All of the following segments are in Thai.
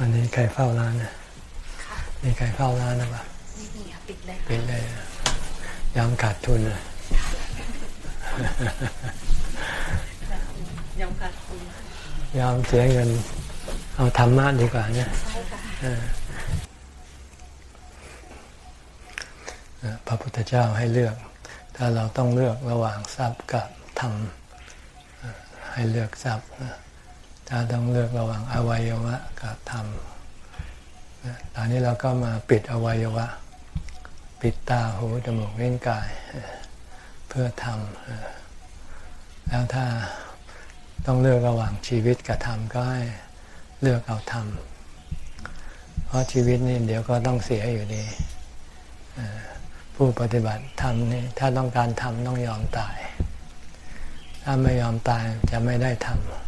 วันนี้ใครเฝ้าร้านนะมีใครเฝ้าร้านหรือเปล่าไม่มีค่ะปิดเลยปิดเลยนะยอมขาดทุนนะยอมขาดทุนยอมเสียเงิน เอาธรรมะดีกว่าเนี่ยใช่ค่ะเออเออพระพุทธเจ้าให้เลือก ถ้าเราต้องเลือกระหว่างทรัพย์กับธรรมเออให้เลือกทรัพย์นะ ถ้าต้องเลือกระหว่างอวัยวะกับธรรมตอนนี้เราก็มาปิดอวัยวะ ปิดตาหูจมูกเล่นกาย เพื่อทำแล้วถ้าต้องเลือกระหว่างชีวิตกับธรรมก็ให้เลือกเอาธรรมเพราะชีวิตนี่เดี๋ยวก็ต้องเสียอยู่ดีผู้ปฏิบัติธรรมนี่ถ้าต้องการทำต้องยอมตาย ถ้าไม่ยอมตายจะไม่ได้ทำเพราะ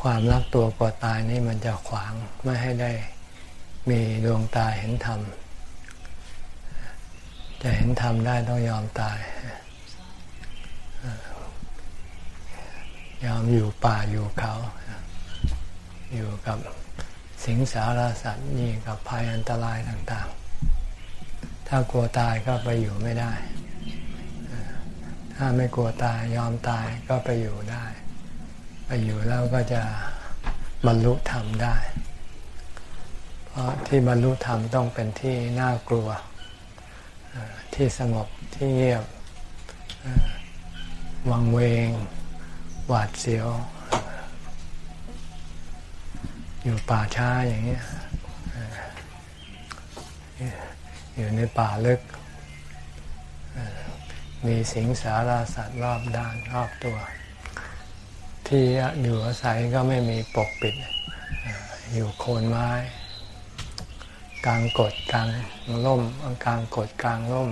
ความรักตัวกว่าตายนี่มันจะขวางไม่ให้ได้มีดวงตาเห็นธรรม จะเห็นธรรมได้ต้องยอมตาย ยอมอยู่ป่าอยู่เขา อยู่กับสิงสารสัตว์นี่กับภัยอันตรายต่างๆ ถ้ากลัวตายก็ไปอยู่ไม่ได้ ถ้าไม่กลัวตายยอมตายก็ไปอยู่ได้ ไปอยู่แล้วก็จะบรรลุธรรมได้ เพราะที่บรรลุธรรมต้องเป็นที่น่ากลัว ที่สงบที่เงียบวังเวง หวาดเสียว อยู่ป่าช้าอย่างเงี้ยอยู่ในป่าลึก มีสิงสาราสัตว์รอบด้านรอบตัว ที่อยู่อาศัยก็ไม่มีปกปิด อยู่โคนไม้ กลางกดกลางร่มกลางกดกลางร่ม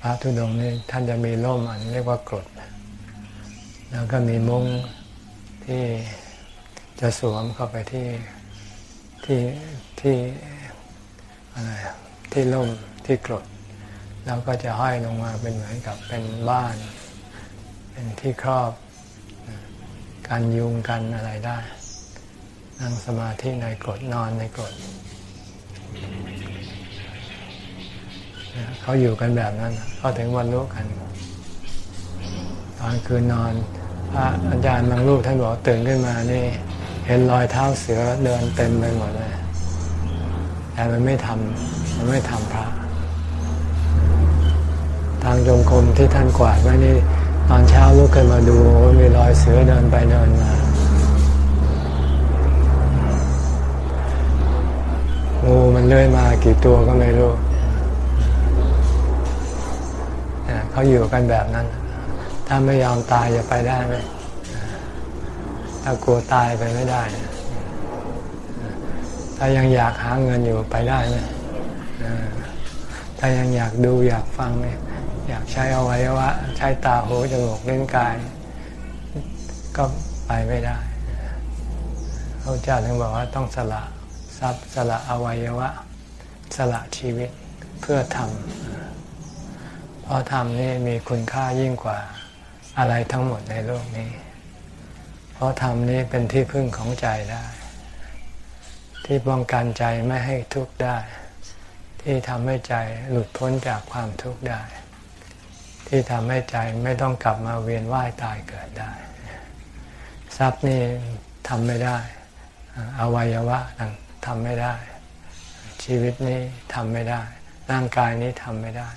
พระธุดงค์นี่ท่านจะมีร่มอันเรียกว่ากรดแล้วก็มีมุ้งที่จะสวมเข้าไปที่ที่ที่อะไรที่ร่ม ที่กรดแล้วก็จะห้อยลงมาเป็นเหมือนกับเป็นบ้าน เป็นที่ครอบการยุงกันอะไรได้ นั่งสมาธิในกรดนอนในกรดเขาอยู่กันแบบนั้นเขาถึงวันรู้กัน ตอนคืนนอนพระอาจารย์บางรูปท่านบอกตื่นขึ้นมานี่ เห็นรอยเท้าเสือเดินเต็มไปหมดเลย แต่มันไม่ทำมันไม่ทำพระ ทางจงกรมที่ท่านกวาดไว้นี่ตอนเช้าลุกขึ้นมาดูว่ามีรอยเสือเดินไปเดินมางูมันเลื้อยมากี่ตัวก็ไม่รู้เขาอยู่กันแบบนั้น ถ้าไม่ยอมตายจะไปได้ไหมถ้ากลัวตายไปไม่ได้ ถ้ายังอยากหาเงินอยู่ไปได้ไหมถ้ายังอยากดูอยากฟังเนี่ย อยากใช้อวัยวะ ใช้ตาหูจมูกเล่นกาย ก็ไปไม่ได้พระเจ้าถึงบอกว่าต้องสละทรัพย์สละอวัยวะ สละชีวิตเพื่อทำเพราะธรรมนี่มีคุณค่ายิ่งกว่าอะไรทั้งหมดในโลกนี้ เพราะธรรมนี้เป็นที่พึ่งของใจได้ ที่ป้องกันใจไม่ให้ทุกข์ได้ ที่ทำให้ใจหลุดพ้นจากความทุกข์ได้ ที่ทำให้ใจไม่ต้องกลับมาเวียนว่ายตายเกิดได้ ทรัพย์นี่ทำไม่ได้ อวัยวะทำไม่ได้ ชีวิตนี้ทำไม่ได้ ร่างกายนี้ทำไม่ได้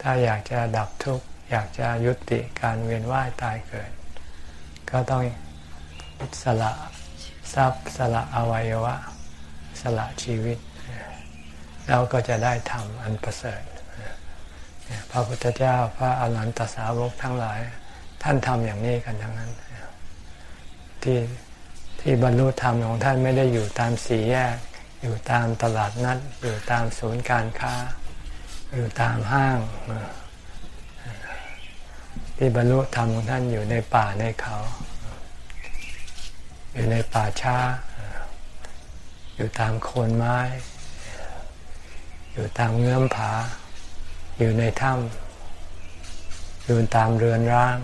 ถ้าอยากจะดับทุกข์อยากจะยุติการเวียนว่ายตายเกิด ก็ต้องสละทรัพย์สละอวัยวะ สละชีวิต แล้วก็จะได้ทำอันประเสริฐ พระพุทธเจ้าพระอรหันตสาวกทั้งหลาย ท่านทำอย่างนี้กันทั้งนั้น ที่ที่บรรลุธรรมของท่านไม่ได้อยู่ตามสี่แยก อยู่ตามตลาดนัด อยู่ตามศูนย์การค้า อยู่ตามห้าง ที่บรรลุธรรมของท่านอยู่ในป่าในเขา อยู่ในป่าช้า อยู่ตามโคนไม้ อยู่ตามเงื้อมผา อยู่ในถ้ำอยู่ตามเรือนร้าง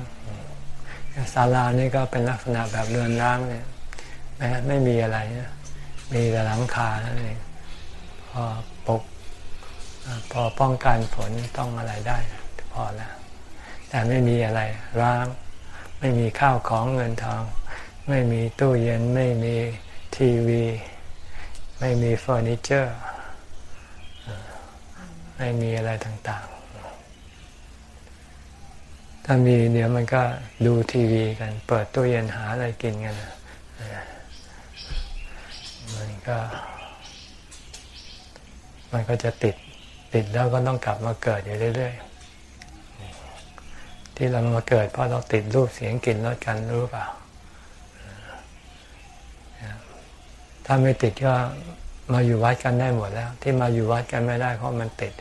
ศาลานี่ก็เป็นลักษณะแบบเรือนร้างเนี่ยไม่ไม่มีอะไรนะมีแต่หลังคานั่นเองพอปกพอป้องกันฝนต้องอะไรได้พอแล้วแต่ไม่มีอะไรร้าง ไม่มีข้าวของเงินทอง ไม่มีตู้เย็นไม่มีทีวี ไม่มีเฟอร์นิเจอร์ ไม่มีอะไรต่างๆ ถ้ามีเดี๋ยวมันก็ดูทีวีกัน เปิดตู้เย็นหาอะไรกินกันมันก็ มันก็จะติดติดแล้วก็ต้องกลับมาเกิดอยู่เรื่อยๆ ที่เรามาเกิดเพราะเราติดรูปเสียงกลิ่นรสกันรู้เปล่า ถ้าไม่ติดก็ มาอยู่วัดกันได้หมดแล้ว ที่มาอยู่วัดกันไม่ได้เพราะมันติด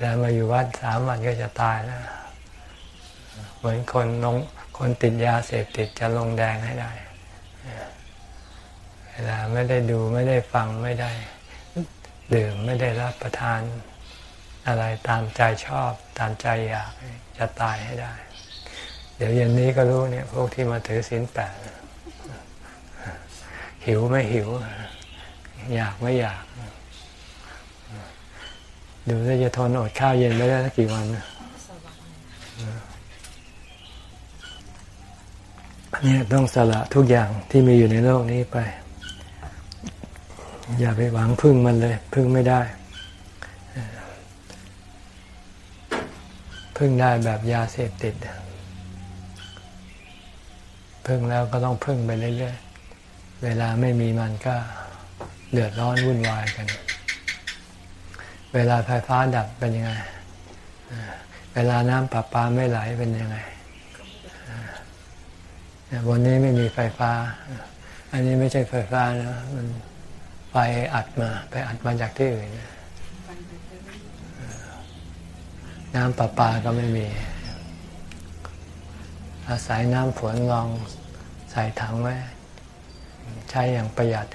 แล้วมาอยู่วัดสามวันก็จะตายแล้วเหมือนคนลงคนติดยาเสพติดจะลงแดงให้ได้ เวลาไม่ได้ดูไม่ได้ฟังไม่ได้ดื่มไม่ได้รับประทานอะไรตามใจชอบตามใจอยากจะตายให้ได้ เดี๋ยวเย็นนี้ก็รู้เนี่ย พวกที่มาถือศีลแปดหิวไม่หิว อยากไม่อยาก ดูว่าจะทนอดข้าวเย็นไม่ได้สักกี่วันเนี่ยต้องสละทุกอย่างที่มีอยู่ในโลกนี้ไป อย่าไปหวังพึ่งมันเลย พึ่งไม่ได้ พึ่งได้แบบยาเสพติด พึ่งแล้วก็ต้องพึ่งไปเรื่อยๆเวลาไม่มีมันก็ เดือดร้อนวุ่นวายกัน เวลาไฟฟ้าดับเป็นยังไง เวลาน้ำประปาไม่ไหลเป็นยังไงวันนี้ไม่มีไฟฟ้า อันนี้ไม่ใช่ไฟฟ้านะมันไฟอัดมาไปอัดมาจากที่อื่นน้ำประปาก็ไม่มี อาศัยน้ำฝนลองใส่ถังไว้ ใช้อย่างประหยัด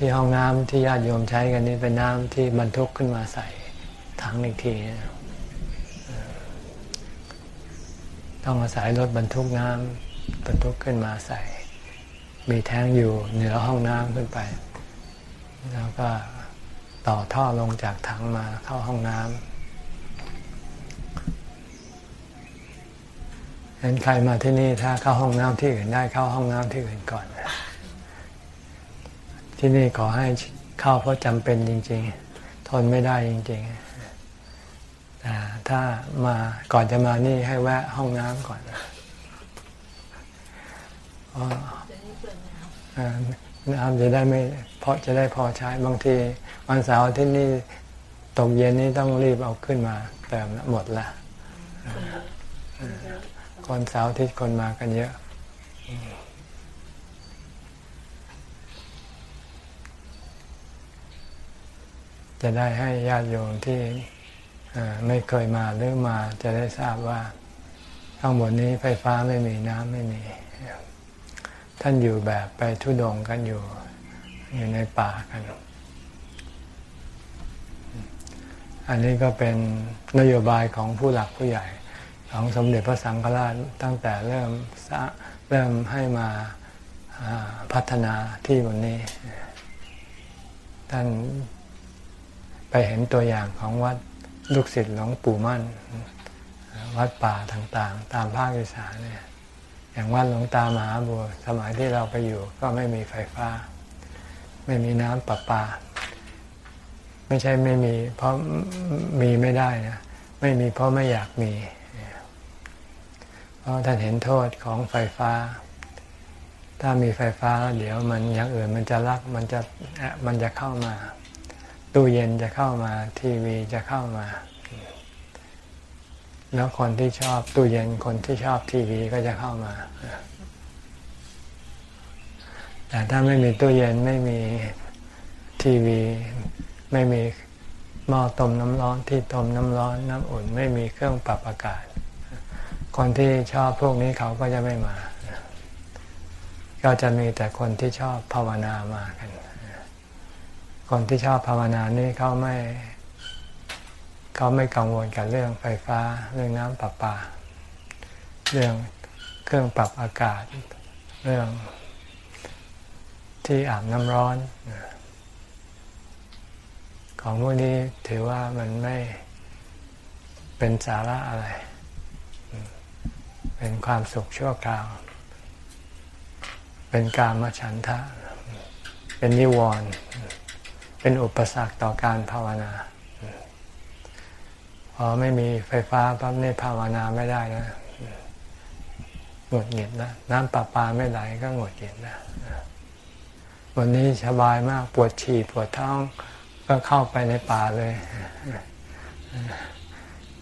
ที่ห้องน้ำที่ญาติโยมใช้กันนี่เป็นน้ำที่บรรทุกขึ้นมาใส่ถังอีกทีนะต้องอาศัยรถบรรทุกน้ำบรรทุกขึ้นมาใส่ มีแท้งอยู่เหนือห้องน้ำขึ้นไป แล้วก็ต่อท่อลงจากถังมาเข้าห้องน้ำเห็นใครมาที่นี่ถ้าเข้าห้องน้ำที่อื่นได้เข้าห้องน้ำที่อื่นก่อน ที่นี่ขอให้เข้าเพราะจำเป็นจริง ๆ ทนไม่ได้จริงๆแต่ถ้ามาก่อนจะมานี่ให้แวะห้องน้ำก่อนน้ำจะได้ไม่เพราะจะได้พอใช้บางทีวันเสาร์ที่นี่ตกเย็นนี้ต้องรีบเอาขึ้นมาเติมหมดละคนเสาร์ที่คนมากันเยอะ จะได้ให้ญาติโยมที่ไม่เคยมาหรือมาจะได้ทราบว่าข้างบนนี้ไฟฟ้าไม่มีน้ำไม่มี ท่านอยู่แบบไปทุดงกันอยู่ อยู่ในป่ากัน อันนี้ก็เป็นนโยบายของผู้หลักผู้ใหญ่ ของสมเด็จพระสังฆราชตั้งแต่เริ่มเริ่มให้มาพัฒนาที่บนนี้ ท่าน ไปเห็นตัวอย่างของวัดลูกศิษย์หลวงปู่มั่น วัดป่าต่างๆ ตามภาคอีสานเนี่ยอย่างวัดหลวงตามหาบัวสมัยที่เราไปอยู่ก็ไม่มีไฟฟ้า ไม่มีน้ำประปา ไม่ใช่ไม่มี เพราะมีไม่ได้นะไม่มีเพราะไม่อยากมี เพราะท่านเห็นโทษของไฟฟ้า ถ้ามีไฟฟ้าเดี๋ยวมันอย่างอื่นมันจะลักมันจะมันจะเข้ามา ตู้เย็นจะเข้ามาทีวีจะเข้ามา แล้วคนที่ชอบตู้เย็นคนที่ชอบทีวีก็จะเข้ามาแต่ถ้าไม่มีตู้เย็นไม่มีทีวี ไม่มีหม้อต้มน้ำร้อนที่ต้มน้ำร้อนน้ำอุ่น ไม่มีเครื่องปรับอากาศ คนที่ชอบพวกนี้เขาก็จะไม่มา ก็จะมีแต่คนที่ชอบภาวนามากัน คนที่ชอบภาวนานี่เขาไม่เขาไม่กังวลกับเรื่องไฟฟ้า เรื่องน้ำประปา เรื่องเครื่องปรับอากาศ เรื่องที่อาบน้ำร้อน ของพวกนี้ถือว่ามันไม่เป็นสาระอะไร เป็นความสุขชั่วคราว เป็นการมาฉันทะ เป็นนิวรณ์ เป็นอุปสรรคต่อการภาวนาพอไม่มีไฟฟ้าปั๊บเนี่ยภาวนาไม่ได้นะหงดหงิดนะน้ำประปาไม่ไหลก็หงดหงิดนะวันนี้สบายมากปวดฉี่ปวดท้องก็เข้าไปในป่าเลย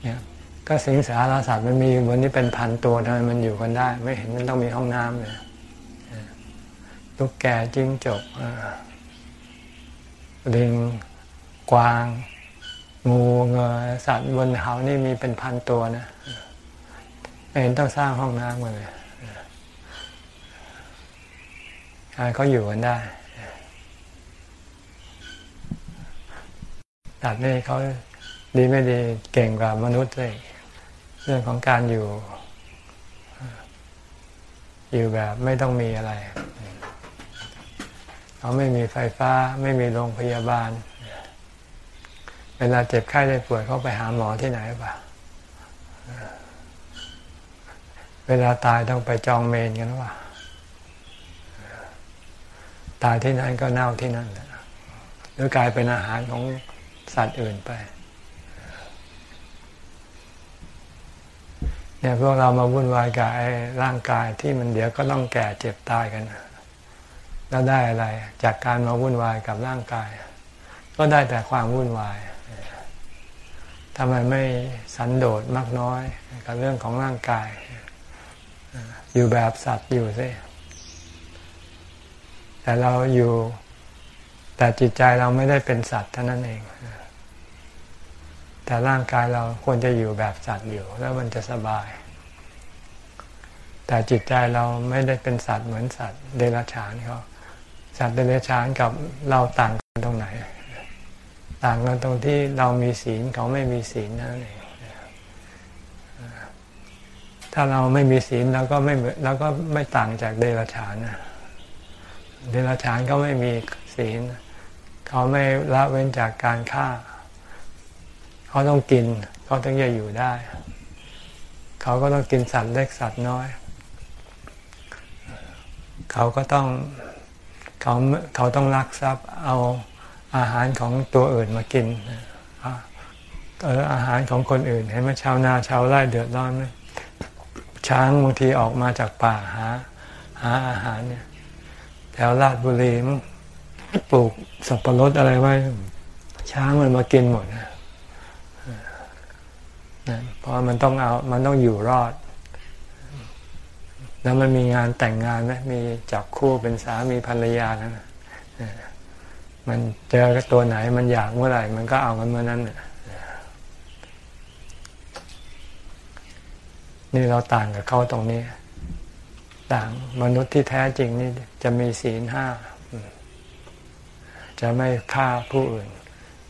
เนี่ยก็สิงสารสัตว์มันมีวันนี้เป็นพันตัวทำไมมันอยู่กันได้ ไม่เห็นมันต้องมีห้องน้ำเลยตุ๊กแกจิ้งจก ลิงกวางงูเงยสัตว์บนเขานี่มีเป็นพันตัวนะเห็นต้องสร้างห้องน้ำมาเลยเขาอยู่กันได้สัตว์นี่เขาดีไม่ดีเก่งกว่ามนุษย์เลยเรื่องของการอยู่ อยู่แบบไม่ต้องมีอะไร เขาไม่มีไฟฟ้า ไม่มีโรงพยาบาล เวลาเจ็บไข้ได้ป่วยเขาไปหาหมอที่ไหนป่ะเวลาตายต้องไปจองเมนกันว่าตายที่นั่นก็เน่าที่นั่นหรือกลายเป็นอาหารของสัตว์อื่นไปเนี่ยพวกเรามาวุ่นวายกับไอ้ร่างกายที่มันเดี๋ยวก็ต้องแก่เจ็บตายกัน แล้วได้อะไร จากการมาวุ่นวายกับร่างกาย ก็ได้แต่ความวุ่นวายทำไมไม่สันโดษมากน้อย กับเรื่องของร่างกาย อยู่แบบสัตว์อยู่สิแต่เราอยู่ แต่จิตใจเราไม่ได้เป็นสัตว์เท่านั้นเอง แต่ร่างกายเราควรจะอยู่แบบสัตว์อยู่ แล้วมันจะสบาย แต่จิตใจเราไม่ได้เป็นสัตว์เหมือนสัตว์เดรัจฉานเขา สัตว์เดรัจฉานกับเราต่างกันตรงไหน ต่างกันตรงที่เรามีศีลเขาไม่มีศีลนั่นเองถ้าเราไม่มีศีลเราก็ไม่เราก็ไม่ต่างจากเดรัจฉานนะเดรัจฉานก็ไม่มีศีล เขาไม่ละเว้นจากการฆ่า เขาต้องกิน เขาถึงจะอยู่ได้ เขาก็ต้องกินสัตว์เล็กสัตว์น้อย เขาก็ต้อง เขาเขาต้องรักทรัพย์เอาอาหารของตัวอื่นมากินเอออาหารของคนอื่นเห็นไหมชาวนาชาวไร่เดือดร้อนไหมช้างบางทีออกมาจากป่าหา หาอาหารเนี่ยแถวลาดบุรีมปลูกสับปะรดอะไรไว้ ช้างมันมากินหมดนะเพราะมันต้องเอา มันต้องอยู่รอด แล้วมันมีงานแต่งงานไหมมีจับคู่เป็นสามีภรรยานะมันเจอตัวไหนมันอยากเมื่อไหร่ มันก็เอากันเมื่อนั้นนี่เราต่างกับเขาตรงนี้ ต่างมนุษย์ที่แท้จริงนี่จะมีศีลห้าจะไม่ฆ่าผู้อื่น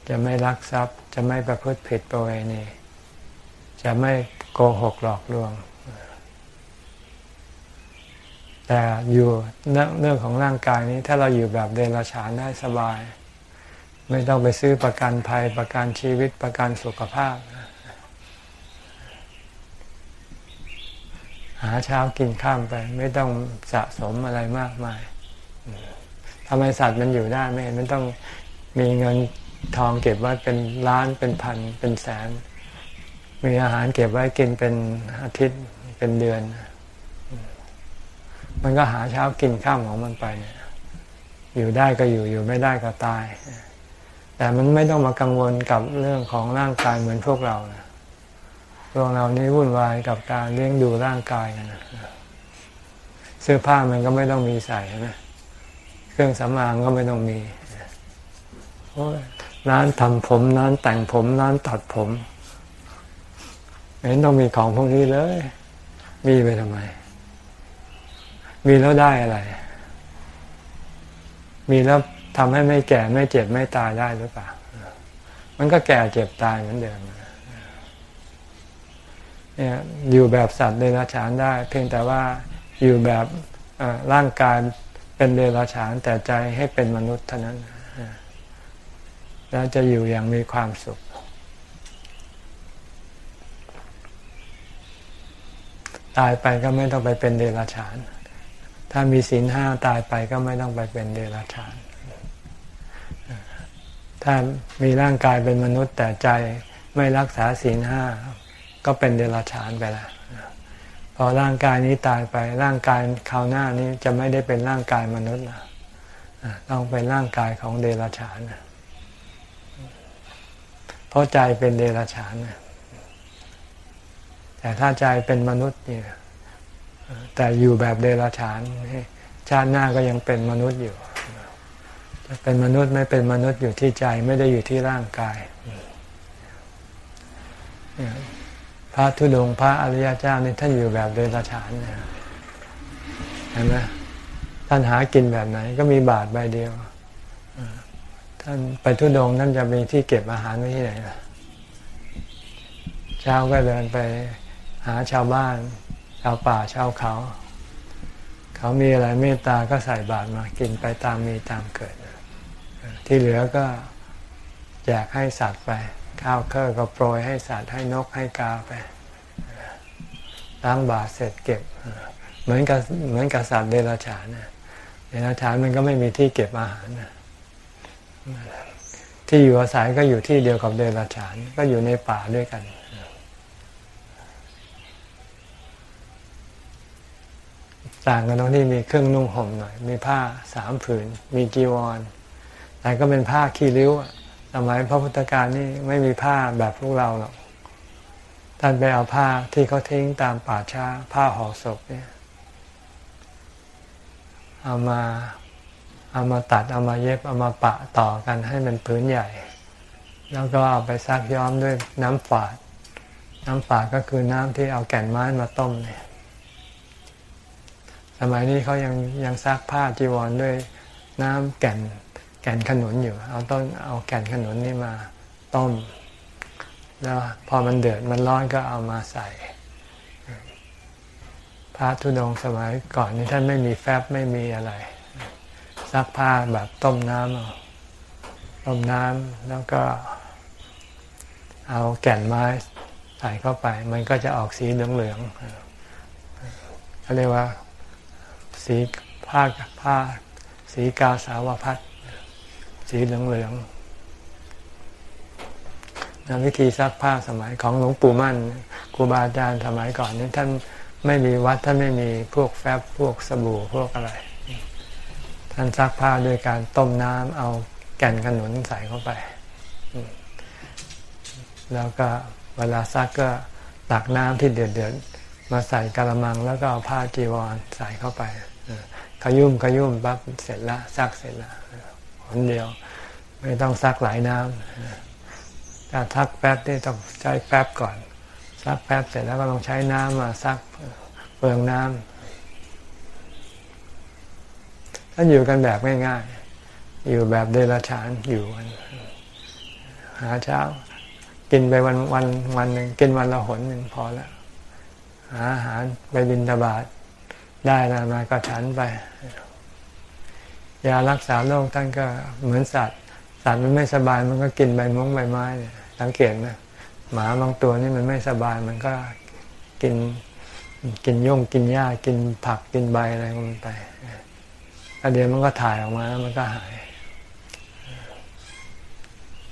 จะไม่ลักทรัพย์ จะไม่ประพฤติผิดประเวณีจะไม่โกหกหลอกลวง แต่อยู่เรื่องของร่างกายนี้ ถ้าเราอยู่แบบเดรัจฉานได้สบาย ไม่ต้องไปซื้อประกันภัยประกันชีวิตประกันสุขภาพ หาเช้ากินข้ามไป ไม่ต้องสะสมอะไรมากมายทำไมสัตว์มันอยู่ได้ไม่เห็นมันต้องมีเงินทองเก็บไว้เป็นล้านเป็นพันเป็นแสน มีอาหารเก็บไว้กินเป็นอาทิตย์เป็นเดือน มันก็หาเช้ากินข้ามของมันไปเนี่ยอยู่ได้ก็อยู่อยู่ไม่ได้ก็ตาย แต่มันไม่ต้องมากังวลกับเรื่องของร่างกายเหมือนพวกเรานะพวกเรานี่วุ่นวายกับการเลี้ยงดูร่างกายกันนะเสื้อผ้ามันก็ไม่ต้องมีใส่นะเครื่องสำอางก็ไม่ต้องมีร้านทำผมร้านแต่งผมร้านตัดผมเห็นต้องมีของพวกนี้เลย มีไปทำไม มีแล้วได้อะไร มีแล้วทำให้ไม่แก่ไม่เจ็บไม่ตายได้หรือเปล่า มันก็แก่เจ็บตายเหมือนเดิมเนี่ยอยู่แบบสัตว์เดรัจฉานได้ เพียงแต่ว่าอยู่แบบร่างกายเป็นเดรัจฉานแต่ใจให้เป็นมนุษย์เท่านั้นแล้วจะอยู่อย่างมีความสุข ตายไปก็ไม่ต้องไปเป็นเดรัจฉาน ถ้ามีศีลห้าตายไปก็ไม่ต้องไปเป็นเดรัจฉาน ถ้ามีร่างกายเป็นมนุษย์แต่ใจไม่รักษาศีลห้าก็เป็นเดรัจฉานไปล้วพอร่างกายนี้ตายไปร่างกายคราวหน้านี้จะไม่ได้เป็นร่างกายมนุษย์นะต้องเป็นร่างกายของเดรัจฉานนะเพราะใจเป็นเดรัจฉานนะแต่ถ้าใจเป็นมนุษย์เนี่ย แต่อยู่แบบเดรัจฉานชาติหน้าก็ยังเป็นมนุษย์อยู่จะเป็นมนุษย์ไม่เป็นมนุษย์อยู่ที่ใจไม่ได้อยู่ที่ร่างกาย พระธุดงพระอริยเจ้านี่ท่านอยู่แบบเดรัจฉานเห็นไหมท่านหากินแบบไหน ก็มีบาทใบเดียวท่านไปทุดงท่านจะมีที่เก็บอาหารไว้ที่ไหนล่ะเช้าก็เดินไปหาชาวบ้านาวป่าชาวเขา เขามีอะไรเมตตาก็ใส่บาตรมากินไปตามมีตามเกิด ที่เหลือก็แจกให้สัตว์ไป ข้าวเคอก็โปรยให้สัตว์ให้นกให้กาไปล้างบาตรเสร็จเก็บ เหมือนกับเหมือนกับสัตว์เดรัจฉานเดรัจฉานมันก็ไม่มีที่เก็บอาหารที่อยู่อาศัยก็อยู่ที่เดียวกับเดรัจฉาน ก็อยู่ในป่าด้วยกัน ต่างกันตรงที่มีเครื่องนุ่งห่มหน่อย มีผ้าสามผืน มีจีวร แต่ก็เป็นผ้าขี้ริ้วสมัยพระพุทธการนี่ไม่มีผ้าแบบพวกเราหรอกท่านไปเอาผ้าที่เขาทิ้งตามป่าช้า ผ้าห่อศพเนี่ยเอามาเอามาตัดเอามาเย็บเอามาปะต่อกันให้มันพื้นใหญ่ แล้วก็เอาไปซักย้อมด้วยน้ำฝาด น้ำฝาดก็คือน้ำที่เอาแก่นไม้มาต้มเนี่ย สมัยนี้เขายังยังซักผ้าจีวรด้วยน้ำแก่นแก่นขนุนอยู่ เอาต้นเอาแก่นขนุนนี่มาต้ม แล้วพอมันเดือดมันร้อนก็เอามาใส่ พระธุดงสมัยก่อนนี่ท่านไม่มีแฟบไม่มีอะไร ซักผ้าแบบต้มน้ำเอาต้มน้ำแล้วก็เอาแก่นไม้ใส่เข้าไป มันก็จะออกสีเหลืองๆเขาเรียกว่า สีผ้าผ้า สีกาสาวพัดสีเหลืองๆนะวิธีซักผ้าสมัยของหลวงปู่มั่นครูบาอาจารย์สมัยก่อนนี่ท่านไม่มีวัดท่านไม่มีพวกแฟบพวกสบู่พวกอะไร ท่านซักผ้าด้วยการต้มน้ำเอาแก่นขนุนใส่เข้าไป แล้วก็เวลาซักก็ตักน้ำที่เดือดๆมาใส่กระมังแล้วก็เอาผ้าจีวรใส่เข้าไป ขยุ่มขยุ่มปั๊บเสร็จละซักเสร็จละคนเดียว ไม่ต้องซักหลายน้ำถ้าทักแป๊บนี่ต้องใช้แป๊บก่อน ซักแป๊บเสร็จแล้วก็ต้องใช้น้ำมาซักเปลืองน้ำถ้าอยู่กันแบบง่ายๆ อยู่แบบเดรัจฉานอยู่กันหาเช้า กินไปวันวันวันหนึ่งกินวันละหนหนึ่งพอแล้วหาอาหารไปบินทบาท ได้แล้วมาก็ฉันไป ยารักษาโรคท่านก็เหมือนสัตว์ สัตว์มันไม่สบายมันก็กินใบมงใบไม้เนี่ยสังเกตไหมหมาบางตัวนี่มันไม่สบายมันก็กินกินย่งกินหญ้ากินผักกินใบอะไรมันไปแล้วเดี๋ยวมันก็ถ่ายออกมาแล้วมันก็หาย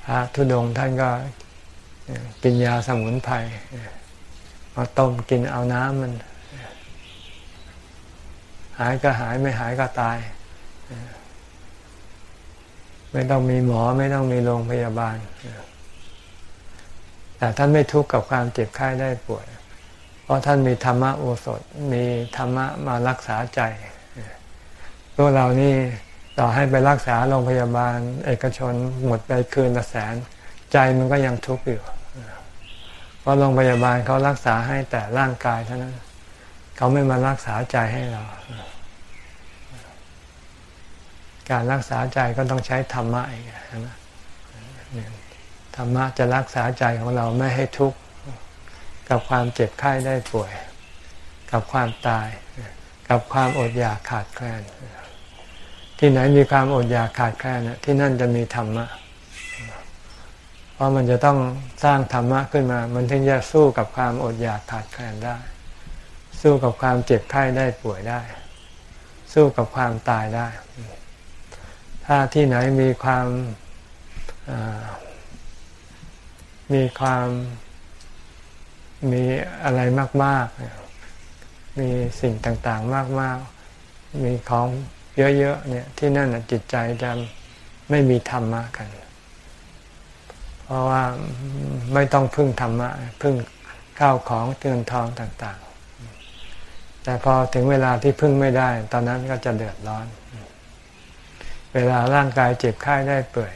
พระทุดงท่านก็กินยาสมุนไพรมาต้มกินเอาน้ำมัน หายก็หายไม่หายก็ตาย ไม่ต้องมีหมอไม่ต้องมีโรงพยาบาล แต่ท่านไม่ทุกข์กับความเจ็บไข้ได้ป่วย เพราะท่านมีธรรมะโอสถ มีธรรมะมารักษาใจพวกเรานี่ต่อให้ไปรักษาโรงพยาบาล เอกชนหมดไปคืนละแสน ใจมันก็ยังทุกข์อยู่ เพราะโรงพยาบาลเขารักษาให้แต่ร่างกายเท่านั้น เขาไม่มารักษาใจให้เรา การรักษาใจก็ต้องใช้ธรรมะอีกนะธรรมะจะรักษาใจของเราไม่ให้ทุกข์กับความเจ็บไข้ได้ป่วย กับความตาย กับความอดอยากขาดแคลน ที่ไหนมีความอดอยากขาดแคลนที่นั่นจะมีธรรมะเพราะมันจะต้องสร้างธรรมะขึ้นมา มันถึงจะสู้กับความอดอยากขาดแคลนได้ สู้กับความเจ็บไข้ได้ป่วยได้ สู้กับความตายได้ ถ้าที่ไหนมีความมีความมีอะไรมาก ๆ มีสิ่งต่างๆ มากๆ มีของเยอะๆเนี่ยที่นั่นจิตใจจะไม่มีธรรมะกัน เพราะว่าไม่ต้องพึ่งธรรมะ พึ่งข้าวของเงินทองต่างๆ แต่พอถึงเวลาที่พึ่งไม่ได้ ตอนนั้นก็จะเดือดร้อน เวลาร่างกายเจ็บไข้ได้เปื่อย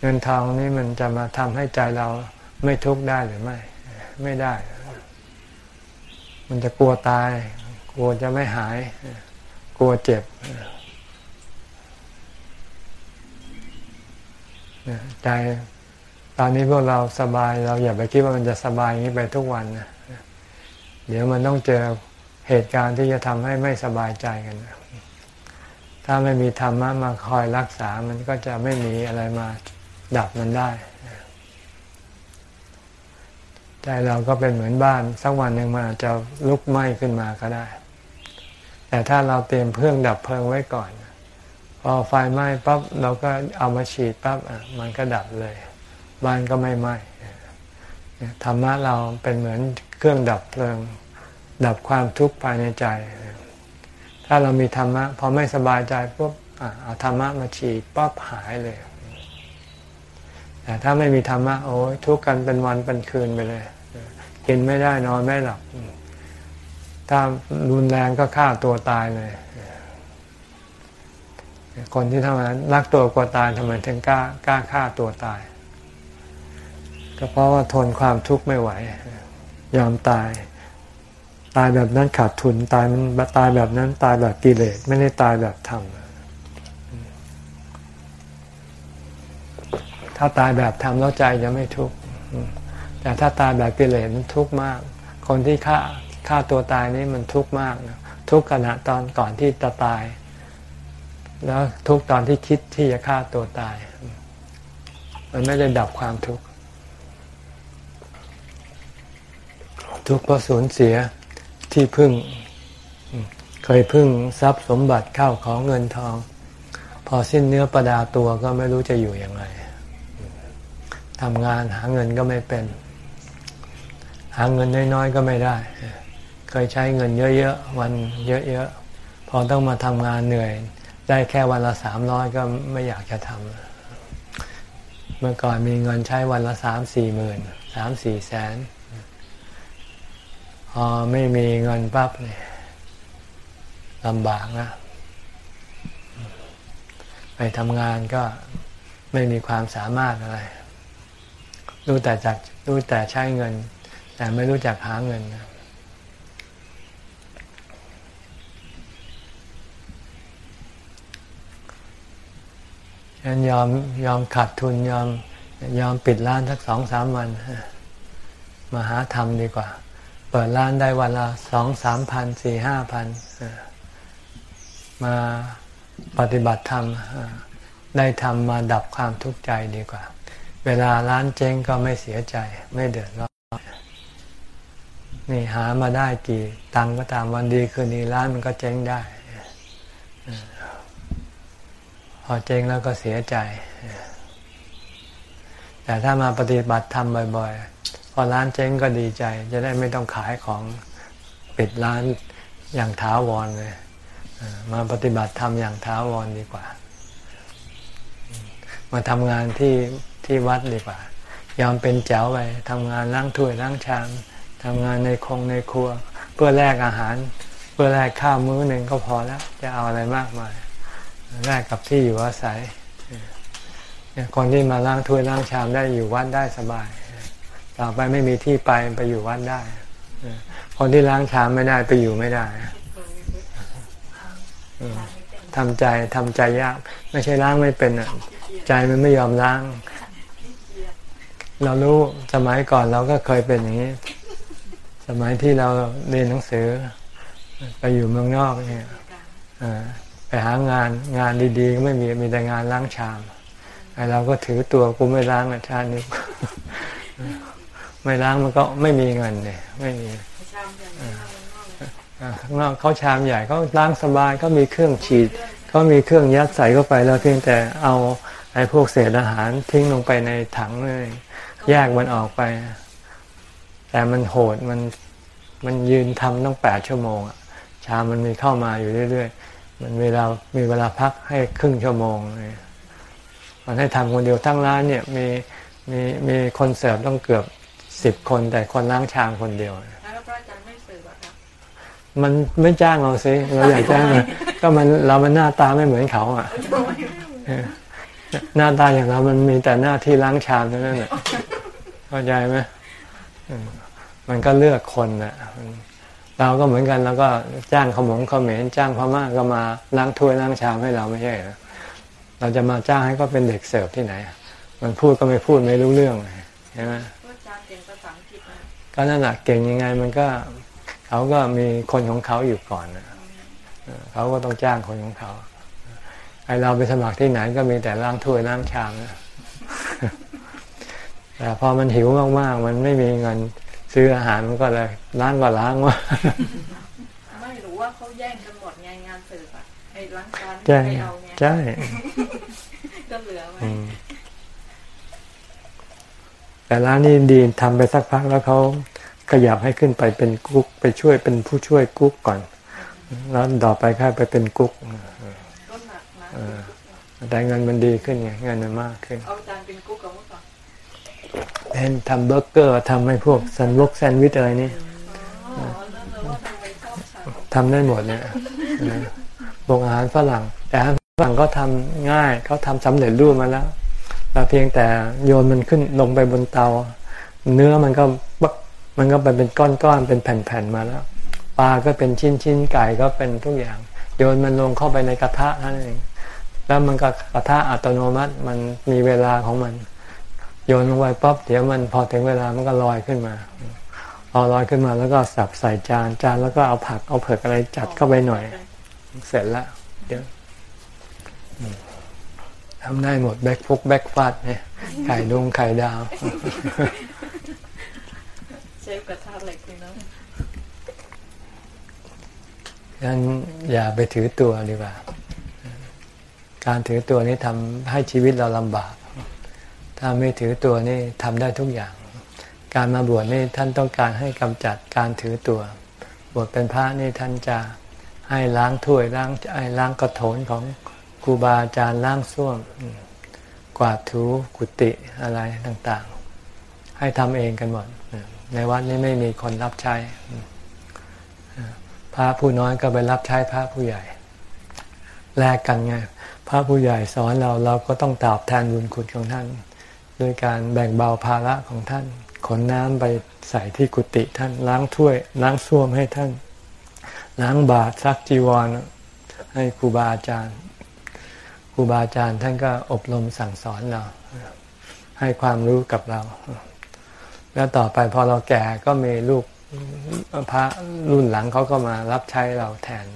เงินทองนี่มันจะมาทำให้ใจเราไม่ทุกข์ได้หรือไม่ ไม่ได้ มันจะกลัวตาย กลัวจะไม่หาย กลัวเจ็บใจตอนนี้พวกเราสบายเราอย่าไปคิดว่ามันจะสบายอย่างนี้ไปทุกวันนะเดี๋ยวมันต้องเจอ เหตุการณ์ที่จะทำให้ไม่สบายใจกัน ถ้าไม่มีธรรมะมาคอยรักษา มันก็จะไม่มีอะไรมาดับมันได้ ใจเราก็เป็นเหมือนบ้าน สักวันหนึ่งมันอาจจะลุกไหม้ขึ้นมาก็ได้ แต่ถ้าเราเตรียมเครื่องดับเพลิงไว้ก่อน พอไฟไหม้ปั๊บเราก็เอามาฉีดปั๊บมันก็ดับเลย บ้านก็ไม่ไหม้ธรรมะเราเป็นเหมือนเครื่องดับเพลิง ดับความทุกข์ภายในใจ ถ้าเรามีธรรมะพอไม่สบายใจปุ๊บเอาธรรมะมาฉีดปั๊บหายเลย แต่ถ้าไม่มีธรรมะโอ้ยทุกข์กันเป็นวันเป็นคืนไปเลย กินไม่ได้นอนไม่หลับ ถ้ารุนแรงก็ฆ่าตัวตายเลย คนที่ทำนั้นรักตัวกลัวตายทำไมถึงกล้ากล้าฆ่าตัวตาย ก็เพราะว่าทนความทุกข์ไม่ไหว ยอมตาย ตายแบบนั้นขาดทุนตายมันตายแบบนั้นตายแบบกิเลสไม่ได้ตายแบบธรรมถ้าตายแบบทำแล้วใจจะไม่ทุกข์แต่ถ้าตายแบบกิเลสมันทุกข์มาก คนที่ฆ่าฆ่าตัวตายนี่มันทุกข์มากนะทุกขณะตอนก่อนที่จะตาย แล้วทุกตอนที่คิดที่จะฆ่าตัวตาย มันไม่ได้ดับความทุกข์ทุกข์เพราะสูญเสีย ที่พึ่ง เคยพึ่งทรัพย์สมบัติข้าวของเงินทอง พอสิ้นเนื้อประดาตัวก็ไม่รู้จะอยู่อย่างไรทำงานหาเงินก็ไม่เป็น หาเงินน้อยๆก็ไม่ได้ เคยใช้เงินเยอะๆวันเยอะๆพอต้องมาทำงานเหนื่อย ได้แค่วันละสามร้อยก็ไม่อยากจะทำเมื่อก่อนมีเงินใช้วันละสามสี่หมื่นสามสี่แสน พอไม่มีเงินปั๊บเนี่ยลำบากนะไปทำงานก็ไม่มีความสามารถอะไร รู้แต่จักรู้แต่ใช้เงิน แต่ไม่รู้จักหาเงินนะฉันยอมยอมขาดทุนยอมยอมปิดร้านสักสองสามวัน มาหาทำดีกว่า เปิดร้านได้วันละสองสามพันสี่ห้าพันมาปฏิบัติธรรมได้ทำมาดับความทุกข์ใจดีกว่า เวลาร้านเจ๊งก็ไม่เสียใจ ไม่เดือดร้อนนี่หามาได้กี่ตังก็ตามวันดีคืนนี้ร้านมันก็เจ๊งได้ พอเจ๊งแล้วก็เสียใจ แต่ถ้ามาปฏิบัติธรรมบ่อย ๆ พอร้านเจ๊งก็ดีใจ จะได้ไม่ต้องขายของปิดร้านอย่างท้าวรเลยมาปฏิบัติธรรมอย่างท้าวรดีกว่า มาทำงานที่ที่วัดดีกว่า ยอมเป็นแจ๋วไปทำงานล้างถ้วยล้างชามทำงานในคงในครัว เพื่อแลกอาหาร เพื่อแลกข้าวมื้อหนึ่งก็พอแล้ว จะเอาอะไรมากมายแลกกับที่อยู่อาศัยคนที่มาล้างถ้วยล้างชามได้อยู่วัดได้สบาย ต่อไปไม่มีที่ไปไปอยู่วัดได้ คนที่ล้างชามไม่ได้ไปอยู่ไม่ได้ทำใจทำใจยาก ไม่ใช่ล้างไม่เป็นอะ ใจมันไม่ยอมล้าง เรารู้สมัยก่อนเราก็เคยเป็นอย่างนี้ สมัยที่เราเรียนหนังสือ ไปอยู่เมืองนอกเนี่ยไปหางานงานดีๆก็ไม่มีมีแต่งานล้างชามไอเราก็ถือตัวกูไม่ล้างนะชาตินี้ ไม่ล้างมันก็ไม่มีเงินเลยไม่มีข้างนอกเขาชามใหญ่เขาล้างสบายเขามีเครื่องฉีดเขามีเครื่องยัดใส่เข้าไปแล้วเพียงแต่เอาไอ้พวกเศษอาหารทิ้งลงไปในถังเลยแยกมันออกไป แต่มันโหดมันมันยืนทำต้องแปดชั่วโมงอะชามมันมีเข้ามาอยู่เรื่อยๆ มันเวลามีเวลาพักให้ครึ่งชั่วโมงเลยมันให้ทำคนเดียวทั้งร้านเนี่ยมีมีมีคนเสิร์ฟต้องเกือบ สิบคนแต่คนล้างชามคนเดียวแล้วพระอาจารย์ไม่เสิร์ฟอะครับมันไม่จ้างเราสิเราอยากจ้างก็มันเรามันหน้าตาไม่เหมือนเขาอะหน้าตาอย่างเรา มันมีแต่หน้าที่ล้างชามเท่านั้นแหละเข้าใจไหมมันก็เลือกคนนะเราก็เหมือนกันแล้วก็จ้างขมงขมเมนจ้างพม่าก็มาล้างถ้วยล้างชามให้เราไม่ใช่เหรอเราจะมาจ้างให้ก็เป็นเด็กเสิร์ฟที่ไหน มันพูดก็ไม่พูดไม่รู้เรื่องใช่ไหม ก็นั่นแหละเก่งยังไงมันก็เขาก็มีคนของเขาอยู่ก่อนนะเขาก็ต้องจ้างคนของเขาไอเราไปสมัครที่ไหนก็มีแต่ล้างถ้วยล้างชามนะแต่พอมันหิวมากๆ มันไม่มีเงินซื้ออาหารมันก็เลยล้างก็ล้างว่าไม่รู้ว่าเขาแย่งกันหมดไงงานเสิร์ฟอะไอ้ล้างจานไม่เอาไงใช่ก็เหลือไว้ แต่ร้านนี้ดีทำไปสักพักแล้วเขาขยับให้ขึ้นไปเป็นกุ๊กไปช่วยเป็นผู้ช่วยกุ๊กก่อน แล้วต่อไปค่อยไปเป็นกุ๊กแต่เงินมันดีขึ้นไงเงินมันมากขึ้นเอาจานเป็นกุ๊กกับมุกเป็นทำเบอร์เกอร์ทำให้พวกแซนด์วิชแซนด์วิชอะไรนี่ทำได้หมดเนี่ยบงอาหารฝรั่ง แต่อาหารฝรั่งก็ทำง่ายเขาทำสำเร็จรูปมาแล้ว เราเพียงแต่โยนมันขึ้นลงไปบนเตา เนื้อมันก็มันก็ไปเป็นก้อนๆเป็นแผ่นๆมาแล้วปลาก็เป็นชิ้นๆไก่ก็เป็นทุกอย่าง โยนมันลงเข้าไปในกระทะนั่นเองแล้วมันก็กระทะอัตโนมัติมันมีเวลาของมัน โยนลงไปปั๊บเดี๋ยวมันพอถึงเวลามันก็ลอยขึ้นมาพอลอยขึ้นมาแล้วก็สับใส่จานจานแล้วก็เอาผักเอาเผือกอะไรจัดเข้าไปหน่อย เสร็จแล้วเดี๋ยว ทำได้หมดแบ็คฟุกแบ็คฟาดเนี่ยไข่ดงไข่ดาวเชฟกระทะเหล็กเลยเนาะงั้นอย่าไปถือตัวดีกว่า การถือตัวนี้ทำให้ชีวิตเราลำบาก ถ้าไม่ถือตัวนี่ทำได้ทุกอย่าง การมาบวชนี่ท่านต้องการให้กำจัดการถือตัว บวชเป็นพระนี่ท่านจะให้ล้างถ้วยล้างไอ้ล้างกระโถนของ ครูบาอาจารย์ล้างส้วม กวาดถูกุฏิอะไรต่างๆ ให้ทำเองกันหมด ในวัดนี้ไม่มีคนรับใช้ พระผู้น้อยก็ไปรับใช้พระผู้ใหญ่ แลกกันไง พระผู้ใหญ่สอนเราเราก็ต้องตอบแทนบุญคุณของท่านด้วยการแบ่งเบาภาระของท่าน ขนน้ำไปใส่ที่กุฏิท่านล้างถ้วย ล้างส้วมให้ท่าน ล้างบาตรซักจีวรให้ครูบาอาจารย์ รูบาอาจารย์ท่านก็อบรมสั่งสอนเรา ให้ความรู้กับเรา แล้วต่อไปพอเราแก่ก็มีลูกพระรุ่นหลังเขาก็มารับใช้เราแทน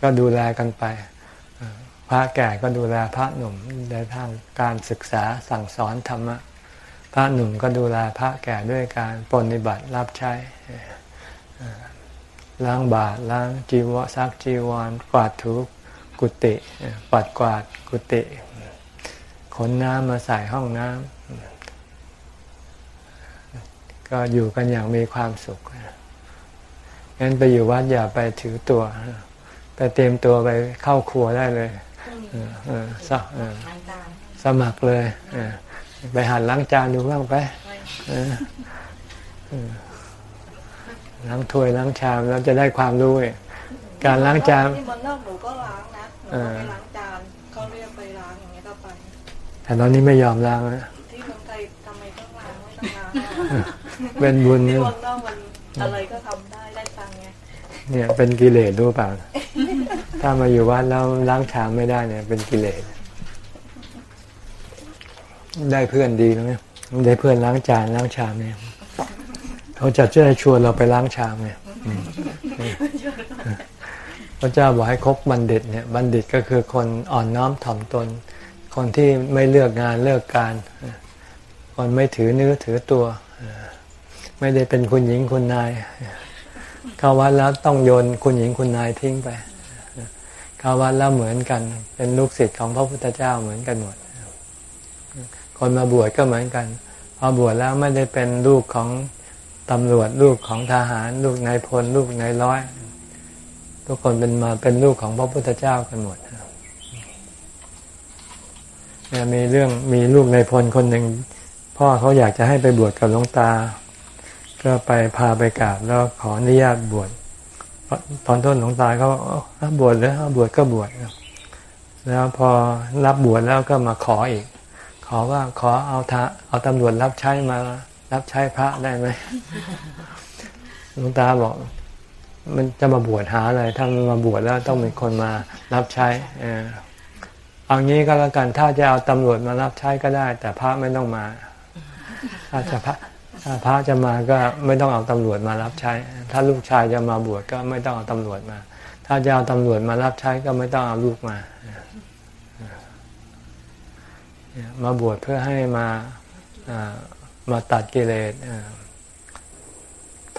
ก็ดูแลกันไป พระแก่ก็ดูแลพระหนุ่มในทางการศึกษาสั่งสอนธรรมะ พระหนุ่มก็ดูแลพระแก่ด้วยการปฏิบัติรับใช้ล้างบาตรล้างจีวรซักจีวรกวาดถู กุฏิปัดกวาดกุฏิขนน้ำมาใส่ห้องน้ำก็อยู่กันอย่างมีความสุขงั้นไปอยู่วัดอย่าไปถือตัว ไปเตรียมตัวไปเข้าครัวได้เลยสมัครเลยไปหัดล้างจานดูบ้างไปล้างถ้วยล้างชามแล้วจะได้ความรู้การล้างจานบนนอกหนูก็ล้าง นะหนูไปล้างจานเขาเรียกไปล้างอย่างเงี้ยก็ไป แต่ตอนนี้ไม่ยอมล้างนะที่เมืองไทยทำไมต้องล้างไม่ต้องล้างเป็นบุญที่บนนอกมันอะไรก็ทำได้ได้ตังไงเนี่ยเป็นกิเลสรู้เปล่า ถ้ามาอยู่วัดแล้วล้างชามไม่ได้เนี่ย เป็นกิเลสได้เพื่อนดีนะได้เพื่อนล้างจานล้างชามเนี่ยเขาจะช่วยชวนเราไปล้างชามเนี่ย พระเจ้าบอกให้คบบัณฑิตเนี่ยบัณฑิตก็คือคนอ่อนน้อมถ่อมตน คนที่ไม่เลือกงานเลือกการ คนไม่ถือเนื้อถือตัว ไม่ได้เป็นคุณหญิงคุณนายเข้าวัดแล้วต้องโยนคุณหญิงคุณนายทิ้งไปเข้าวัดแล้วเหมือนกัน เป็นลูกศิษย์ของพระพุทธเจ้าเหมือนกันหมด คนมาบวชก็เหมือนกันพอบวชแล้วไม่ได้เป็นลูกของตำรวจลูกของทหาร ลูกนายพลลูกนายร้อย ทุกคนเป็นมาเป็นลูกของพระพุทธเจ้ากันหมดเนี่ยมีเรื่องมีลูกในพลคนหนึ่งพ่อเขาอยากจะให้ไปบวชกับหลวงตา ก็ไปพาไปกราบแล้วขออนุญาตบวชตอนต้นหลวงตาเขาบวชแล้วบวชก็บวชแล้วพอรับบวชแล้วก็มาขออีก ขอว่าขอเอาทะเอาตำรวจรับใช้มา รับใช้พระได้ไหมหลวงตาบอก มันจะมาบวชหาอะไรถ้ามันมาบวชแล้วต้องมีคนมารับใช้เออเอางี้ก็แล้วกันถ้าจะเอาตำรวจมารับใช้ก็ได้ แต่พระไม่ต้องมาถ้าจะพระถ้าพระจะมาก็ไม่ต้องเอาตำรวจมารับใช้ ถ้าลูกชายจะมาบวชก็ไม่ต้องเอาตำรวจมา ถ้าจะเอาตำรวจมารับใช้ก็ไม่ต้องเอาลูกมา มาบวชเพื่อให้มามาตัดกิเลส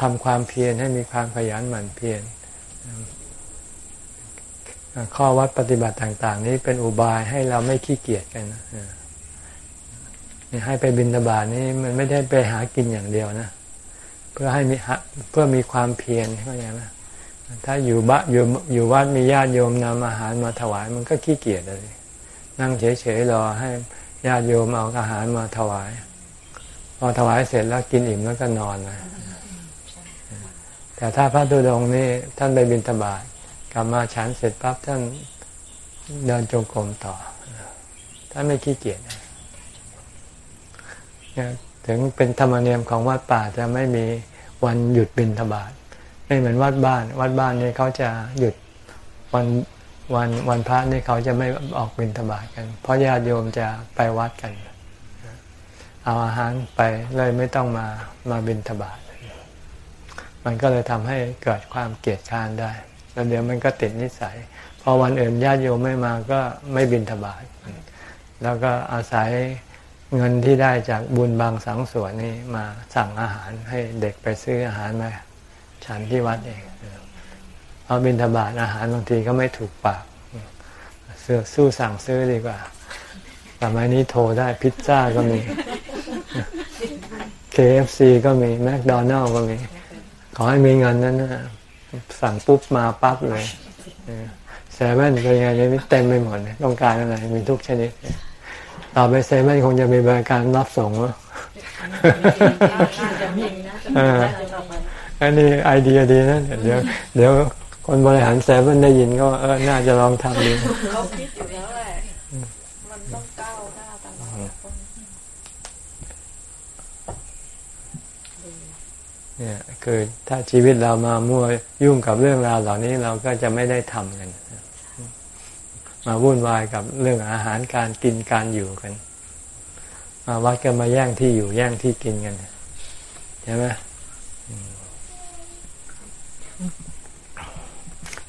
ทำความเพียรให้มีความขยันหมั่นเพียรข้อวัดปฏิบัติต่าง ๆ นี้เป็นอุบายให้เราไม่ขี้เกียจกันให้ไปบินตบาทนี่มันไม่ได้ไปหากินอย่างเดียวนะเพื่อให้มีเพื่อมีความเพียรเข้าใจไหมถ้าอยู่บ้านอยู่อยู่วัดมีญาติโยมนำอาหารมาถวาย มันก็ขี้เกียจเลย นั่งเฉยๆรอให้ญาติโยมเอาอาหารมาถวาย พอถวายเสร็จแล้วกินอิ่มแล้วก็นอนเลย แต่ถ้าพระตุดงนี่ท่านไปบินตบาทกลับมาฉันเสร็จปั๊บท่านเดินจงกรมต่อ ท่านไม่ขี้เกียจถึงเป็นธรรมเนียมของวัดป่าจะไม่มีวันหยุดบินทบาทไม่เหมือนวัดบ้าน วัดบ้านนี่เขาจะหยุดวันวันวันพระนี่เขาจะไม่ออกบินทบาทกัน เพราะญาติโยมจะไปวัดกัน เอาอาหารไปเลยไม่ต้องมามาบินทบาท มันก็เลยทำให้เกิดความเกลียดค้านได้ แล้วเดี๋ยวมันก็ติดนิสัย พอวันอื่นญาติโยมไม่มาก็ไม่บินทบาทแล้วก็อาศัยเงินที่ได้จากบุญบางสังส่วนนี้มาสั่งอาหารให้เด็กไปซื้ออาหารมาฉันที่วัดเองเอาบินทบาทอาหารบางทีก็ไม่ถูกปากเสือสู้สั่งซื้อดีกว่าสมัยนี้โทรได้พิซซ่าก็มี KFC ก็มีแมคโดนัลล์ก็มี ขอให้มีเงินนั้นนะสั่งปุ๊บมาปั๊บเลยเซเว่นก็ยังไงนี่เต็มไปหมดต้องการอะไรมีทุกชนิด ต่อไปเซเว่นคงจะมีบริการรับส่งวะอันนี้ไอเดียดีนะ เดี๋ยว เดี๋ยวคนบริหารเซเว่นได้ยินก็เออน่าจะลองทำดูเขาคิดอยู่แล้วแหละ มันต้องก้าวหน้าตลอด เนี่ยคือถ้าชีวิตเรามามัวยุ่งกับเรื่องราวเหล่านี้เราก็จะไม่ได้ทำกัน มาวุ่นวายกับเรื่องอาหารการกินการอยู่กันมาวัดก็มาแย่งที่อยู่แย่งที่กินกันใช่ไหม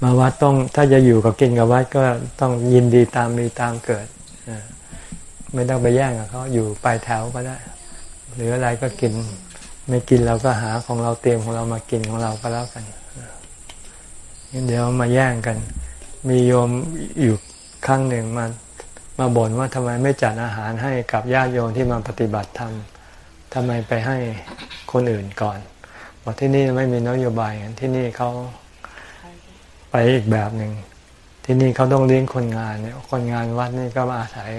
มาวัดต้องถ้าจะอยู่กับกินกับวัดก็ต้องยินดีตามมีตามเกิดไม่ต้องไปแย่งกับเขาอยู่ปลายแถวก็ได้ หรืออะไรก็กิน ไม่กินเราก็หาของเราเตรียมของเรามากินของเราก็แล้วกันเดี๋ยวมาแย่งกัน มีโยมอยู่ครั้งหนึ่งมามาบ่นว่าทำไมไม่จัดอาหารให้กับญาติโยมที่มาปฏิบัติธรรมทำไมไปให้คนอื่นก่อนบอกที่นี่ไม่มีนโยบายที่นี่เขาไปอีกแบบหนึ่งที่นี่เขาต้องเลี้ยงคนงานเนี่ยคนงานวัดนี่ก็มาอาศัย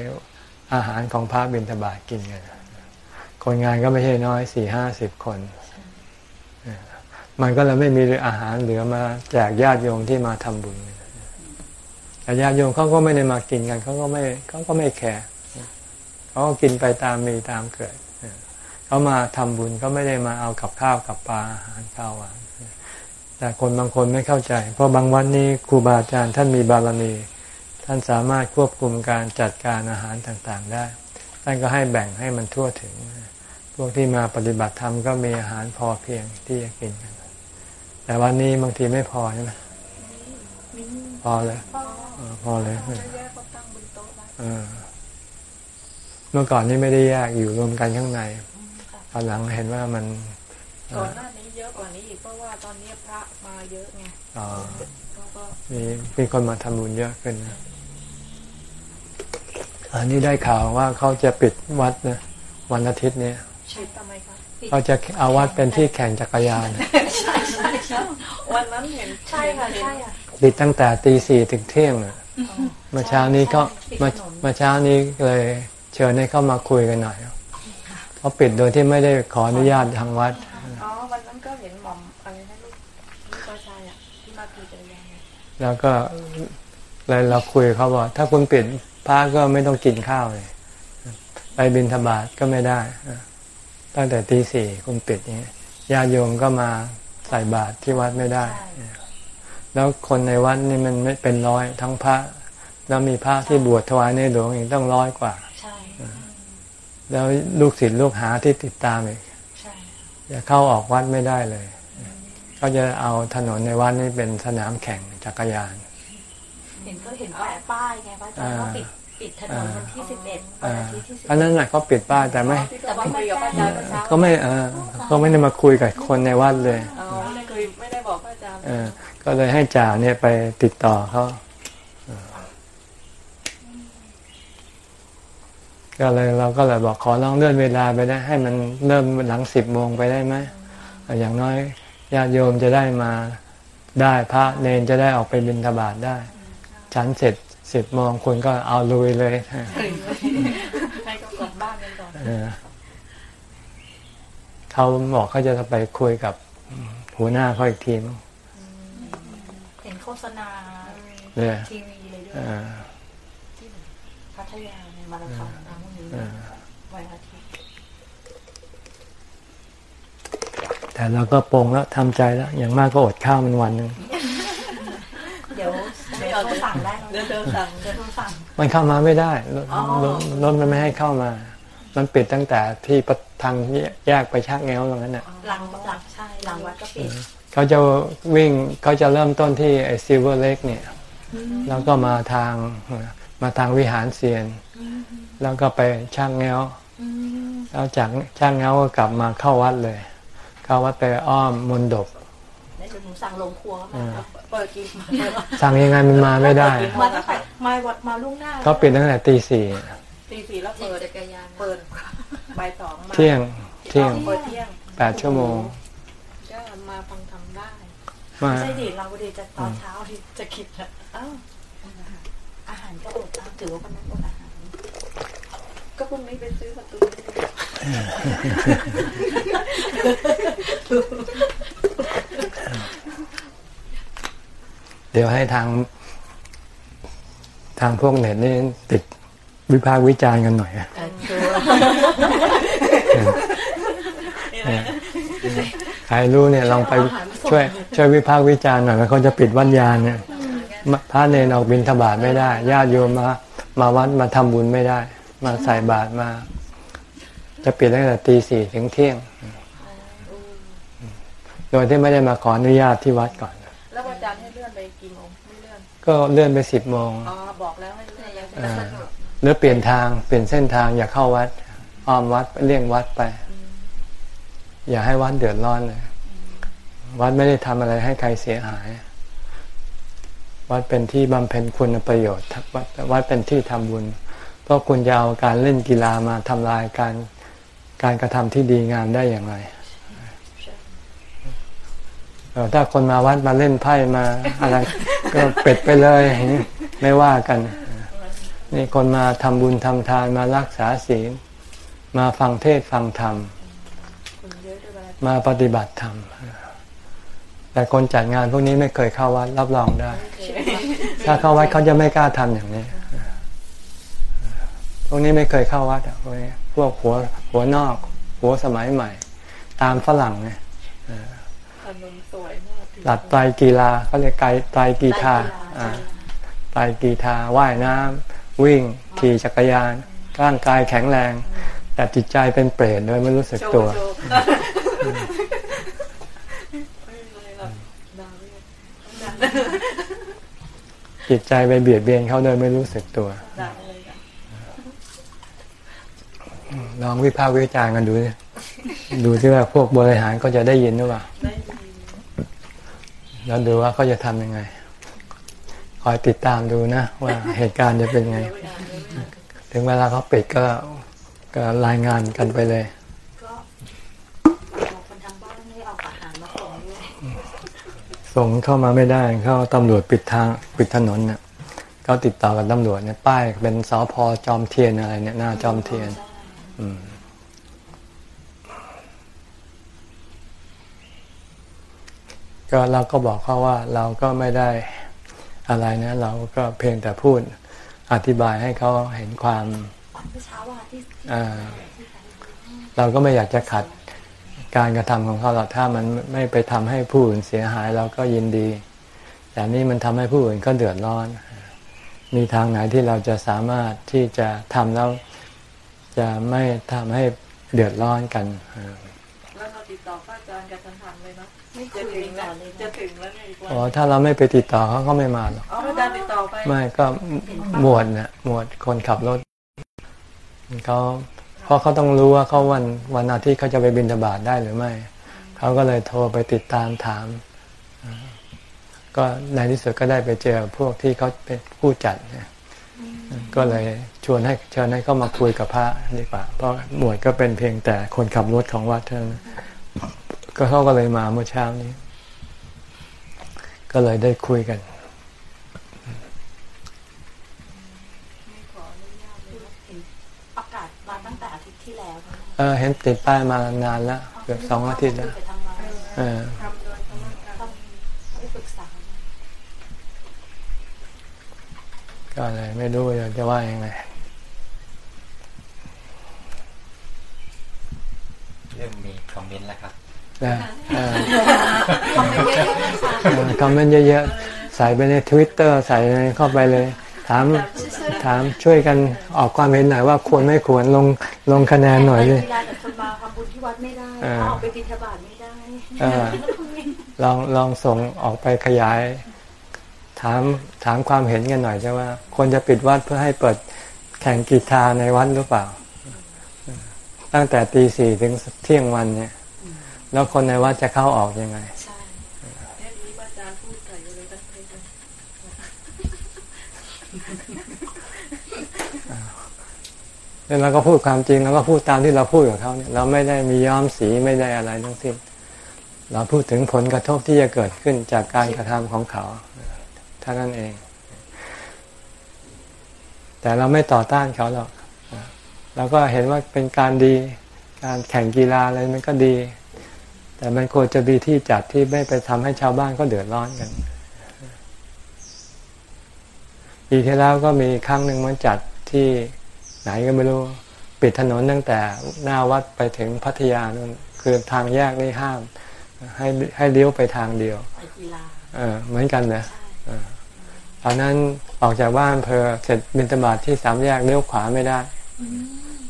อาหารของพระบิณฑบาตกินกัน คนงานก็ไม่ใช่น้อยสี่ห้าสิบคน มันก็เลยไม่มีอาหารเหลือมาแจกญาติโยมที่มาทำบุญแต่ญาติโยมเขาก็ไม่ได้มากินกันเขาก็ไม่เขาก็ไม่แคร์เขาก็กินไปตามมีตามเกิดเขามาทำบุญก็ไม่ได้มาเอากับข้าวกับปลาอาหารข้าวหวานแต่คนบางคนไม่เข้าใจ เพราะบางวันนี้ครูบาอาจารย์ท่านมีบารมีท่านสามารถควบคุมการจัดการอาหารต่างๆได้ ท่านก็ให้แบ่งให้มันทั่วถึง พวกที่มาปฏิบัติธรรมก็มีอาหารพอเพียงที่จะกินกัน แต่วันนี้บางทีไม่พอใช่ไหมพอเลยเออพอเลยเยอะแยะเขาตั้งบนโต๊ะไว้เออเมื่อก่อนนี้ไม่ได้แยกอยู่รวมกันข้างในตอนหลังเห็นว่ามันเอ่ก่ออนหน้านี้เยอะกว่านี้อีกเพราะว่าตอนนี้พระมาเยอะไงอ๋อเขาก็มีมีคนมาทำบุญเยอะขึ้นนะอันนี้ได้ข่าวว่าเขาจะปิดวัดนะวันอาทิตย์เนี้ย ปิดทำไมคะเขาจะเอาวัดเป็นที่แข่งจักรยานวันนั้นเห็นใช่ค่ะใช่ค่ะปิดตั้งแต่ตีสี่ถึงเที่ยงเลยเมื่อเช้านี้ก็เมื่อเมื่อเช้านี้เลยเชิญให้เข้ามาคุยกันหน่อยเขาปิดโดยที่ไม่ได้ขออนุญาตทางวัดอ๋อวันนั้นก็เห็นหม่อมอะไรนะลูกลูกก็ชายอะที่มาขี่จักรยานเนี่ยแล้วก็เลยเราคุยเขาบอกถ้าคุณปิดพระก็ไม่ต้องกินข้าวเลยไปบินธบาตก็ไม่ได้ ตั้งแต่ตีสี่คุณปิดอย่างนี้ยญาติโยมก็มาใส่บาตรที่วัดไม่ได้ แล้วคนในวัดนี่มันไม่เป็นร้อยทั้งพระ แล้วมีพระที่บวชถวายในหลวงอีกต้องร้อยกว่าใช่แล้วลูกศิษย์ลูกหาที่ติดตามอีกใช่จะเข้าออกวัดไม่ได้เลย ก็จะเอาถนนในวัดนี่เป็นสนามแข่งจักรยาน เห็นก็เห็นป้ายป้ายไงว่าจะว่าปิด ปิดถนนวันที่สิบเอ็ดวันอ่าอาทิตย์ที่สิบอันนั้นแหละก็ปิดป้ายแต่ไม่ที่แต่ว่าคุยกับพระอาจารย์เมื่อเช้าก็ไม่เออก็ไม่ได้มาคุยกับคนในวัดเลยอ๋อไม่ได้คุยไม่ได้บอกพระอาจารย์เออ ก็เลยให้จ่าเนี่ยไปติดต่อเขาเออก็เลยเราก็เลยบอกขอลองเลื่อนเวลาไปได้ ให้มันเริ่มหลังสิบโมงไปได้ไหมอย่างน้อยญาติโยมจะได้มาได้พระเนนจะได้ออกไปบิณฑบาตได้ ฉันเสร็จ สิบโมงคุณก็เอาลุยเลยให้เขากลับบ้านกันก่อนเออเขาบอกเขาจะไปคุยกับหัวหน้าเขาอีกทีมั้งเห็นโฆษณาเนี่ยทีวีเลยด้วเอยอที่พัทยาในมาราธอนนะวันนี้เออวันอาทิตย์แต่เราก็ปรงแล้วทำใจแล้ว อย่างมากก็อดข้าวมันวันหนึ่งเดี๋ยวเดี๋ยวโทรสั่งได้เดี๋ยวเดินสั่งเดี๋ยวโทรสั่งมันเข้ามาไม่ได้รถอ๋อรถรถมันไม่ให้เข้ามา มันปิดตั้งแต่ที่ประทางแยกไปชักแง้วตรงนั้นน่ะหลังหลังใช่หลังวัดก็ปิดเขาจะวิ่งเขาจะเริ่มต้นที่ไอ้ซิลเวอร์เลกเนี่ย แล้วก็มาทางมาทางวิหารเซียน แล้วก็ไปชักแง้วแล้วจากช่างเงาก็กลับมาเข้าวัดเลย เข้าวัดไปอ้อมมนดบ แล้วเดี๋ยวหนูสั่งลงครัวอ่าเปิดกี่สั่งยังไงมันมาไม่ได้ มาตั้งแต่มาวัดมาล่วงหน้าเขาปิดตั้งแต่ตีสี่ตีสี่แล้วขี่เปิดจักรยานเปิดบ่ายสองมาเที่ยงเที่ยงเปิดเที่ยงแปดชั่วโมงก็มาฟังทำได้มาไม่ใช่ดิเราดีจะตอนเช้าที่จะคิดอะอ้าวอาหารก็อดอ้าวถือว่าวันนั้นอดอาหารก็พรุ่งนี้ไปซื้อประตู เดี๋ยวให้ทาง ทางพวกเน็ตนี่ติดวิพากษ์วิจารณ์กันหน่อยอะใครรู้เนี่ยลองไปช่วย ช่วยวิพากษ์วิจารณ์หน่อยว่าเขาจะปิดวัดยานเนี่ยพระเนนออกบินทบาทไม่ได้ ญาติโยมมามาวัดมาทำบุญไม่ได้ มาใส่บาตรมา จะปิดตั้งแต่ตีสี่ถึงเที่ยง โดยที่ไม่ได้มาขออนุญาตที่วัดก่อน แล้วอาจารย์ให้เลื่อนไปกี่โมงไม่เลื่อน ก็เลื่อนไปสิบโมงอ๋อบอกแล้วให้เลื่อนยังอ่าหรือเปลี่ยนทางเปลี่ยนเส้นทางอย่าเข้าวัดอ้อมวัดเลี่ยงวัดไป อย่าให้วัดเดือดร้อนเลยวัดไม่ได้ทำอะไรให้ใครเสียหาย วัดเป็นที่บำเพ็ญคุณประโยชน์วัดวัดเป็นที่ทำบุญ เพราะคุณจะเอาการเล่นกีฬามาทำลายการการกระทำที่ดีงามได้อย่างไรเออ ถ้าคนมาวัดมาเล่นไพ่มาอะไร ก็เป็ดไปเลยไม่ว่ากัน นี่คนมาทำบุญทำทานมารักษาศีล มาฟังเทศฟังธรรม มาปฏิบัติธรรม แต่คนจัดงานพวกนี้ไม่เคยเข้าวัดรับรองได้ ถ้าเข้าวัดเขาจะไม่กล้าทำอย่างนี้พวกนี้ไม่เคยเข้าวัดพวกนี้พวกหัวหัวนอก หัวสมัยใหม่ ตามฝรั่งเนี่ย ถนนสวยมากหลัดไตรกีฬาเขาเรียกไกไตรกีฬาอ่าไตรกีฬาว่ายน้ำวิ่งขี่จักรยาน ร่างกายแข็งแรง แต่จิตใจเป็นเปรตโดยไม่รู้สึกตัวโชว์ไม่เป็นไรหรอกดาวเรียกจิตใจไปเบียดเบียนเขาโดยไม่รู้สึกตัวดาวเลยค่ะลองวิพากษ์วิจารณ์กันดูดิ ดูที่ว่าพวกบริหารก็จะได้ยินหรือเปล่าได้ยินแล้วดูว่าเขาจะทำยังไง คอยติดตามดูนะ ว่าเหตุการณ์จะเป็นไงเดี๋ยวอ่านเดี๋ยวอ่านถึงเวลาเขาปิดก็ก็รายงานกันไปเลยก็บอกคนทางบ้านให้เอาอาหารมาส่งด้วยส่งเข้ามาไม่ได้ เขาตำรวจปิดทางปิดถนนเนี่ยเขาติดต่อกับตำรวจเนี่ยป้ายเป็นสพจอมเทียนอะไรเนี่ยหน้าจอมเทียน อืม ก็เราก็บอกเขาว่าเราก็ไม่ได้อะไรนะ เราก็เพียงแต่พูดอธิบายให้เขาเห็นความเราก็ไม่อยากจะขัดการกระทำของเขาหรอกถ้ามันไม่ไปทำให้ผู้อื่นเสียหายเราก็ยินดี แต่นี่มันทำให้ผู้อื่นก็เดือดร้อน มีทางไหนที่เราจะสามารถที่จะทำแล้วจะไม่ทำให้เดือดร้อนกันแล้วเราติดต่อพระอาจารย์กันท ไม่คุจะยถึงก่แล้อวนเลยจะนะถึงแล้วเนี่ยอีกวันอ๋อถ้าเราไม่ไปติดต่อเขาก็ไม่มาหรอกอ๋อพระอาจารย์ติดต่อไปไม่ก็หมวดเนี่ยหมวดคนขับรถเขาเพราะเขาต้องรู้ว่าเขาวันวันอาทิตย์เขาจะไปบินทบาทได้หรือไม่เขาก็เลยโทรไปติดตามถามอ่าก็ในที่สุดก็ได้ไปเจอพวกที่เขาเป็นผู้จัดเนี่ยก็เลยชวนให้เชิญให้เขามาคุยกับพระดีกว่า เพราะหมวดก็เป็นเพียงแต่คนขับรถของวัดเท่านั้น ก็เขาก็เลยมาเมื่อเช้านี้ ก็เลยได้คุยกันขออนุญาตเลยนะเห็นประกาศมาตั้งแต่อาทิตย์ที่แล้วนะเออเห็นติดป้ายมานานแล้วเกือบสองอาทิตย์แล้วไปทำมาเออทำโดยธรรมการต้องไปปรึกษาก็เลยไม่รู้จะว่ายังไงเริ่มมีคอมเมนต์แล้วครับนะเออ คอมเมนต์เยอะๆนะคะเออคอมเมนต์เยอะๆ ใส่ไปในทวิตเตอร์ใส่เข้าไปเลย ถามถามช่วยกันออกความเห็นหน่อยว่าควรไม่ควรลงลงคะแนนหน่อยเลยเวลาแต่คนมาทำบุญที่วัดไม่ได้เออเขาออกไปบิณฑบาตไม่ได้เออลองลองส่งออกไปขยาย ถามถามความเห็นกันหน่อยใช่ว่าควรจะปิดวัดเพื่อให้เปิดแข่งกีฬาในวัดหรือเปล่า ตั้งแต่ตีสี่ถึงเที่ยงวันเนี่ย แล้วคนในวัดจะเข้าออกยังไงใช่เนี่ยนี้พระอาจารย์พูดใส่เลยตั้งแต่ต้นแล้วเราก็พูดความจริงแล้วก็พูดตามที่เราพูดกับเขาเนี่ย เราไม่ได้มีย้อมสีไม่ได้อะไรทั้งสิ้น เราพูดถึงผลกระทบที่จะเกิดขึ้นจากการกระทำของเขาเท่านั้นเอง แต่เราไม่ต่อต้านเขาหรอกเราก็เห็นว่าเป็นการดี การแข่งกีฬาอะไรมันก็ดี แต่มันควรจะมีที่จัดที่ไม่ไปทำให้ชาวบ้านก็เดือดร้อนกันปีที่แล้วก็มีครั้งหนึ่งมันจัดที่ไหนก็ไม่รู้ ปิดถนนตั้งแต่หน้าวัดไปถึงพัทยานู่นคือทางแยกนี่ห้าม ให้ให้เลี้ยวไปทางเดียวไปกีฬาเออเหมือนกันเลยใช่ตอนนั้นออกจากบ้านเพอเสร็จบินตบาทที่สามแยกเลี้ยวขวาไม่ได้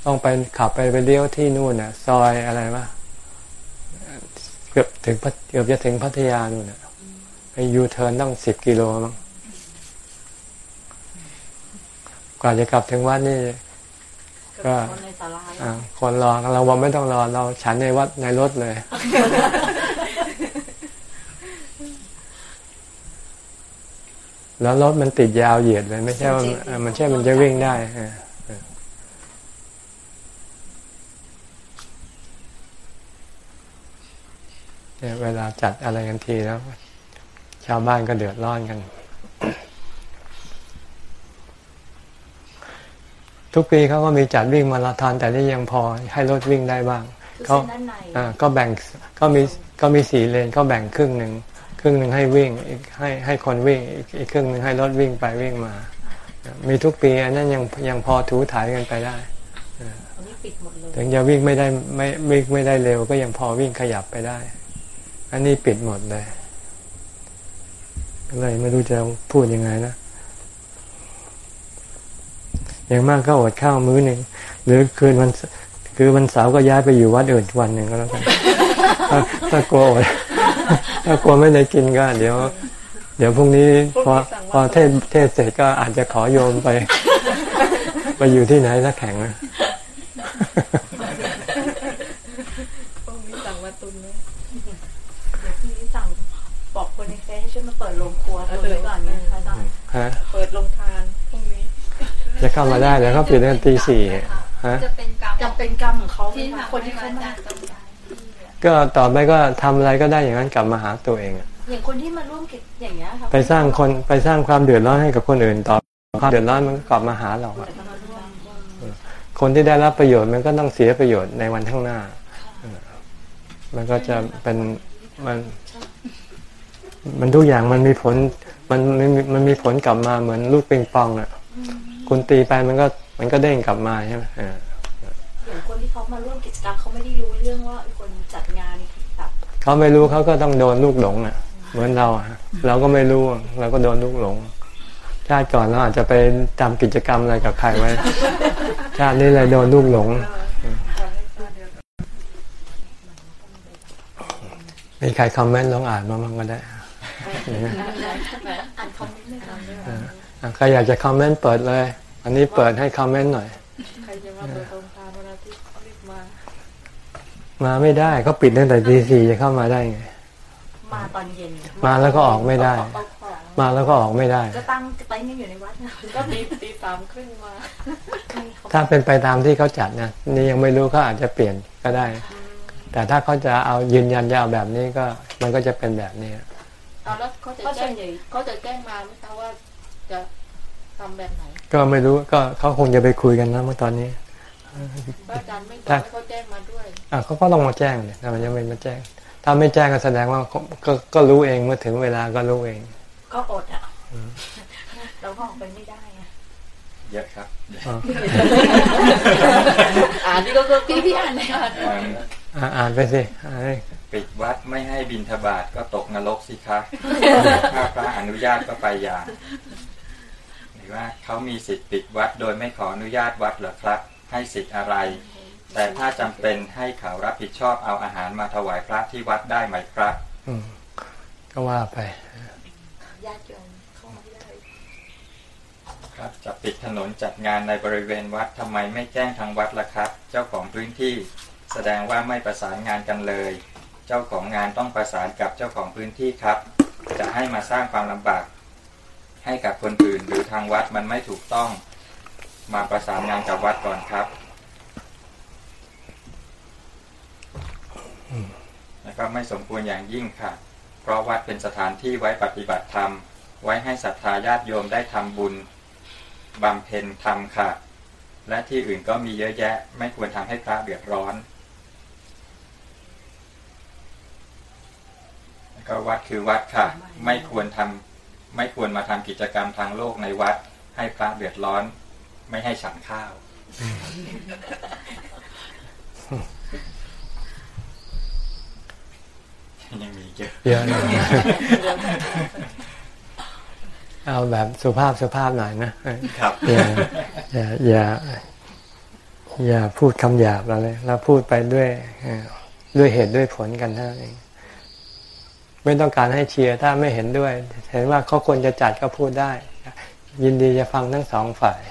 ต้องไปขับไปไปเลี้ยวที่นู่นน่ะ ซอยอะไรวะ เกือบถึงพัทเกือบจะถึงพัทยานู่นน่ะไปยูเทิร์นต้องสิบกิโลมั้งกว่าจะกลับถึงวัดนี่ ก็คนในศาลาอ่าคนรอเราบอกไม่ต้องรอ เราฉันในวัดในรถเลย แล้วรถมันติดยาวเหยียดเลย ไม่ใช่ว่าเออมันใช่มันจะวิ่งได้เออ เออเนี่ยเวลาจัดอะไรกันทีแล้ว ชาวบ้านก็เดือดร้อนกัน ทุกปีเขาก็มีจัดวิ่งมาราธอนแต่นี่ยังพอให้รถวิ่งได้บ้างคือเขาเส้นด้านในอ่าก็แบ่งก็มีก็มีสี่เลนเขาแบ่งครึ่งหนึ่งครึ่งหนึ่งให้วิ่งอีกให้ให้คนวิ่งอีกอีกครึ่งหนึ่งให้รถวิ่งไปวิ่งมา มีทุกปีอันนั้นยังยังพอถูถ่ายกันไปได้อันนี้ปิดหมดเลยถึงจะวิ่งไม่ได้ไม่วิ่งไม่ได้เร็วก็ยังพอวิ่งขยับไปได้ อันนี้ปิดหมดเลยก็เลยไม่รู้จะพูดยังไงนะอย่างมากก็อดข้าวมื้อหนึ่งหรือคืนวันคือวันเสาร์ก็ย้ายไปอยู่วัดอื่นวันหนึ่งก็แล้วกันถ้ากลัวอดถ้ากลัวไม่ได้กินก็เดี๋ยว เดี๋ยวพรุ่งนี้พอพอเทศเทศเสร็จก็อาจจะขอโยมไป ไปอยู่ที่ไหนสักแข่งนะ พรุ่งนี้สั่งมาตุนเลย เดี๋ยวพรุ่งนี้สั่งบอกคนในเฟซให้ช่วย มาเปิดโรงครัวตุนไว้ก่อนเนี่ยพระอาจารย์ฮะเปิดลงทานพรุ่งนี้ จะเข้ามาได้เดี๋ยวเขาปิดตั้งตีสี่ฮะจะเป็นกรรมจำเป็นกรรมของเขาที่ไหมคะทำคนให้ที่พระเขาอามาจารย์ต้องการที่ก็ต่อไปก็ทำอะไรก็ได้อย่างนั้นกลับมาหาตัวเองอะอย่างคนที่มาร่วมกิจอย่างเงี้ยค่ะไปสร้างคนไปสร้างความเดือดร้อนให้กับคนอื่นต่อความเดือดร้อนมันก็กลับมาหาเราอะจะมาร่วมคนที่ได้รับประโยชน์มันก็ต้องเสียประโยชน์ในวันข้างหน้าเออมันก็จะเป็นมัน มันทุกอย่างมันมีผลมันมันมีมันมีผลกลับมาเหมือนลูกปิงปองอะ คุณตีไปมันก็มันก็เด้งกลับมาใช่ไหมเอออย่างคนที่เขามาร่วมกิจกรรมเขาไม่ได้รู้เรื่องว่าคนจัดงานแบบเขาไม่รู้เขาก็ต้องโดนลูกหลงอะ เหมือนเราอะเราก็ไม่รู้เราก็โดนลูกหลงชาติก่อนเราอาจจะไปทำกิจกรรมอะไรกับใครไว้ ชาตินี้เลยโดนลูกหลง มีใครคอมเมนต์ลองอ่านมาบ้างก็ได้ อ่านคอมเมนต์เลยค่ะอะใครอยากจะคอมเมนต์เปิดเลย อันนี้เปิดให้คอมเมนต์หน่อย ใครจะมาเปิดลงทานวันอาทิตย์รีบมา มาไม่ได้เขาปิดตั้งแต่ตีสี่จะเข้ามาได้ไง มาตอนเย็น มาแล้วก็ออกไม่ได้เอาของมาแล้วก็ออกไม่ได้ ก็ตั้งเต็นท์กันอยู่ในวัดนะก็ตีตีสามครึ่งมา ถ้าเป็นไปตามที่เขาจัดนะนี่ยังไม่รู้เขาอาจจะเปลี่ยนก็ได้แต่ถ้าเขาจะเอายืนยันจะเอาแบบนี้ก็มันก็จะเป็นแบบนี้ เอาแล้วเขาจะก็แจ้ส่วงนใหญ่เขาจะแจ้งมาไหมคะว่าจะทำแบบไหน ก็ไม่รู้ก็เขาคงจะไปคุยกันนะเมื่อตอนนี้พระอาจารย์ไม่บอกถ้าให้เขาแจ้งมาด้วยอะเขาก็ต้องมาแจ้งเลยถ้ามันยังไม่มาแจ้ง ถ้าไม่แจ้งก็แสดงว่าเขาก็ก็รู้เองเมื่อถึงเวลาก็รู้เอง ก็อดอะเราก็ออกไปไม่ได้อะเยอะครับอ่านนี่ก็ก็พี่พี่อ่านเลยอ่านเอิ่มอะอ่านไปสิอ่านให้ ปิดวัดไม่ให้บินทบาทก็ตกนรกสิคะถ้าพระอนุญาตก็ไปอย่างหรือว่าเขามีสิทธิ์ปิดวัดโดยไม่ขออนุญาตวัดเหรอครับ ให้สิทธิ์อะไร แต่ถ้าจำเป็นให้เขารับผิดชอบเอาอาหารมาถวายพระที่วัดได้ไหมครับอืมก็ว่าไปญาติโยมเข้ามาไม่ได้ครับจะปิดถนนจัดงานในบริเวณวัดทำไมไม่แจ้งทางวัดล่ะครับ เจ้าของพื้นที่แสดงว่าไม่ประสานงานกันเลย เจ้าของงานต้องประสานกับเจ้าของพื้นที่ครับ จะให้มาสร้างความลำบาก ให้กับคนอื่น หรือทางวัดมันไม่ถูกต้อง มาประสานงานกับวัดก่อนครับแล้วก็ไม่สมควรอย่างยิ่งค่ะ เพราะวัดเป็นสถานที่ไว้ปฏิบัติธรรม ไว้ให้ศรัทธาญาติโยมได้ทำบุญบำเพ็ญธรรมค่ะ และที่อื่นก็มีเยอะแยะ ไม่ควรทำให้พระเดือดร้อน แล้ว ก็วัดคือวัดค่ะ ไม่ควรทำไม่ควรมาทำกิจกรรมทางโลกในวัด ให้พระเดือดร้อน ไม่ให้ฉันข้าว ยังมีเยอะเยอะนะเอาแบบสุภาพสุภาพหน่อยนะครับอย่าอย่าอย่าอย่าพูดคำหยาบอะไรเราพูดไปด้วยเอ่อด้วยเหตุด้วยผลกันเท่านั้นเอง ไม่ต้องการให้เชียร์ถ้าไม่เห็นด้วย เห็นว่าเขาควรจะจัดก็พูดได้ ยินดีจะฟังทั้งสองฝ่าย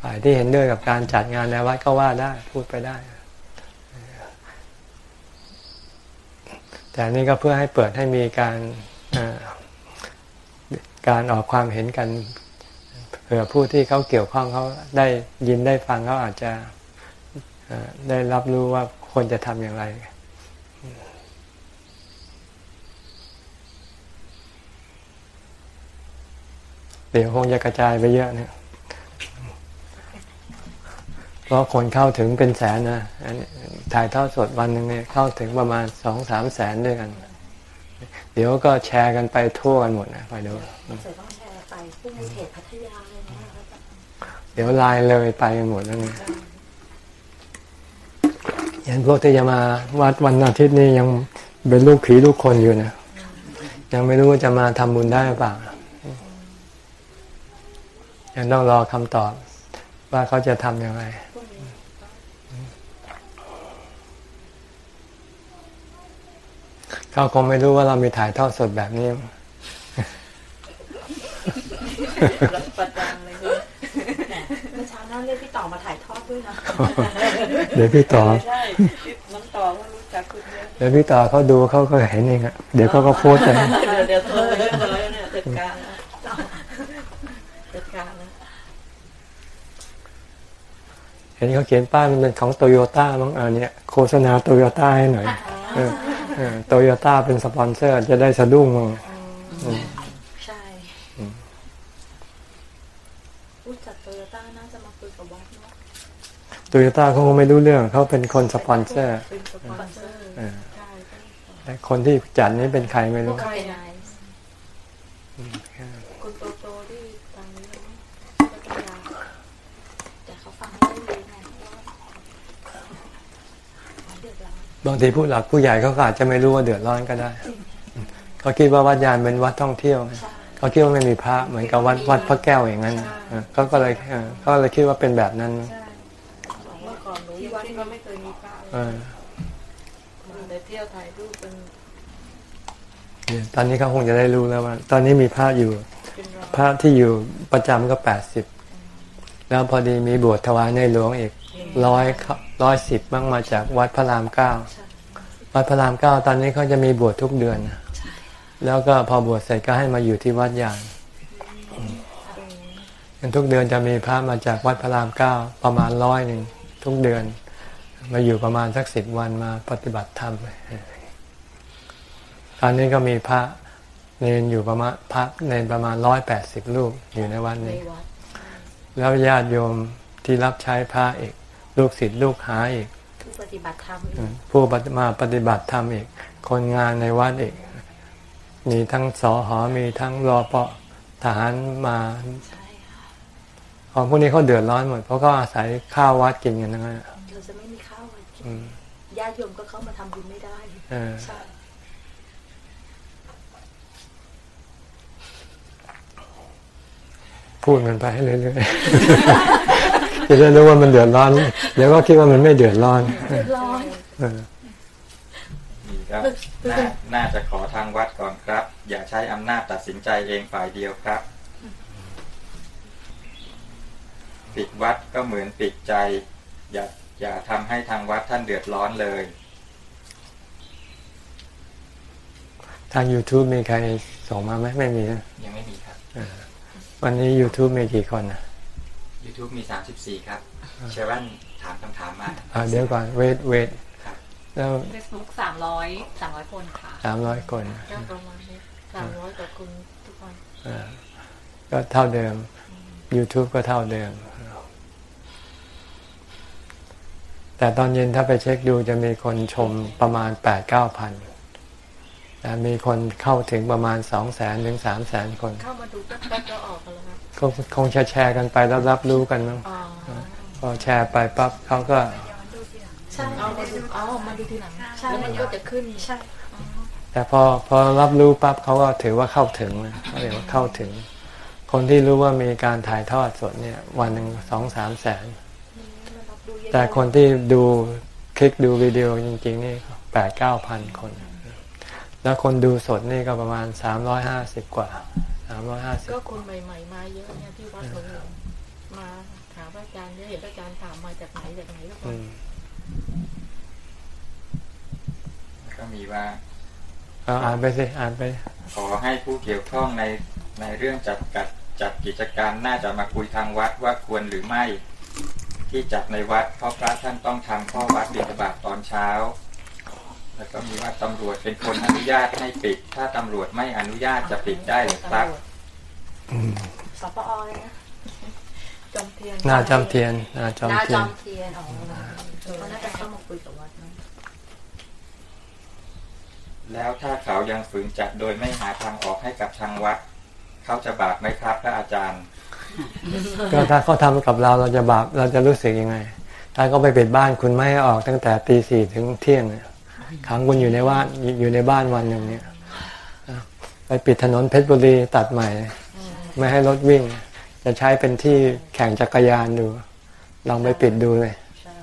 ฝ่ายที่เห็นด้วยกับการจัดงานในวัดก็ว่าได้พูดไปได้ แต่นี่ก็เพื่อให้เปิดให้มีการการออกความเห็นกันเผื่อผู้ที่เขาเกี่ยวข้องเขาได้ยินได้ฟังเขาอาจจะได้รับรู้ว่าควรจะทำอย่างไร เดี๋ยวคงจะกระจายไปเยอะเนี่ยเพราะคนเข้าถึงเป็นแสนนะอันนี้ถ่ายทอดสดวันหนึ่งเนี่ยเข้าถึงประมาณสองสามแสนด้วยกัน เดี๋ยวก็แชร์กันไปทั่วกันหมดนะไปดูเสร็จต้องแชร์ไปพวกในเพจพัทยาเลยนะคะเดี๋ยวไลน์เลยไปกันหมดแล้วเนี่ยยันพวกที่จะมาวัดวันอาทิตย์นี่ยังเป็นลูกผีลูกคนอยู่นะยังไม่รู้ว่าจะมาทำบุญได้หรือเปล่า ยังต้องรอคำตอบว่าเขาจะทำยังไงเขาคงไม่รู้ว่าเรามีถ่ายทอดสดแบบนี้รับประดังเลเมื่อเช้านั้เรียกพี่ต่อมาถ่ายทอดด้วยนะเดี๋ยวพี่ต่อใช่น้องต่อเขารู้จักคุณเยเดี๋ยวพี่ต่อเขาดูเขาก็เห็นเองอะเดี๋ยวเขาก็โพสต์เองเดี๋ยวเดี๋ยวโทรไปเรื่ เห็นเขาเขียนป้ายมันเป็นของโตโยต้ามั้งอันเนี้ยโฆษณาโตโยต้าให้หน่อยโตโยต้าเป็นสปอนเซอร์จะได้สะดุ้งมั้งอืมใช่อืมผู้จัดโตโยต้าน่าจะมาคุยกับวัดเนาะโตโยต้าเขาคงไม่รู้เรื่องเขาเป็นคนสปอนเซอร์เป็นสปอนเซอร์เออใช่ใช่แต่คนที่จัดนี้เป็นใครไม่พวรู้ กใครนาย คนโตๆที่ตอนนี้เราไม่ก็จะยาว แต่เขาฟังไม่ได้รู้ไงว่าเดือดร้อน บางทีผู้หลักผู้ใหญ่เขาก็อาจจะไม่รู้ว่าเดือดร้อนก็ได้ เขาคิดว่าวัดยานเป็นวัดท่องเที่ยวใช่เขาคิดว่าไม่มีพระเหมือนกับวัดวัดพระแก้วอย่างนั้นเออเขาก็เลยเออเขาเลยคิดว่าเป็นแบบนั้นใช่เมื่อก่อนหนูที่วัดก็ไม่เคยมีพระเลเอยอมันแต่เที่ยวถ่ายรูปเป็นเนี่ยตอนนี้เขาคงจะได้รู้แล้วว่า ตอนนี้มีพระอยู่เป็นร้อยพระที่อยู่ประจำก็แปดสิบแล้วพอดีมีบวชถวายในหลวงอีกร้อย ร้อยสิบบ้างมาจากวัดพระรามเก้าวัดพระรามเก้าตอนนี้เขาจะมีบวชทุกเดือนนะแล้วก็พอบวชเสร็จก็ให้มาอยู่ที่วัดยางงั้นทุกเดือนจะมีพระมาจากวัดพระรามเก้าประมาณร้อยหนึ่งทุกเดือน มาอยู่ประมาณสักสิบวันมาปฏิบัติธรรมตอนนี้ก็มีพระเนนอยู่ประมาณพระเนนประมาณร้อยแปดสิบรูปอยู่ในวัดในนี้วัดแล้วญาติโยมที่รับใช้พระอีก ลูกศิษย์ลูกหาอีกผู้ปฏิบัติธรรมอืมผู้ปฏิมาปฏิบัติธรรมอีก คนงานในวัดอีก มีทั้งสอหอมีทั้งรอปอทหารมาใช่ค่ะของพวกนี้เขาเดือดร้อนหมดเพราะก็อาศัยข้าววัดกินกันทั้งนั้นอะเราจะไม่มีข้าวไว้กินอืมญาติโยมก็เข้ามาทำบุญไม่ได้เออใช่พูดมันไปให้เรื่อยๆ จะได้รู้ว่ามันเดือดร้อนเดี๋ยวก็คิดว่ามันไม่เดือดร้อนเดือดร้อนเออนี่ครับน่าน่าจะขอทางวัดก่อนครับ อย่าใช้อำนาจตัดสินใจเองฝ่ายเดียวครับ ปิดวัดก็เหมือนปิดใจ อย่าอย่าทำให้ทางวัดท่านเดือดร้อนเลย ทาง YouTube มีใครส่งมาไหมไม่มีนะยังไม่มีครับวันนี้ YouTube มีกี่คนนะ YouTube มี 34 ครับ เชวันถามคำถามมาอ่าเดี๋ยวก่อน เวทเวทครับแล้วเฟซบุ๊กสามร้อยสามร้อยคนค่ะสามร้อยคนก็ประมาณนี้สามร้อยกว่าคุณทุกคนอ่าก็เท่าเดิม YouTube ก็เท่าเดิม แต่ตอนเย็นถ้าไปเช็คดูจะมีคนชมประมาณแปดเก้าพันแต่มีคนเข้าถึงประมาณสองแสนถึงสามแสนคน เข้ามาดูแป๊บๆก็ออกกันแล้วครับ ก็คงจะแชร์กันไปแล้วรับรู้กันมั้งอ๋อพอแชร์ไปปั๊บเขาก็ใช่เอามาดูเอามาดูทีหลังใช่แล้วมันก็จะขึ้นใช่แต่พอพอรับรู้ปั๊บเขาก็ถือว่าเข้าถึงนะเขาเรียกว่าเข้าถึง คนที่รู้ว่ามีการถ่ายทอดสดเนี่ย วันหนึ่งสองสามแสนมารับดูเยอะๆแต่คนที่ดูคลิกดูวิดีโอจริง ๆ นี่แปดเก้าพันคน แล้วคนดูสดนี่ก็ประมาณสามร้อยห้าสิบกว่า สามร้อยห้าสิบก็คนใหม่ๆมาเยอะเนี่ยที่วัดหลวงหลวงมาถามพระอาจารย์เนี่ยเห็นพระอาจารย์ถามมาจากไหนจากไหนแล้วก็แล้วก็มีว่าเอาอ่านไปสิอ่านไป ขอให้ผู้เกี่ยวข้องในในเรื่องจัดกัดจัดกิจการน่าจะมาคุยทางวัดว่าควรหรือไม่ ที่จัดในวัดเพราะพระท่านต้องทำข้อวัดบิณฑบาตตอนเช้า แล้วก็มีว่าตำรวจเป็นคนอนุญาตให้ปิด ถ้าตำรวจไม่อนุญาตจะปิดได้หรือครับสปอเลยนะจำเทียนหน้าจำเทียนหน้าหน้าจำเทียจนอมเทียนอ๋อเขาน่าจะเข้ามาคุยกับวัดนะแล้วถ้าเขายังฝืนจัดโดยไม่หาทางออกให้กับทางวัด เขาจะบาปไหมครับพระอาจารย์ ก็ถ้าเขาทำกับเราเราจะบาปเราจะรู้สึกยังไง ถ้าเขาไปปิดบ้านคุณไม่ให้ออกตั้งแต่ตีสี่ถึงเที่ยงเนี่ย ขังคุณอยู่ในบ้านอยู่ในบ้านวันหนึ่งเนี่ยไปปิดถนนเพชรบุรีตัดใหม่ ไม่ให้รถวิ่ง จะใช้เป็นที่แข่งจักรยานดู ลองไปปิดดูเลยใช่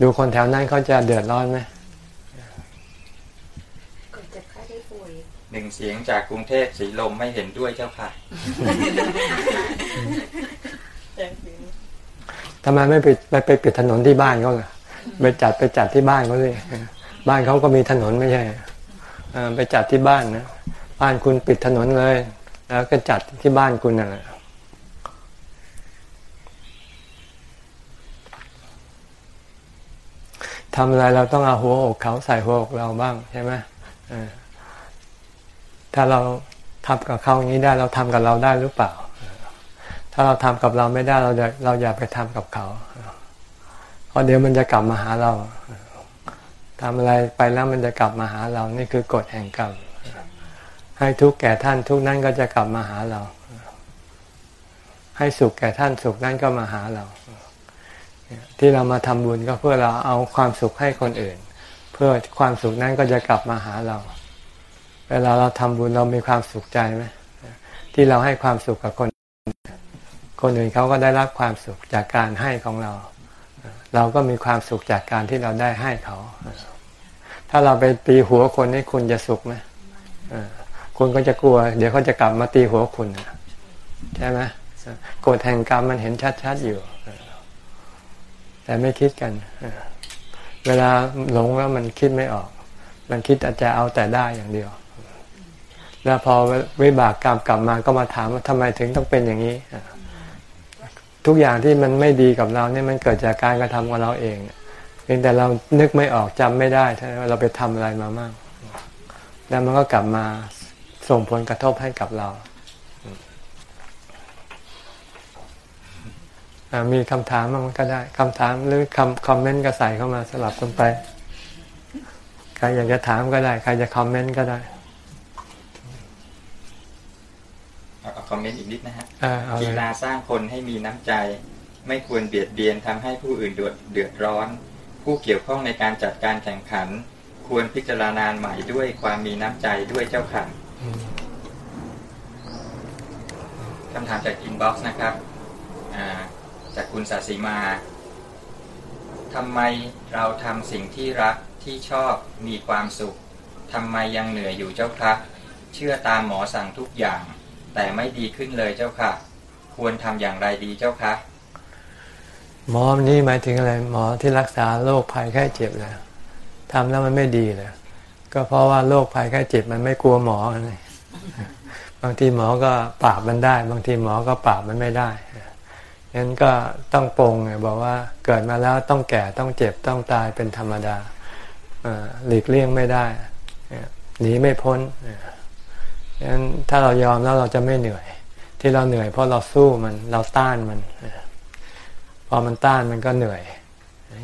ดูคนแถวนั้นเขาจะเดือดร้อนไหมหนึ่งเสียงจากกรุงเทพสีลมไม่เห็นด้วยเจ้าค่ะทำไมไม่ไปไปไปปิดถนนที่บ้านเขาล่ะ ไปจัดไปจัดที่บ้านเขาสิบ้านเขาก็มีถนนไม่ใช่ไปจัดที่บ้านนะบ้านคุณปิดถนนเลย แล้วก็จัดที่บ้านคุณนั่นแหละทำอะไรเราต้องเอาหัวอกเขาใส่หัวอกเราบ้างใช่ไหมถ้าเราทำกับเขาอย่างนี้ได้เราทำกับเราได้หรือเปล่า ถ้าเราทำกับเราไม่ได้เราเราอย่าไปทำกับเขา ราะเดี๋ยวมันจะกลับมาหาเราทำอะไรไปแล้วมันจะกลับมาหาเรา นี่คือกฎแห่งกรรม ให้ทุกแก่ท่านทุกนั้นก็จะกลับมาหาเรา ให้สุขแก่ท่านสุขนั้นก็มาหาเรา ที่เรามาทำบุญก็เพื่อเราเอาความสุขให้คนอื่น เพื่อความสุขนั้นก็จะกลับมาหาเรา เวลาเราทำบุญเรามีความสุขใจไหมที่เราให้ความสุขกับคน คนอื่นเขาก็ได้รับความสุขจากการให้ของเรา เราก็มีความสุขจากการที่เราได้ให้เขา ถ้าเราไปตีหัวคนนี่คุณจะสุขไหมคุณก็จะกลัว เดี๋ยวเขาจะกลับมาตีหัวคุณใช่ไหมกฎแห่งกรรมมันเห็นชัดๆอยู่ แต่ไม่คิดกัน เวลาหลงแล้วมันคิดไม่ออก มันคิดอาจจะเอาแต่ได้อย่างเดียว แล้วพอวิบากกรรมกลับมาก็มาถามว่าทำไมถึงต้องเป็นอย่างนี้ ทุกอย่างที่มันไม่ดีกับเราเนี่ยมันเกิดจากการกระทำของเราเองเพียงแต่เรานึกไม่ออกจำไม่ได้ใช่ไหมว่าเราไปทำอะไรมาบ้างแล้วมันก็กลับมาส่งผลกระทบให้กับเรา มีคำถามมันก็ได้คำถามหรือคำคอมเมนต์ก็ใส่เข้ามาสลับกันไป ใครอยากจะถามก็ได้ ใครจะคอมเมนต์ก็ได้ เอาคอมเมนต์อีกนิดนะฮะอ่าเอาเลยกีฬาสร้างคนให้มีน้ำใจ ไม่ควรเบียดเบียนทำให้ผู้อื่นเดือดเดือดร้อน ผู้เกี่ยวข้องในการจัดการแข่งขัน ควรพิจารณาใหม่ด้วยความมีน้ำใจด้วยเจ้าค่ะคำถามจาก inbox นะครับอ่าจากคุณสาสีมาทำไมเราทำสิ่งที่รักที่ชอบมีความสุขทำไมยังเหนื่อยอยู่เจ้าคะเชื่อตามหมอสั่งทุกอย่าง แต่ไม่ดีขึ้นเลยเจ้าค่ะ ควรทำอย่างไรดีเจ้าคะหมอนี่หมายถึงอะไร หมอที่รักษาโรคภัยไข้เจ็บเลยทำแล้วมันไม่ดีเลยก็เพราะว่าโรคภัยไข้เจ็บมันไม่กลัวหมอไงบางทีหมอก็ปราบมันได้ บางทีหมอก็ปราบมันไม่ได้ฉะนั้นก็ต้องปรงไงบอกว่าเกิดมาแล้วต้องแก่ต้องเจ็บต้องตายเป็นธรรมดาหลีกเลี่ยงไม่ได้หนีไม่พ้น ฉะนั้นถ้าเรายอมแล้วเราจะไม่เหนื่อย ที่เราเหนื่อยเพราะเราสู้มันเราต้านมัน พอมันต้านมันก็เหนื่อย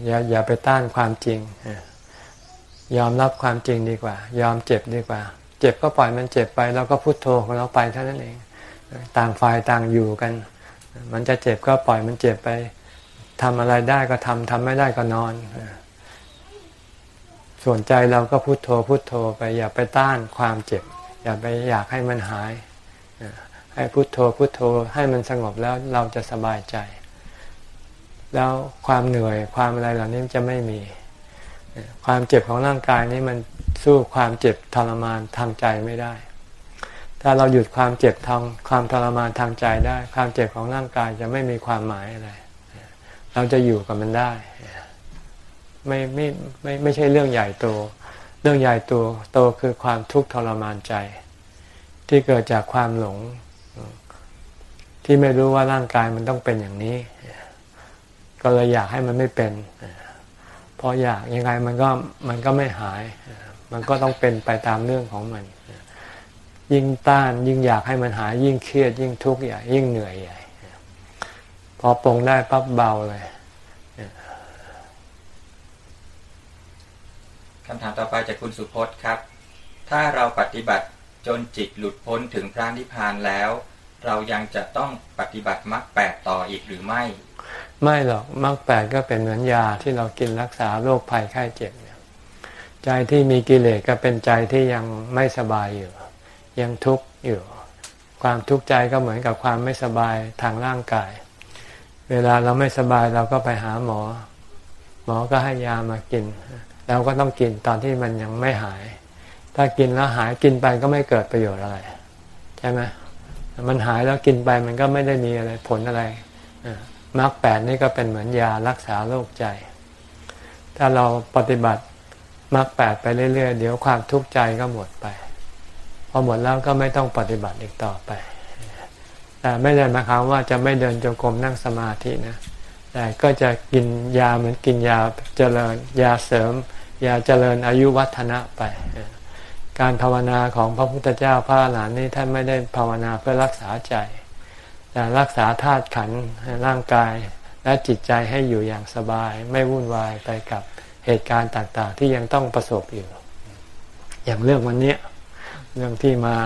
อย่าอย่าไปต้านความจริง ยอมรับความจริงดีกว่า ยอมเจ็บดีกว่า เจ็บก็ปล่อยมันเจ็บไปเราก็พุโทโธของเราไปเท่านั้นเอง ต่างฝ่ายต่างอยู่กัน มันจะเจ็บก็ปล่อยมันเจ็บไปทำอะไรได้ก็ทำทำไม่ได้ก็นอน ส่วนใจเราก็พุโทโธพุโทโธไปอย่าไปต้านความเจ็บ อย่าไปอยากให้มันหาย ให้พุโทโธพุโทโธให้มันสงบแล้วเราจะสบายใจ แล้วความเหนื่อยความอะไรเหล่านี้จะไม่มี ความเจ็บของร่างกายนี้มันสู้ความเจ็บทรมานทางใจไม่ได้ ถ้าเราหยุดความเจ็บทางความทรมานทางใจได้ ความเจ็บของร่างกายจะไม่มีความหมายอะไรเราจะอยู่กับมันได้ ไม่ไม่ไม่ไม่ใช่เรื่องใหญ่โต เรื่องใหญ่โตโตคือความทุกข์ทรมานใจ ที่เกิดจากความหลง ที่ไม่รู้ว่าร่างกายมันต้องเป็นอย่างนี้ ก็เลยอยากให้มันไม่เป็นพออยากยังไงมันก็มันก็ไม่หาย มันก็ต้องเป็นไปตามเรื่องของมัน ยิ่งต้านยิ่งอยากให้มันหาย ยิ่งเครียด ยิ่งทุกข์ใหญ่ยิ่งเหนื่อยใหญ่พอปรงได้ปั๊บเบาเลย คำถามต่อไปจากคุณสุพจน์ครับ ถ้าเราปฏิบัติจนจิตหลุดพ้นถึงพระนิพพานแล้ว เรายังจะต้องปฏิบัติมรรคแปดต่ออีกหรือไม่ ไม่หรอกมรรคแปดก็เป็นเหมือนยาที่เรากินรักษาโรคภัยไข้เจ็บเนี่ยใจที่มีกิเลสก็เป็นใจที่ยังไม่สบายอยู่ ยังทุกข์อยู่ ความทุกข์ใจก็เหมือนกับความไม่สบายทางร่างกาย เวลาเราไม่สบายเราก็ไปหาหมอ หมอก็ให้ยามากิน เราก็ต้องกินตอนที่มันยังไม่หาย ถ้ากินแล้วหายกินไปก็ไม่เกิดประโยชน์อะไร ใช่ไหมมันหายแล้วกินไปมันก็ไม่ได้มีอะไรผลอะไรมรรคแปดนี่ก็เป็นเหมือนยารักษาโรคใจ ถ้าเราปฏิบัติมรรคแปดไปเรื่อยๆ เดี๋ยวความทุกข์ใจก็หมดไป พอหมดแล้วก็ไม่ต้องปฏิบัติอีกต่อไป แต่ไม่ได้หมายความว่าจะไม่เดินจงกรมนั่งสมาธินะ แต่ก็จะกินยาเหมือนกินยาเจริญยาเสริม อย่าเจริญอายุวัฒนะไป การภาวนาของพระพุทธเจ้าพระหลานนี่ท่านไม่ได้ภาวนาเพื่อรักษาใจ แต่รักษาธาตุขันธ์ร่างกายและจิตใจให้อยู่อย่างสบาย ไม่วุ่นวายไปกับเหตุการณ์ต่างๆ ที่ยังต้องประสบอยู่ อย่างเรื่องวันนี้เรื่องที่มา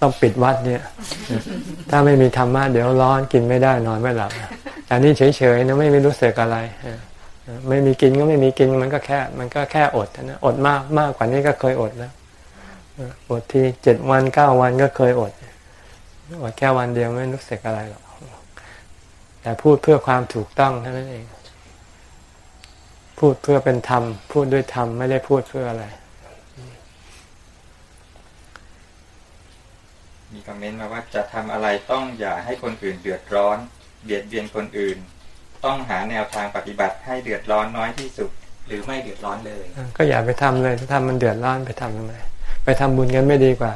ต้องปิดวัดเนี่ย ถ้าไม่มีธรรมะเดี๋ยวร้อนกินไม่ได้นอนไม่หลับแต่นี่เฉยๆนะไม่มีรู้สึกอะไร ไม่มีกินก็ไม่มีกินมันก็แค่ มันก็แค่อดนะอดมากมากกว่านี้ก็เคยอดแล้วอดที่เจ็ดวันเก้าวันก็เคยอดอดแค่วันเดียวไม่รู้สึกอะไรหรอกแต่พูดเพื่อความถูกต้องเท่านั้นเอง พูดเพื่อเป็นธรรม พูดด้วยธรรมไม่ได้พูดเพื่ออะไร มีคอมเมนต์มาว่าจะทำอะไรต้องอย่าให้คนอื่นเดือดร้อน เบียดเบียนคนอื่น ต้องหาแนวทางปฏิบัติให้เดือดร้อนน้อยที่สุด หรือไม่เดือดร้อนเลย ก็อย่าไปทำเลยถ้าทำมันเดือดร้อนไปทำทำไมไปทำบุญกันไม่ดีกว่า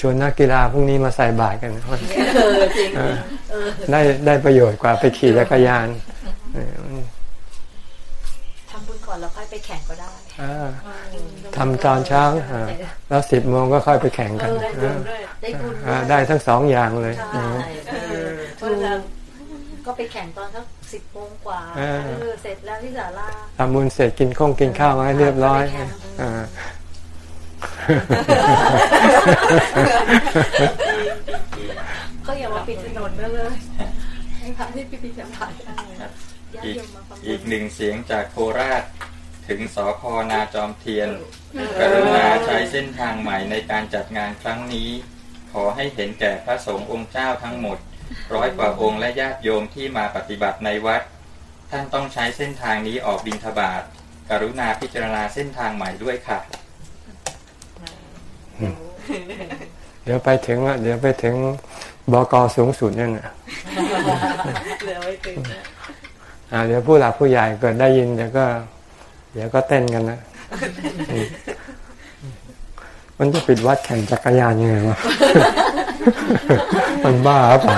ชวนนักกีฬาพรุ่งนี้มาใส่บาตรกันได้ได้ประโยชน์กว่าไปขี่จักรยานทำบุญก่อนแล้วค่อยไปแข่งก็ได้ทำตอนเช้าแล้วสิบโมงก็ค่อยไปแข่งกันได้บุญได้ทั้งสองอย่างเลยก็ไปแข่งตอนสัก สิบโมงกว่าเสร็จแล้วที่ศาลาทำบุญเสร็จกินข้องกินข้าวให้เรียบร้อยก็อย่ามาปิดถนนเลยให้พระที่พิพิธภัณฑ์อีกอีกหนึ่งเสียงจากโคราชถึงสพนาจอมเทียน กรุณาใช้เส้นทางใหม่ในการจัดงานครั้งนี้ ขอให้เห็นแก่พระสงฆ์องค์เจ้าทั้งหมด ร้อยกว่าองค์และญาติโยมที่มาปฏิบัติในวัด ท่านต้องใช้เส้นทางนี้ออกบิณฑบาตกรุณาพิจารณาเส้นทางใหม่ด้วยค่ะ เดี๋ยวไปถึงอะเดี๋ยวไปถึงบกสูงสุดนั่นน่ะเดี๋ยวไปถึงอ่าเดี๋ยวผู้หลักผู้ใหญ่เกิดได้ยินเดี๋ยวก็ เดี๋ยวก็เต้นกันนะ มันจะปิดวัดแข่งจักรยานยังไงวะ มันบ้าเปล่า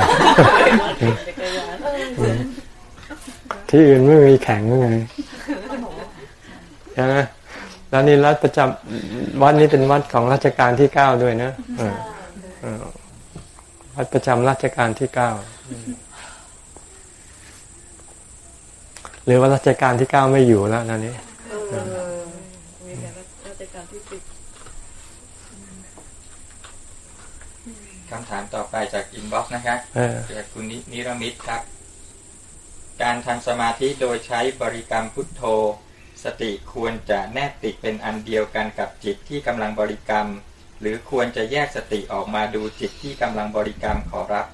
ที่อื่นไม่มีแข่งยังไงใช่ไหมแล้วนี่รัฐประจำวัดนี้เป็นวัดของรัชกาลที่เก้าด้วยนะวัดประจำรัชกาลที่เก้าหรือว่ารัชกาลที่เก้าไม่อยู่แล้วนั่นนี้มีแต่รัชกาลที่สิบ คำถามต่อไปจาก inbox นะครับจากคุณนิรมิตครับ การทำสมาธิโดยใช้บริกรรมพุทโธ สติควรจะแนบติดเป็นอันเดียวกันกับจิตที่กำลังบริกรรม หรือควรจะแยกสติออกมาดูจิตที่กำลังบริกรรมขอรับ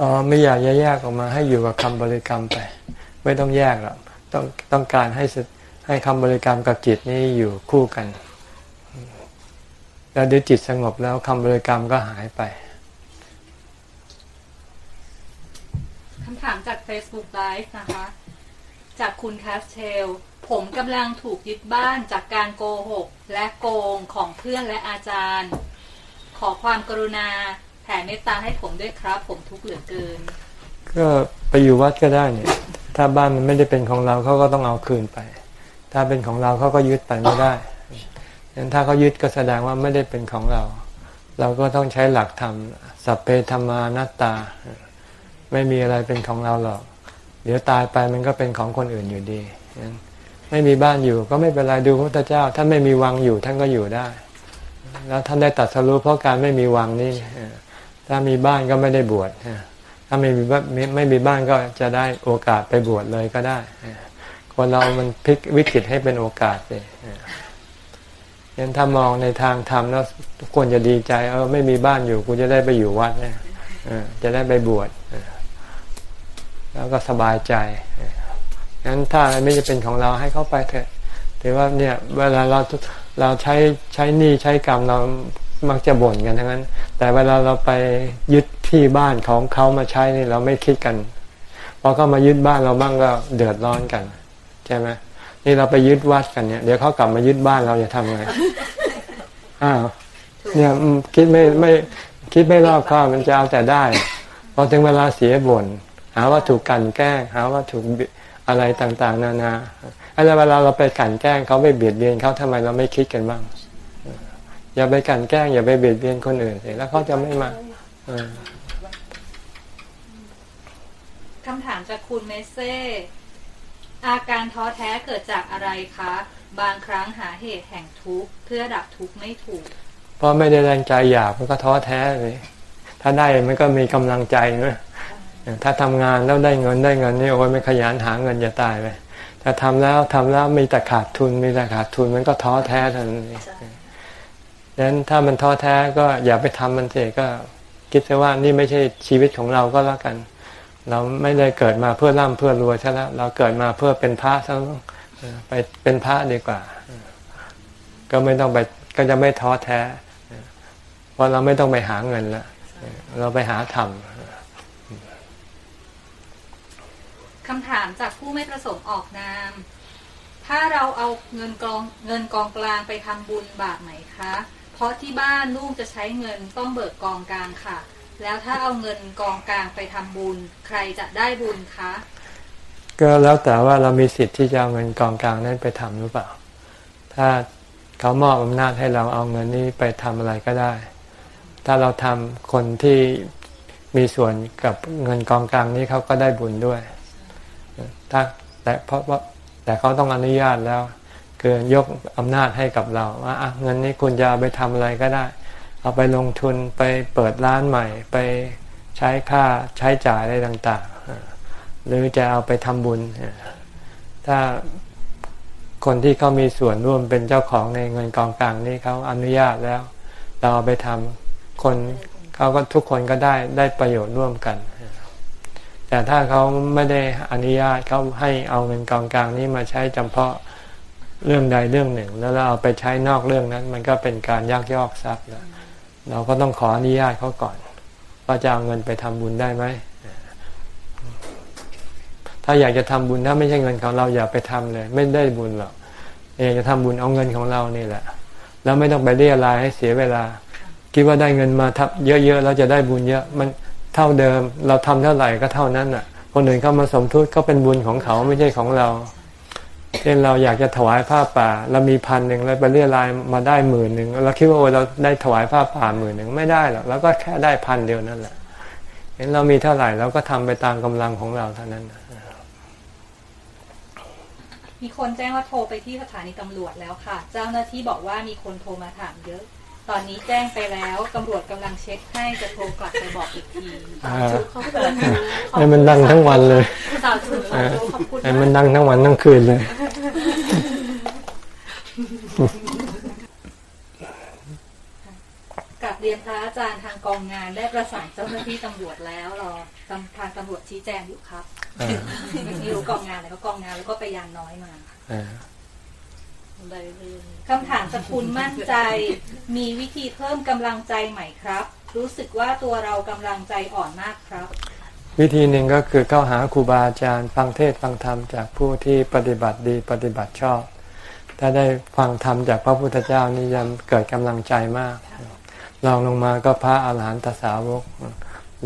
อ๋อไม่อยากแยกออกมาให้อยู่กับคำบริกรรมไป ไม่ต้องแยกหรอกต้องต้องการให้ให้คำบริกรรมกับจิตนี้อยู่คู่กัน แล้วเดี๋ยวจิตสงบแล้วคำบริกรรมก็หายไปำถามจาก Facebook Live นะคะ จากคุณคาสเทลผมกำลังถูกยึดบ้านจากการโกหก และโกงของเพื่อนและอาจารย์ ขอความกรุณาแผ่เมตตาให้ผมด้วยครับ ผมทุกข์เหลือเกิน ก็ไปอยู่วัดก็ได้เนี่ย ถ้าบ้านมันไม่ได้เป็นของเราเขาก็ต้องเอาคืนไป ถ้าเป็นของเราเขาก็ยึดไปไม่ได้งั้นถ้าเขายึดก็แสดงว่าไม่ได้เป็นของเรา เราก็ต้องใช้หลักธรรมสัพเพธรรมานัตตา ไม่มีอะไรเป็นของเราหรอก เดี๋ยวตายไปมันก็เป็นของคนอื่นอยู่ดีไม่มีบ้านอยู่ก็ไม่เป็นไรดูพระพุทธเจ้าท่านไม่มีวังอยู่ท่านก็อยู่ได้ แล้วท่านได้ตัดสรุปเพราะการไม่มีวังนี่ถ้ามีบ้านก็ไม่ได้บวชถ้าไม่มีไม่มีบ้านก็จะได้โอกาสไปบวชเลยก็ได้คนเรามันพลิกวิกฤตให้เป็นโอกาสเลยยันถ้ามองในทางธรรมแล้วทุกคนจะดีใจ เออไม่มีบ้านอยู่กูจะได้ไปอยู่วัดเนี่ยจะได้ไปบวช แล้วก็สบายใจงั้นถ้าอะไรไม่จะเป็นของเราให้เขาไปเถอะแต่ว่าเนี่ยเวลาเราเราใช้ใช้หนี้ใช้กรรมเรามักจะบ่นกันทั้งนั้น แต่เวลาเราไปยึดที่บ้านของเขามาใช้นี่เราไม่คิดกันพอเขามายึดบ้านเราบ้างก็เดือดร้อนกันใช่ไหมนี่เราไปยึดวัดกันเนี่ยเดี๋ยวเขากลับมายึดบ้านเราจะทำไงอ้าวเนี่ยอืมคิดไม่ไม่คิดไม่รอบคอบมันจะเอาแต่ได้พอถึงเวลาเสียบ่น หาว่าถูกกลันแกล้ง หาว่าถูกบิอะไรต่างๆ นานาแล้วเวลาเราไปกลันแกล้งเขาไปเบียดเบียนเขาทำไมเราไม่คิดกันบ้าง อย่าไปกลันแกล้ง อย่าไปเบียดเบียนคนอื่นสิแล้วเขาจะไม่มาเออคำถามจากคุณเมเซ่อาการท้อแท้เกิดจากอะไรคะ บางครั้งหาเหตุแห่งทุกข์เพื่อดับทุกข์ไม่ถูก เพราะไม่ได้แรงใจอยากมันก็ท้อแท้เลย ถ้าได้มันก็มีกำลังใจนะ ถ้าทำงานแล้วได้เงินได้เงินนี่โอ้ยไม่ขยันหาเงินจะตายไปถ้าทำแล้วทำแล้วมีแต่ขาดทุนมีแต่ขาดทุนมันก็ท้อแท้ทันทีใช่ดังนั้นถ้ามันท้อแท้ก็อย่าไปทำมันเสียก็คิดซะว่านี่ไม่ใช่ชีวิตของเราก็แล้วกัน เราไม่ได้เกิดมาเพื่อร่ำเพื่อรวยใช่แล้วเราเกิดมาเพื่อเป็นพระซะแล้วเออไปเป็นพระดีกว่า ก็ไม่ต้องไปก็จะไม่ท้อแท้เพราะเราไม่ต้องไปหาเงินแล้วเราไปหาธรรม คำถามจากผู้ไม่ประสงค์ออกนาม ถ้าเราเอาเงินกองเงินกองกลางไปทำบุญบาปไหมคะ เพราะที่บ้านลูกจะใช้เงินต้องเบิกกองกลางค่ะ แล้วถ้าเอาเงินกองกลางไปทำบุญ ใครจะได้บุญคะ ก็แล้วแต่ว่าเรามีสิทธิ์ที่จะเอาเงินกองกลางนั้นไปทำหรือเปล่า ถ้าเขามอบอำนาจให้เราเอาเงินนี้ไปทำอะไรก็ได้ ถ้าเราทำคนที่มีส่วนกับเงินกองกลางนี้เขาก็ได้บุญด้วย ถ้าแต่เพราะว่าแต่เขาต้องอนุญาตแล้ว คือยกอำนาจให้กับเราว่าอะเงินนี้คุณจะเอาไปทำอะไรก็ได้ เอาไปลงทุนไปเปิดร้านใหม่ ไปใช้ค่าใช้จ่ายอะไรต่าง ๆ หรือจะเอาไปทำบุญ ถ้าคนที่เขามีส่วนร่วมเป็นเจ้าของในเงินกองกลางนี่เขาอนุญาตแล้ว เราเอาไปทำคนเขาก็ทุกคนก็ได้ได้ประโยชน์ร่วมกัน แต่ถ้าเขาไม่ได้อนุญาตเขาให้เอาเงินกองกลางนี้มาใช้จำเพาะเรื่องใดเรื่องหนึ่ง แล้วเราเอาไปใช้นอกเรื่องนั้น มันก็เป็นการยักยอกทรัพย์แล้วเราก็ต้องขออนุญาตเขาก่อนว่าจะเอาเงินไปทำบุญได้ไหมถ้าอยากจะทำบุญถ้าไม่ใช่เงินของเราอย่าไปทำเลย ไม่ได้บุญหรอกอยากจะทำบุญเอาเงินของเรานี่แหละ แล้วไม่ต้องไปเรียรายให้เสียเวลา คิดว่าได้เงินมาทับเยอะๆแล้วจะได้บุญเยอะ มัน เท่าเดิม เราทำเท่าไหร่ก็เท่านั้นอะ คนอื่นเข้ามาสมทุนก็เป็นบุญของเขาไม่ใช่ของเราเช่นเราอยากจะถวายผ้าป่าเรามีพันหนึ่งแล้วไปเรียรายมาได้หมื่นหนึ่งเราคิดว่าโอ้เราได้ถวายผ้าป่าหมื่นหนึ่งไม่ได้หรอกเราก็แค่ได้พันเดียวนั่นแหละเห็นเรามีเท่าไหร่เราก็ทำไปตามกำลังของเราเท่านั้นมีคนแจ้งว่าโทรไปที่สถานีตำรวจแล้วค่ะ เจ้าหน้าที่บอกว่ามีคนโทรมาถามเยอะ ตอนนี้แจ้งไปแล้วตำรวจกำลังเช็คให้จะโทรกลับไปบอกอีกทีอ่าเขาเปิดให้มันดังทั้งวันเลยสาวถึงเออขอบคุณให้มันดังทั้งวันทั้งคืนเลยกับเรียนพระอาจารย์ทางกองงานได้ประสานเจ้าหน้าที่ตำรวจแล้วรอทางทางตำรวจชี้แจงอยู่ครับอ่าไม่รู้กองงานแล้วก็กองงานแล้วก็ไปยางน้อยมา อ่าได้เรื่องคำถามจากคุณมั่นใจ มีวิธีเพิ่มกำลังใจไหมครับ รู้สึกว่าตัวเรากำลังใจอ่อนมากครับ วิธีหนึ่งก็คือเข้าหาครูบาอาจารย์ ฟังเทศน์ฟังธรรมจากผู้ที่ปฏิบัติดีปฏิบัติชอบ ถ้าได้ฟังธรรมจากพระพุทธเจ้านี่จะเกิดกำลังใจมากลองลงมาก็พระอาหารหันตสาวก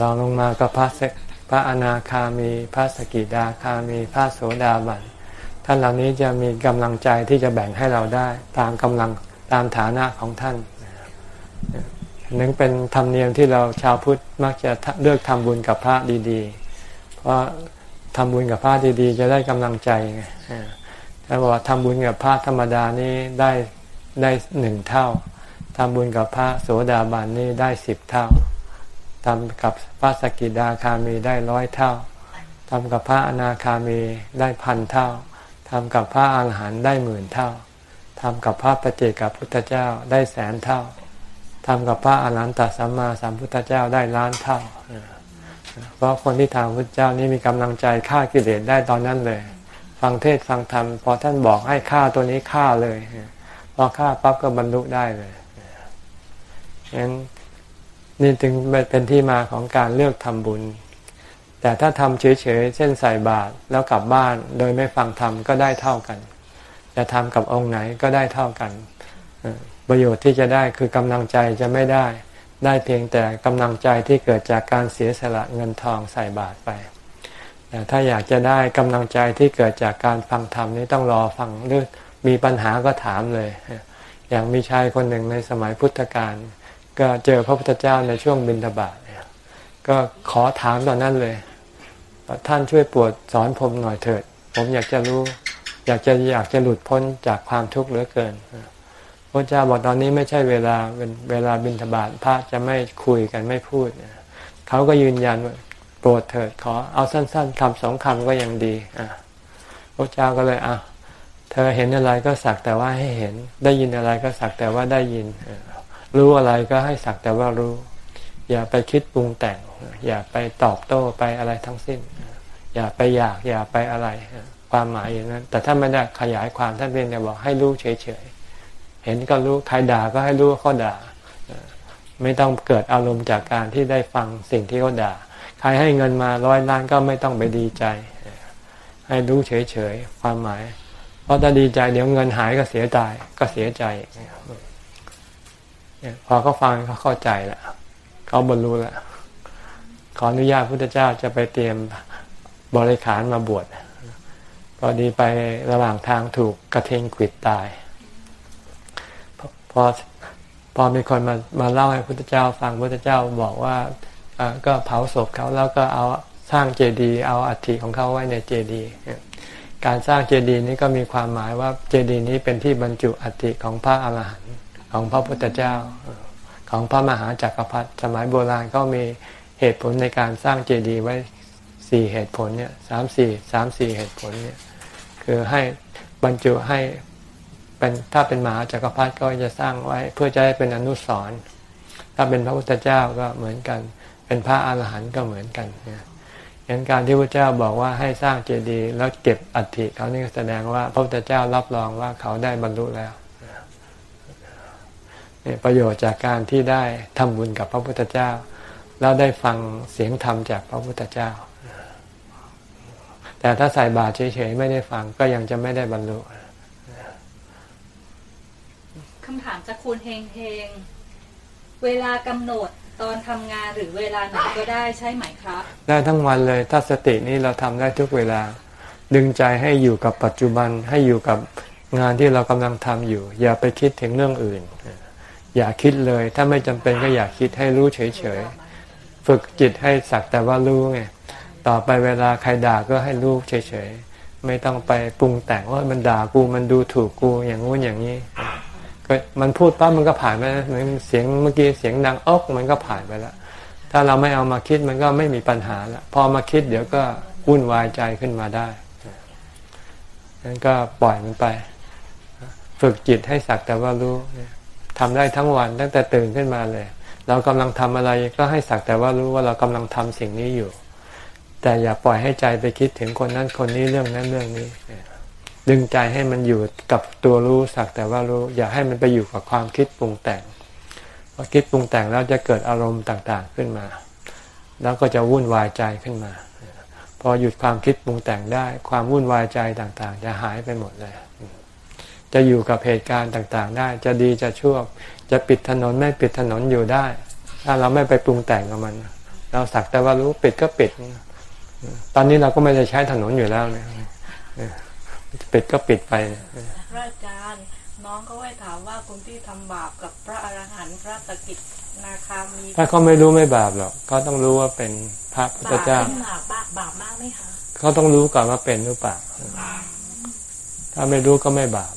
ลองลงมาก็พระเสกพระอนาคามี พระสกิดาคามี พระโสดาบัน ท่านเหล่านี้จะมีกำลังใจที่จะแบ่งให้เราได้ ตามกำลังตามฐานะของท่านนั่นเป็นธรรมเนียมที่เราชาวพุทธมักจะเลือกทำบุญกับพระดีๆ เพราะทำบุญกับพระดีๆ จะได้กำลังใจไงอ่าถ้าบอกว่าทำบุญกับพระธรรมดานี่ได้ได้หนึ่งเท่าทำบุญกับพระโสดาบันนี่ได้สิบเท่าทำกับพระสกิดาคามีได้ร้อยเท่าทำกับพระอนาคามีได้พันเท่า ทำกับพระอาหารหันต์ได้หมื่นเท่าทำกับพระปฏิเจกับพุทธเจ้าได้แสนเท่าทำกับพระอรหันตสัมมาสัมพุทธเจ้าได้ล้านเท่า เพราะคนที่ทำพุทธเจ้านี่มีกำลังใจฆ่ากิเลสได้ตอนนั้นเลย ฟังเทศฟังธรรมพอท่านบอกให้ฆ่าตัวนี้ฆ่าเลยพอฆ่าปั๊บก็บรรลุได้เลยงั้นนี่จึงเป็นที่มาของการเลือกทำบุญ แต่ถ้าทำเฉยๆ เช่นใส่บาตรแล้วกลับบ้านโดยไม่ฟังธรรมก็ได้เท่ากัน จะทำกับองค์ไหนก็ได้เท่ากัน ประโยชน์ที่จะได้คือกำลังใจจะไม่ได้ ได้เพียงแต่กำลังใจที่เกิดจากการเสียสละเงินทองใส่บาตรไป แต่ถ้าอยากจะได้กำลังใจที่เกิดจากการฟังธรรมนี่ต้องรอฟังหรือมีปัญหาก็ถามเลย อย่างมีชายคนหนึ่งในสมัยพุทธกาลก็เจอพระพุทธเจ้าในช่วงบินทบาทก็ขอถามตอนนั้นเลย ท่านช่วยปวดสอนผมหน่อยเถิด ผมอยากจะรู้ อยากจะอยากจะหลุดพ้นจากความทุกข์เหลือเกินพระเจ้าบอกตอนนี้ไม่ใช่เวลาเป็นเวลาบินทบาทพระจะไม่คุยกันไม่พูดเขาก็ยืนยันว่าโปรดเถิดขอเอาสั้น ๆคำสองคำก็ยังดีอะพระเจ้าก็เลยอะเธอเห็นอะไรก็สักแต่ว่าให้เห็น ได้ยินอะไรก็สักแต่ว่าได้ยิน รู้อะไรก็ให้สักแต่ว่ารู้ อย่าไปคิดปรุงแต่ง อย่าไปตอบโต้ไปอะไรทั้งสิ้น อย่าไปอยากอย่าไปอะไร ความหมายอย่างนั้น แต่ถ้าไม่ได้ขยายความท่านเพียงแต่บอกให้รู้เฉยๆเห็นก็รู้ใครด่าก็ให้รู้ว่าเขาด่า ไม่ต้องเกิดอารมณ์จากการที่ได้ฟังสิ่งที่เขาด่า ใครให้เงินมาร้อยล้านก็ไม่ต้องไปดีใจ ให้รู้เฉยๆความหมาย เพราะถ้าดีใจเดี๋ยวเงินหายก็เสียใจก็เสียใจพอเขาฟังเขาเข้าใจแล้วเขาบรรลุแล้ว ขออนุญาตพุทธเจ้าจะไปเตรียมบริขารมาบวชพอดีไประหว่างทางถูกกระเทงขิดตาย พอพอมีคนมามาเล่าให้พุทธเจ้าฟังพุทธเจ้าบอกว่าก็เผาศพเขาแล้วก็เอาสร้างเจดีย์เอาอัฐิของเขาไว้ในเจดีย์การสร้างเจดีย์นี้ก็มีความหมายว่าเจดีย์นี้เป็นที่บรรจุอัฐิของพระอาหารหันต์ของพระพุทธเจ้า ของพระมหาจักรพรรดิสมัยโบราณก็มี เหตุผลในการสร้างเจดีย์ไว้สี่เหตุผลเนี่ยสามสี่สามสี่เหตุผลเนี่ยคือให้บรรจุให้เป็นถ้าเป็นมหาจักรพรรดิก็จะสร้างไว้ เพื่อจะให้เป็นอนุสรณ์ถ้าเป็นพระพุทธเจ้าก็เหมือนกัน เป็นพระอาหารหันต์ก็เหมือนกันเนี่ยยันการที่พระเจ้าบอกว่าให้สร้างเจดีย์แล้วเก็บอัฐิเขานี่แสดงว่าพระพุทธเจ้ารับรองว่าเขาได้บรรลุแล้วประโยชน์จากการที่ได้ทำบุญกับพระพุทธเจ้า แล้วได้ฟังเสียงธรรมจากพระพุทธเจ้า แต่ถ้าใส่บาตรเฉยๆไม่ได้ฟังก็ยังจะไม่ได้บรรลุคำถามจากคุณเฮงเฮงเวลากำหนดตอนทำงานหรือเวลาไหนก็ได้ใช่ไหมครับ ได้ทั้งวันเลยถ้าสตินี้เราทำได้ทุกเวลา ดึงใจให้อยู่กับปัจจุบันให้อยู่กับงานที่เรากำลังทำอยู่ อย่าไปคิดถึงเรื่องอื่น อย่าคิดเลย ถ้าไม่จำเป็นก็อย่าคิดให้รู้เฉยๆ ฝึกจิตให้สักแต่ว่ารู้ไงต่อไปเวลาใครด่าก็ให้รู้เฉยๆไม่ต้องไปปรุงแต่งว่ามันด่ากูมันดูถูกกูอย่างงู้นอย่างนี้ก็มันพูดปั๊บมันก็ผ่านไปเหมือนเสียงเมื่อกี้เสียงดังอกมันก็ผ่านไปแล้วถ้าเราไม่เอามาคิดมันก็ไม่มีปัญหาละพอมาคิดเดี๋ยวก็วุ่นวายใจขึ้นมาได้นั้นก็ปล่อยมันไป ฝึกจิตให้สักแต่ว่ารู้ทำได้ทั้งวันตั้งแต่ตื่นขึ้นมาเลย เรากำลังทำอะไรก็ให้สักแต่ว่ารู้ว่าเรากำลังทำสิ่งนี้อยู่ แต่อย่าปล่อยให้ใจไปคิดถึงคนนั้นคนนี้เรื่องนั้นเรื่องนี้ ดึงใจให้มันอยู่กับตัวรู้สักแต่ว่ารู้ อย่าให้มันไปอยู่กับความคิดปรุงแต่งพอคิดปรุงแต่งแล้วจะเกิดอารมณ์ต่างๆขึ้นมา แล้วก็จะวุ่นวายใจขึ้นมา พอหยุดความคิดปรุงแต่งได้ ความวุ่นวายใจต่างๆ จะหายไปหมดเลยจะอยู่กับเหตุการณ์ต่างๆ ได้ จะดีจะชั่ว จะปิดถนนไม่ปิดถนนอยู่ได้ ถ้าเราไม่ไปปรุงแต่งกับมัน เราสักแต่ว่ารู้ปิดก็ปิด ตอนนี้เราก็ไม่ได้ใช้ถนนอยู่แล้วเนี่ยปิดก็ปิดไปพระอาจารย์น้องก็ไว้ถามว่าคนที่ทำบาปกับพระอรหันต์พระตะกิจนาคามีถ้าเขาไม่รู้ไม่บาปหรอกเขาต้องรู้ว่าเป็นพระพุทธเจ้าบาปบาปมากไหมคะเขาต้องรู้ก่อนว่าเป็นหรือเปล่าถ้าไม่รู้ก็ไม่บาป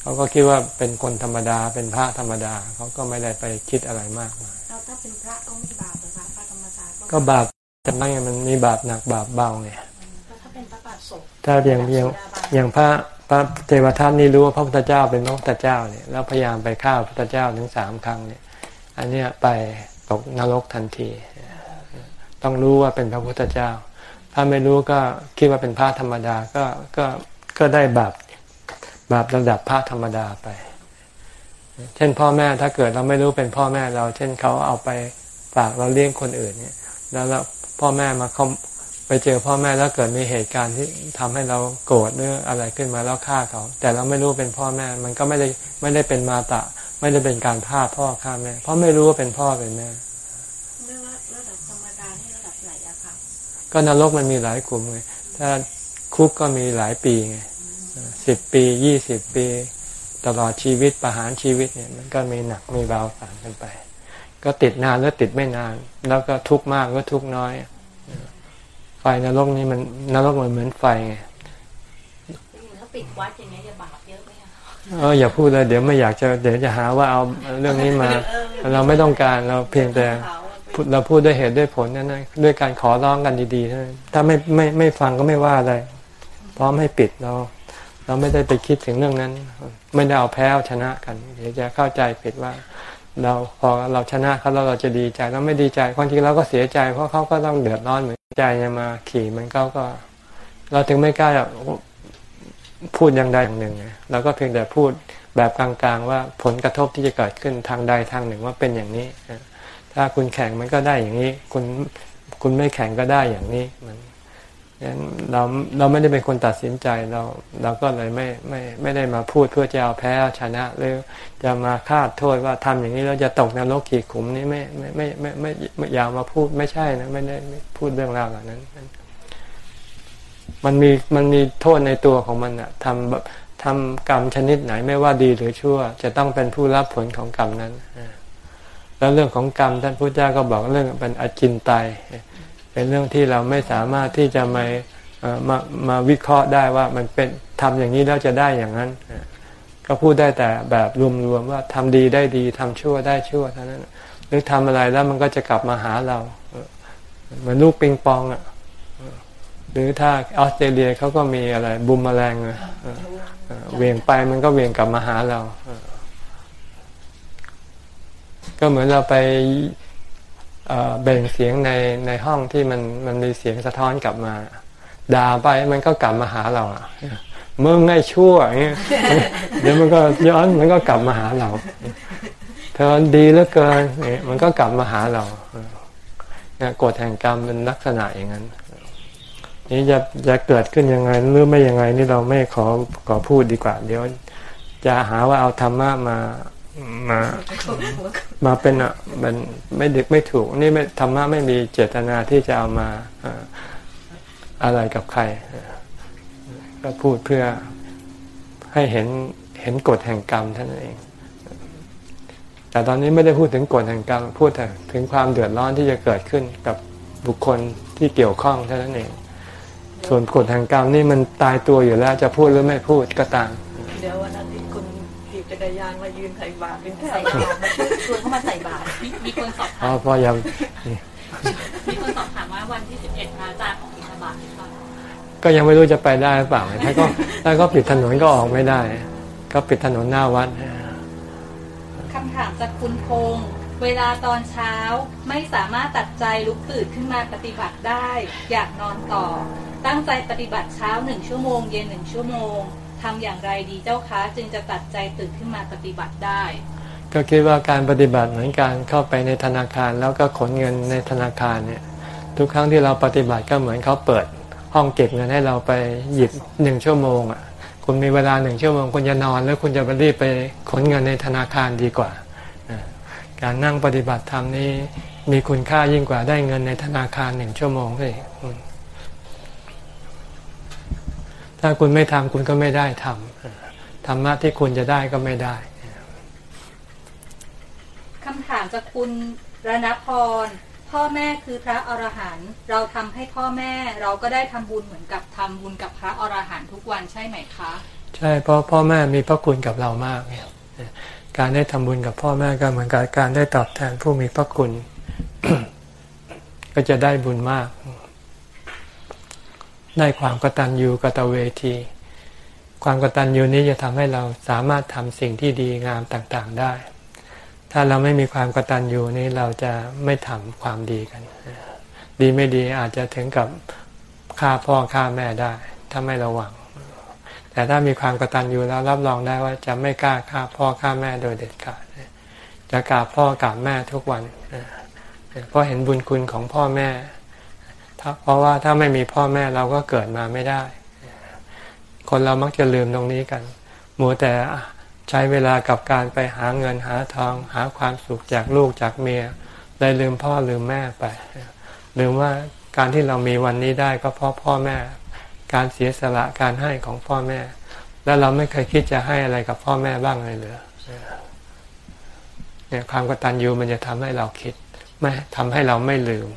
เขาก็คิดว่าเป็นคนธรรมดา เป็นพระธรรมดา เขาก็ไม่ได้ไปคิดอะไรมากมายแล้วถ้าเป็นพระก็ไม่บาปหรือคะพระธรรมดาก็บาปแต่ไม่มันมีบาปหนักบาปเบาไงถ้าเป็นพระบาปศพถ้าอย่างอย่างอย่างพระพระเทวทัตนี่รู้ว่าพระพุทธเจ้าเป็นพระพุทธเจ้าเนี่ยแล้วพยายามไปฆ่าพระพุทธเจ้าถึงสามครั้งเนี่ย อันเนี้ยไปตกนรกทันที ต้องรู้ว่าเป็นพระพุทธเจ้า ถ้าไม่รู้ก็คิดว่าเป็นพระธรรมดาก็ก็ก็ได้บาป บาประดับพระธรรมดาไป เช่นพ่อแม่ถ้าเกิดเราไม่รู้เป็นพ่อแม่เรา เช่นเขาเอาไปฝากเราเลี้ยงคนอื่นเนี่ย แล้วเราพ่อแม่มาเขาไปเจอพ่อแม่แล้วเกิดมีเหตุการณ์ที่ทำให้เราโกรธหรืออะไรขึ้นมาแล้วฆ่าเขา แต่เราไม่รู้เป็นพ่อแม่ มันก็ไม่ได้ไม่ได้เป็นมาตะ ไม่ได้เป็นการฆ่าพ่อฆ่าแม่ เพราะไม่รู้ว่าเป็นพ่อเป็นแม่เรื่องระดับธรรมดานี่ระดับไหนอะคะก็นรกมันมีหลายกลุ่มไงถ้าคุกก็มีหลายปีไง สิบปียี่สิบปี ตลอดชีวิตประหารชีวิตเนี่ยมันก็มีหนักมีเบาต่างกันไป ก็ติดนานแล้วติดไม่นาน แล้วก็ทุกข์มากก็ทุกข์น้อย ไฟนรกนี่มันนรกมันเหมือนไฟไงถ้าปิดวัดอย่างเงี้ยจะบาปเยอะไหมคะเอออย่าพูดเลยเดี๋ยวไม่อยากจะเดี๋ยวจะหาว่าเอาเรื่องนี้มา เราไม่ต้องการเราเพียงแต่พูดเราพูดด้วยเหตุด้วยผลนั่นนะด้วยการขอร้องกันดีๆเท่านั้นถ้าไม่ไม่ไม่ฟังก็ไม่ว่าอะไรพร้อมให้ปิดเรา เราไม่ได้ไปคิดถึงเรื่องนั้น ไม่ได้เอาแพ้เอาชนะกัน เดี๋ยวจะเข้าใจผิดว่า เราพอเราชนะเขาแล้วเราจะดีใจเราไม่ดีใจความจริงเราก็เสียใจ เพราะเขาก็ต้องเดือดร้อนเหมือนใจจะมาขี่มันเขาก็ เราถึงไม่กล้าพูดอย่างใดอย่างหนึ่งไงเราก็เพียงแต่พูดแบบกลางๆ ว่าผลกระทบที่จะเกิดขึ้นทางใดทางหนึ่งว่าเป็นอย่างนี้ถ้าคุณแข่งมันก็ได้อย่างนี้ คุณคุณไม่แข่งก็ได้อย่างนี้มัน งั้นเราเราไม่ได้เป็นคนตัดสินใจเราเราก็เลยไม่ไม่ไม่ได้มาพูดเพื่อจะเอาแพ้ชนะหรือจะมาคาดโทษว่าทำอย่างนี้เราจะตกนรกขี่ขุมนี่ไม่ไม่ไม่ไม่ไม่ไม่อยากมาพูดไม่ใช่นะไม่ได้พูดเรื่องราวเหล่านั้น มันมีมันมีโทษในตัวของมันอะทำแบบทำกรรมชนิดไหนไม่ว่าดีหรือชั่ว จะต้องเป็นผู้รับผลของกรรมนั้นแล้วเรื่องของกรรมท่านพุทธเจ้าก็บอกเรื่องเป็นอจินไตย เป็นเรื่องที่เราไม่สามารถที่จะมามามาวิเคราะห์ได้ว่ามันเป็นทำอย่างนี้แล้วจะได้อย่างนั้น ก็พูดได้แต่แบบรวมๆว่าทำดีได้ดีทำชั่วได้ชั่วเท่านั้นหรือทำอะไรแล้วมันก็จะกลับมาหาเราเหมือนลูกปิงปองอะหรือถ้าออสเตรเลียเขาก็มีอะไรบุมแมลงเออเออเหวียงไปมันก็เหวียงกลับมาหาเรา ก็เหมือนเราไป เบ่งเสียงในในห้องที่มันมันมีเสียงสะท้อนกลับมาด่าไปมันก็กลับมาหาเราอะมึงไงชั่วเงี้ยเดี๋ยวมันก็ย้อนมันก็กลับมาหาเรา เธอดีเหลือเกินเนี่ยมันก็กลับมาหาเราเนี่ยกฎแห่งกรรมเป็นลักษณะอย่างนั้น นี่จะจะเกิดขึ้นยังไงหรือไม่ยังไงนี่เราไม่ขอขอพูดดีกว่า เดี๋ยว จะหาว่าเอาธรรมะมา มา มาเป็นอะมันไม่ดึกไม่ถูก นี่ไม่ธรรมะไม่มีเจตนาที่จะเอามาอ่าอะไรกับใคร ก็พูดเพื่อให้เห็นเห็นกฎแห่งกรรมท่านนเอง แต่ตอนนี้ไม่ได้พูดถึงกฎแห่งกรรม พูดถึงความเดือดร้อนที่จะเกิดขึ้นกับบุคคลที่เกี่ยวข้องเท่านั้นเอง ส่วนกฎแห่งกรรมนี่มันตายตัวอยู่แล้ว จะพูดหรือไม่พูดก็ตามเดี๋ยววันอาทิตย์คุณขี่จั กรยานมายืนไถ่บาตรเป็นแถใส่วบาตรมาชวนเข้ามาใส่บาตรมีมีคนสอบอ๋ถาอมพอยังมีคนสอบถามว่าวันที่11พระอาจารย์ของบิณฑบาตหรือเปล่าก็ยังไม่รู้จะไปได้หรือเปล่าถ้าก็ถ้าก็ปิดถนนก็ออกไม่ได้ ก็ปิดถนนหน้าวัด คำถามจากคุณพงษ์เวลาตอนเช้าไม่สามารถตัดใจลุกตื่นขึ้นมาปฏิบัติได้ อยากนอนต่อ ตั้งใจปฏิบัติเช้าหนึ่งชั่วโมง เย็นหนึ่งชั่วโมง ทำอย่างไรดีเจ้าคะ จึงจะตัดใจตื่นขึ้นมาปฏิบัติได้ ก็คิดว่าการปฏิบัติเหมือนการเข้าไปในธนาคารแล้วก็ขนเงินในธนาคารเนี่ย ทุกครั้งที่เราปฏิบัติก็เหมือนเขาเปิด ห้องเก็บเงินให้เราไปหยิบหนึ่งชั่วโมงอะคุณมีเวลาหนึ่งชั่วโมงคุณจะนอนแล้วคุณจะไปรีบไปขนเงินในธนาคารดีกว่าอ่าการนั่งปฏิบัติธรรมนี้มีคุณค่ายิ่งกว่าได้เงินในธนาคารหนึ่งชั่วโมงเลยอืม ถ้าคุณไม่ทำคุณก็ไม่ได้ทำธรรมะที่คุณจะได้ก็ไม่ได้คำถามจากคุณรณพร พ่อแม่คือพระอรหันต์เราทำให้พ่อแม่เราก็ได้ทำบุญเหมือนกับทำบุญกับพระอรหันต์ทุกวันใช่ไหมคะ ใช่เพราะพ่อแม่มีพระคุณกับเรามากเนี่ยการได้ทำบุญกับพ่อแม่ก็เหมือนกับการได้ตอบแทนผู้มีพระคุณ ก็จะได้บุญมาก ได้ความกตัญญูกตเวที ความกตัญญูนี้จะทำให้เราสามารถทำสิ่งที่ดีงามต่างๆได้ ถ้าเราไม่มีความกตัญญูนี้เราจะไม่ทำความดีกัน ดีไม่ดีอาจจะถึงกับฆ่าพ่อฆ่าแม่ได้ ถ้าไม่ระวัง แต่ถ้ามีความกตัญญูแล้วรับรองได้ว่าจะไม่กล้าฆ่าพ่อฆ่าแม่โดยเด็ดขาดจะกราบพ่อกราบแม่ทุกวันเพราะเห็นบุญคุณของพ่อแม่ เพราะว่าถ้าไม่มีพ่อแม่เราก็เกิดมาไม่ได้ คนเรามักจะลืมตรงนี้กัน มัวแต่ใช้เวลากับการไปหาเงินหาทอง หาความสุขจากลูกจากเมียเลยลืมพ่อลืมแม่ไป ลืมว่าการที่เรามีวันนี้ได้ก็เพราะพ่อแม่ การเสียสละการให้ของพ่อแม่ แล้วเราไม่เคยคิดจะให้อะไรกับพ่อแม่บ้างเลยเหรอเนี่ยความกตัญญูมันจะทำให้เราคิด ไม่ทำให้เราไม่ลืม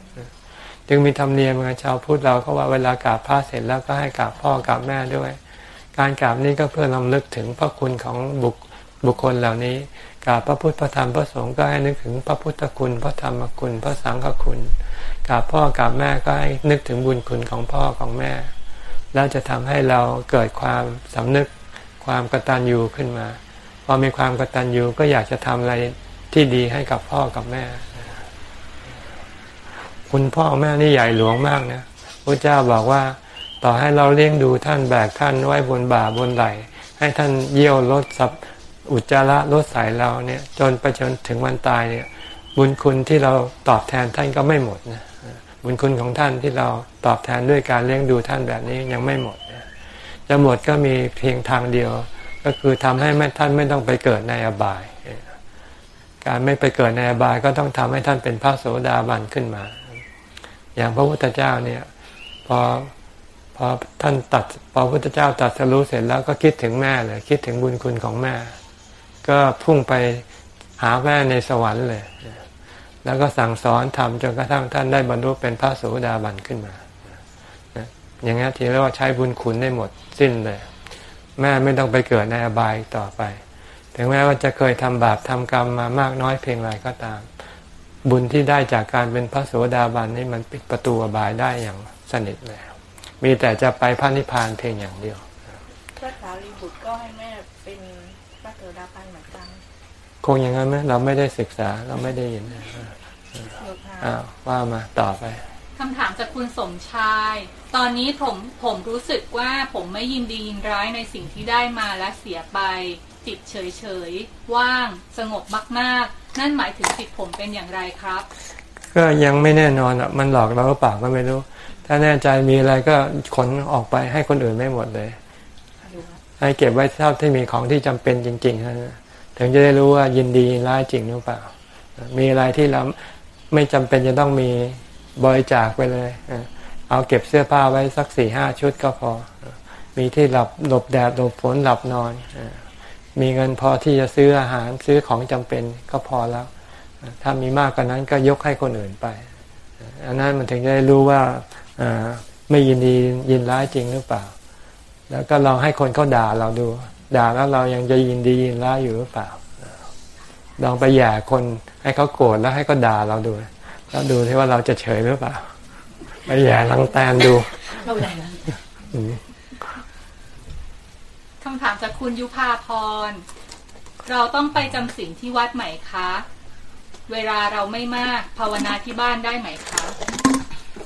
จึงมีธรรมเนียมงานชาวพุทธเราก็ว่าเวลากราบพระเสร็จแล้วก็ให้กราบพ่อกราบแม่ด้วย การกราบนี้ก็เพื่อลำลึกถึงพระคุณของบุคบุคคลเหล่านี้กราบพระพุทธพระธรรมพระสงฆ์ก็ให้นึกถึงพระพุทธคุณ พระธรรมคุณ พระสังฆคุณกราบพ่อกราบแม่ก็ให้นึกถึงบุญคุณของพ่อของแม่ แล้วจะทำให้เราเกิดความสำนึกความกตัญญูขึ้นมา พอมีความกตัญญูก็อยากจะทำอะไรที่ดีให้กับพ่อกับแม่ คุณพ่อแม่นี่ใหญ่หลวงมากนะพระเจ้าบอกว่าต่อให้เราเลี้ยงดูท่านแบกท่านไว้บนบ่าบนไหลให้ท่านเยี่ยวรถสับอุจจาระรถสายเราเนี่ย จนไปจนถึงวันตายเนี่ย บุญคุณที่เราตอบแทนท่านก็ไม่หมดนะบุญคุณของท่านที่เราตอบแทนด้วยการเลี้ยงดูท่านแบบนี้ยังไม่หมดจะหมดก็มีเพียงทางเดียว ก็คือทำให้ท่านไม่ต้องไปเกิดในอบาย การไม่ไปเกิดในอบายก็ต้องทำให้ท่านเป็นพระโสดาบันขึ้นมา อย่างพระพุทธเจ้าเนี่ย พอพอท่านตัดพอพระพุทธเจ้าตัดสรู้เสร็จแล้วก็คิดถึงแม่เลยคิดถึงบุญคุณของแม่ ก็พุ่งไปหาแม่ในสวรรค์เลย แล้วก็สั่งสอนทำจนกระทั่งท่านได้บรรลุเป็นพระโสดาบันขึ้นมาอย่างนี้ทีเรียกว่าใช้บุญคุณได้หมดสิ้นเลย แม่ไม่ต้องไปเกิดในอบายต่อไป ถึงแม้ว่าจะเคยทำบาปทำกรรมมามากน้อยเพียงไรก็ตาม บุญที่ได้จากการเป็นพระโสดาบันนี่มันปิดประตูอบายได้อย่างสนิทเลยมีแต่จะไปพระนิพพานเพียงอย่างเดียวพระสารีบุตรก็ให้แม่เป็นพระโสดาบันเหมือนกันคงอย่างนั้นไหมเราไม่ได้ศึกษาเราไม่ได้ยินอ้าวว่ามาต่อไปคำถามจากคุณสมชาย ตอนนี้ผมผมรู้สึกว่าผมไม่ยินดียินร้ายในสิ่งที่ได้มาและเสียไป จิตเฉยเฉยว่าง สงบมากๆ นั่นหมายถึงจิตผมเป็นอย่างไรครับ ก็ยังไม่แน่นอนอะ มันหลอกเราหรือเปล่าก็ไม่รู้ ถ้าแน่ใจมีอะไรก็ขนออกไปให้คนอื่นไม่หมดเลย ให้เก็บไว้เท่าที่มีของที่จำเป็นจริงๆนะถึงจะได้รู้ว่ายินดีร้ายจริงหรือเปล่า มีอะไรที่เราไม่จำเป็นจะต้องมีบริจาคไปเลย เอาเก็บเสื้อผ้าไว้สักสี่ห้าชุดก็พอ มีที่หลับหลบแดดหลบฝนหลับนอน มีเงินพอที่จะซื้ออาหารซื้อของจำเป็นก็พอแล้ว ถ้ามีมากกว่านั้นก็ยกให้คนอื่นไป อันนั้นมันถึงจะได้รู้ว่าไม่ยินดียินร้ายจริงหรือเปล่า แล้วก็ลองให้คนเขาด่าเราดู ด่าแล้วเรายังจะยินดียินร้ายอยู่หรือเปล่า ลองไปแย่คนให้เขาโกรธแล้วให้เขาด่าเราดู แล้วดูที่ว่าเราจะเฉยหรือเปล่า ไปแย่ลังแตนดู คำถามจากคุณยุพาพร เราต้องไปจำศีลที่วัดไหมคะ เวลาเราไม่มากภาวนาที่บ้านได้ไหมคะ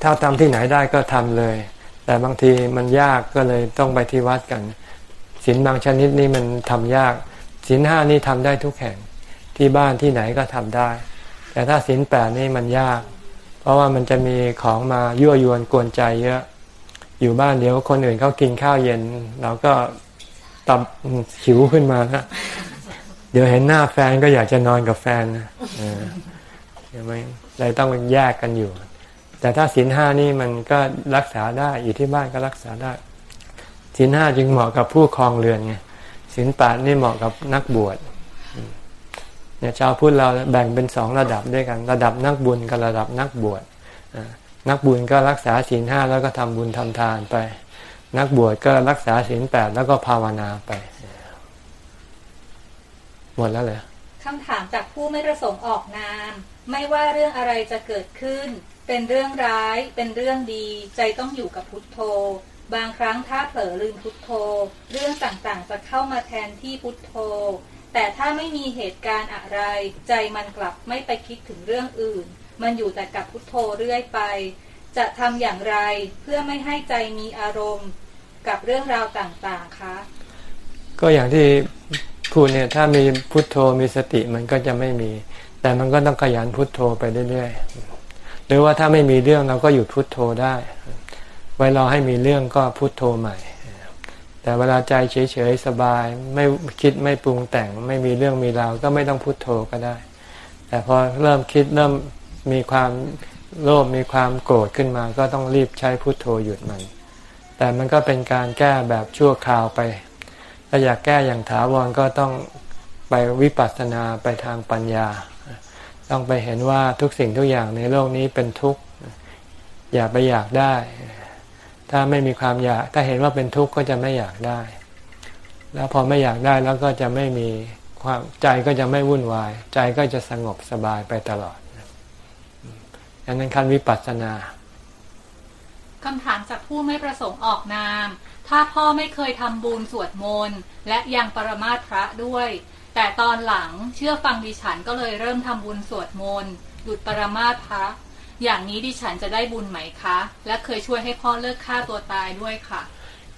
ถ้าทำที่ไหนได้ก็ทำเลย แต่บางทีมันยากก็เลยต้องไปที่วัดกันศีลบางชนิดนี่มันทำยากศีลห้านี่ทำได้ทุกแห่งที่บ้านที่ไหนก็ทำได้ แต่ถ้าศีลแปดนี่มันยาก เพราะว่ามันจะมีของมายั่วยวนกวนใจเยอะ อยู่บ้านเดี๋ยวคนอื่นเขากินข้าวเย็น เราก็ ตับหิวขึ้นมานะเดี๋ยวเห็นหน้าแฟนก็อยากจะนอนกับแฟนนะเห็นไหมเลยต้องแยกกันอยู่ แต่ถ้าศีลห้านี่มันก็รักษาได้อยู่ที่บ้านก็รักษาได้ศีลห้าจึงเหมาะกับผู้ครองเรือนไงศีลแปดนี่เหมาะกับนักบวชเนี่ยชาวพุทธเราแบ่งเป็นสองระดับด้วยกัน ระดับนักบุญกับระดับนักบวชนักบุญก็รักษาศีลห้าแล้วก็ทำบุญทำทานไป นักบวชก็รักษาศีลแปดแล้วก็ภาวนาไป หมดแล้วเลยคำถามจากผู้ไม่ประสงค์ออกนาม ไม่ว่าเรื่องอะไรจะเกิดขึ้น เป็นเรื่องร้าย เป็นเรื่องดี ใจต้องอยู่กับพุทโธ บางครั้งถ้าเผลอลืมพุทโธ เรื่องต่างๆจะเข้ามาแทนที่พุทโธ แต่ถ้าไม่มีเหตุการณ์อะไร ใจมันกลับไม่ไปคิดถึงเรื่องอื่น มันอยู่แต่กับพุทโธเรื่อยไป จะทำอย่างไรเพื่อไม่ให้ใจมีอารมณ์กับเรื่องราวต่างๆคะ ก็อย่างที่พูดเนี่ยถ้ามีพุทโธมีสติมันก็จะไม่มี แต่มันก็ต้องขยันพุทโธไปเรื่อยๆหรือว่าถ้าไม่มีเรื่องเราก็หยุดพุทโธได้ ไว้รอให้มีเรื่องก็พุทโธใหม่ แต่เวลาใจเฉยๆสบาย ไม่คิดไม่ปรุงแต่ง ไม่มีเรื่องมีราวก็ไม่ต้องพุทโธก็ได้ แต่พอเริ่มคิดเริ่มมีความ โลภมีความโกรธขึ้นมา ก็ต้องรีบใช้พุทโธหยุดมัน แต่มันก็เป็นการแก้แบบชั่วคราวไป ถ้าอยากแก้อย่างถาวรก็ต้องไปวิปัสสนาไปทางปัญญา ต้องไปเห็นว่าทุกสิ่งทุกอย่างในโลกนี้เป็นทุกข์ อย่าไปอยากได้ ถ้าไม่มีความอยาก ถ้าเห็นว่าเป็นทุกข์ก็จะไม่อยากได้ แล้วพอไม่อยากได้แล้วก็จะไม่มีความใจก็จะไม่วุ่นวาย ใจก็จะสงบสบายไปตลอด อันนั้นขั้นวิปัสสนาคำถามจากผู้ไม่ประสงค์ออกนาม ถ้าพ่อไม่เคยทำบุญสวดมนต์และยังปรมาทพระด้วย แต่ตอนหลังเชื่อฟังดิฉันก็เลยเริ่มทำบุญสวดมนต์หยุดปรมาทพระอย่างนี้ดิฉันจะได้บุญไหมคะ และเคยช่วยให้พ่อเลิกฆ่าตัวตายด้วยค่ะ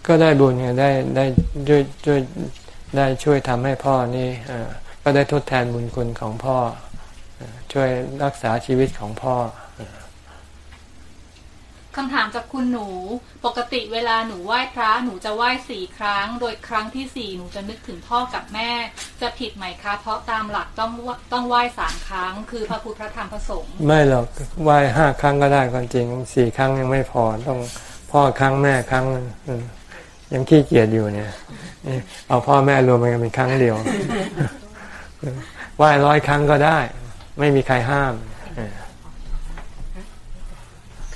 ก็ได้บุญไงได้ได้ช่วยช่วยได้ช่วยทำให้พ่อนี่เอ่อก็ได้ทดแทนบุญคุณของพ่อเอ่อช่วยรักษาชีวิตของพ่อ คำถามจากคุณหนู ปกติเวลาหนูไหว้พระหนูจะไหว้สี่ครั้ง โดยครั้งที่สี่หนูจะนึกถึงพ่อกับแม่ จะผิดไหมคะ เพราะตามหลักต้องต้องไหว้สามครั้ง คือพระพุทธพระธรรมพระสงฆ์ไม่หรอกไหว้ห้าครั้งก็ได้ความจริงสี่ครั้งยังไม่พอต้องพ่อครั้งแม่ครั้งยังขี้เกียจอยู่เนี่ยเอาพ่อแม่รวมกันเป็นครั้งเดียวไหว้ร้อยครั้งก็ได้ ไม่มีใครห้าม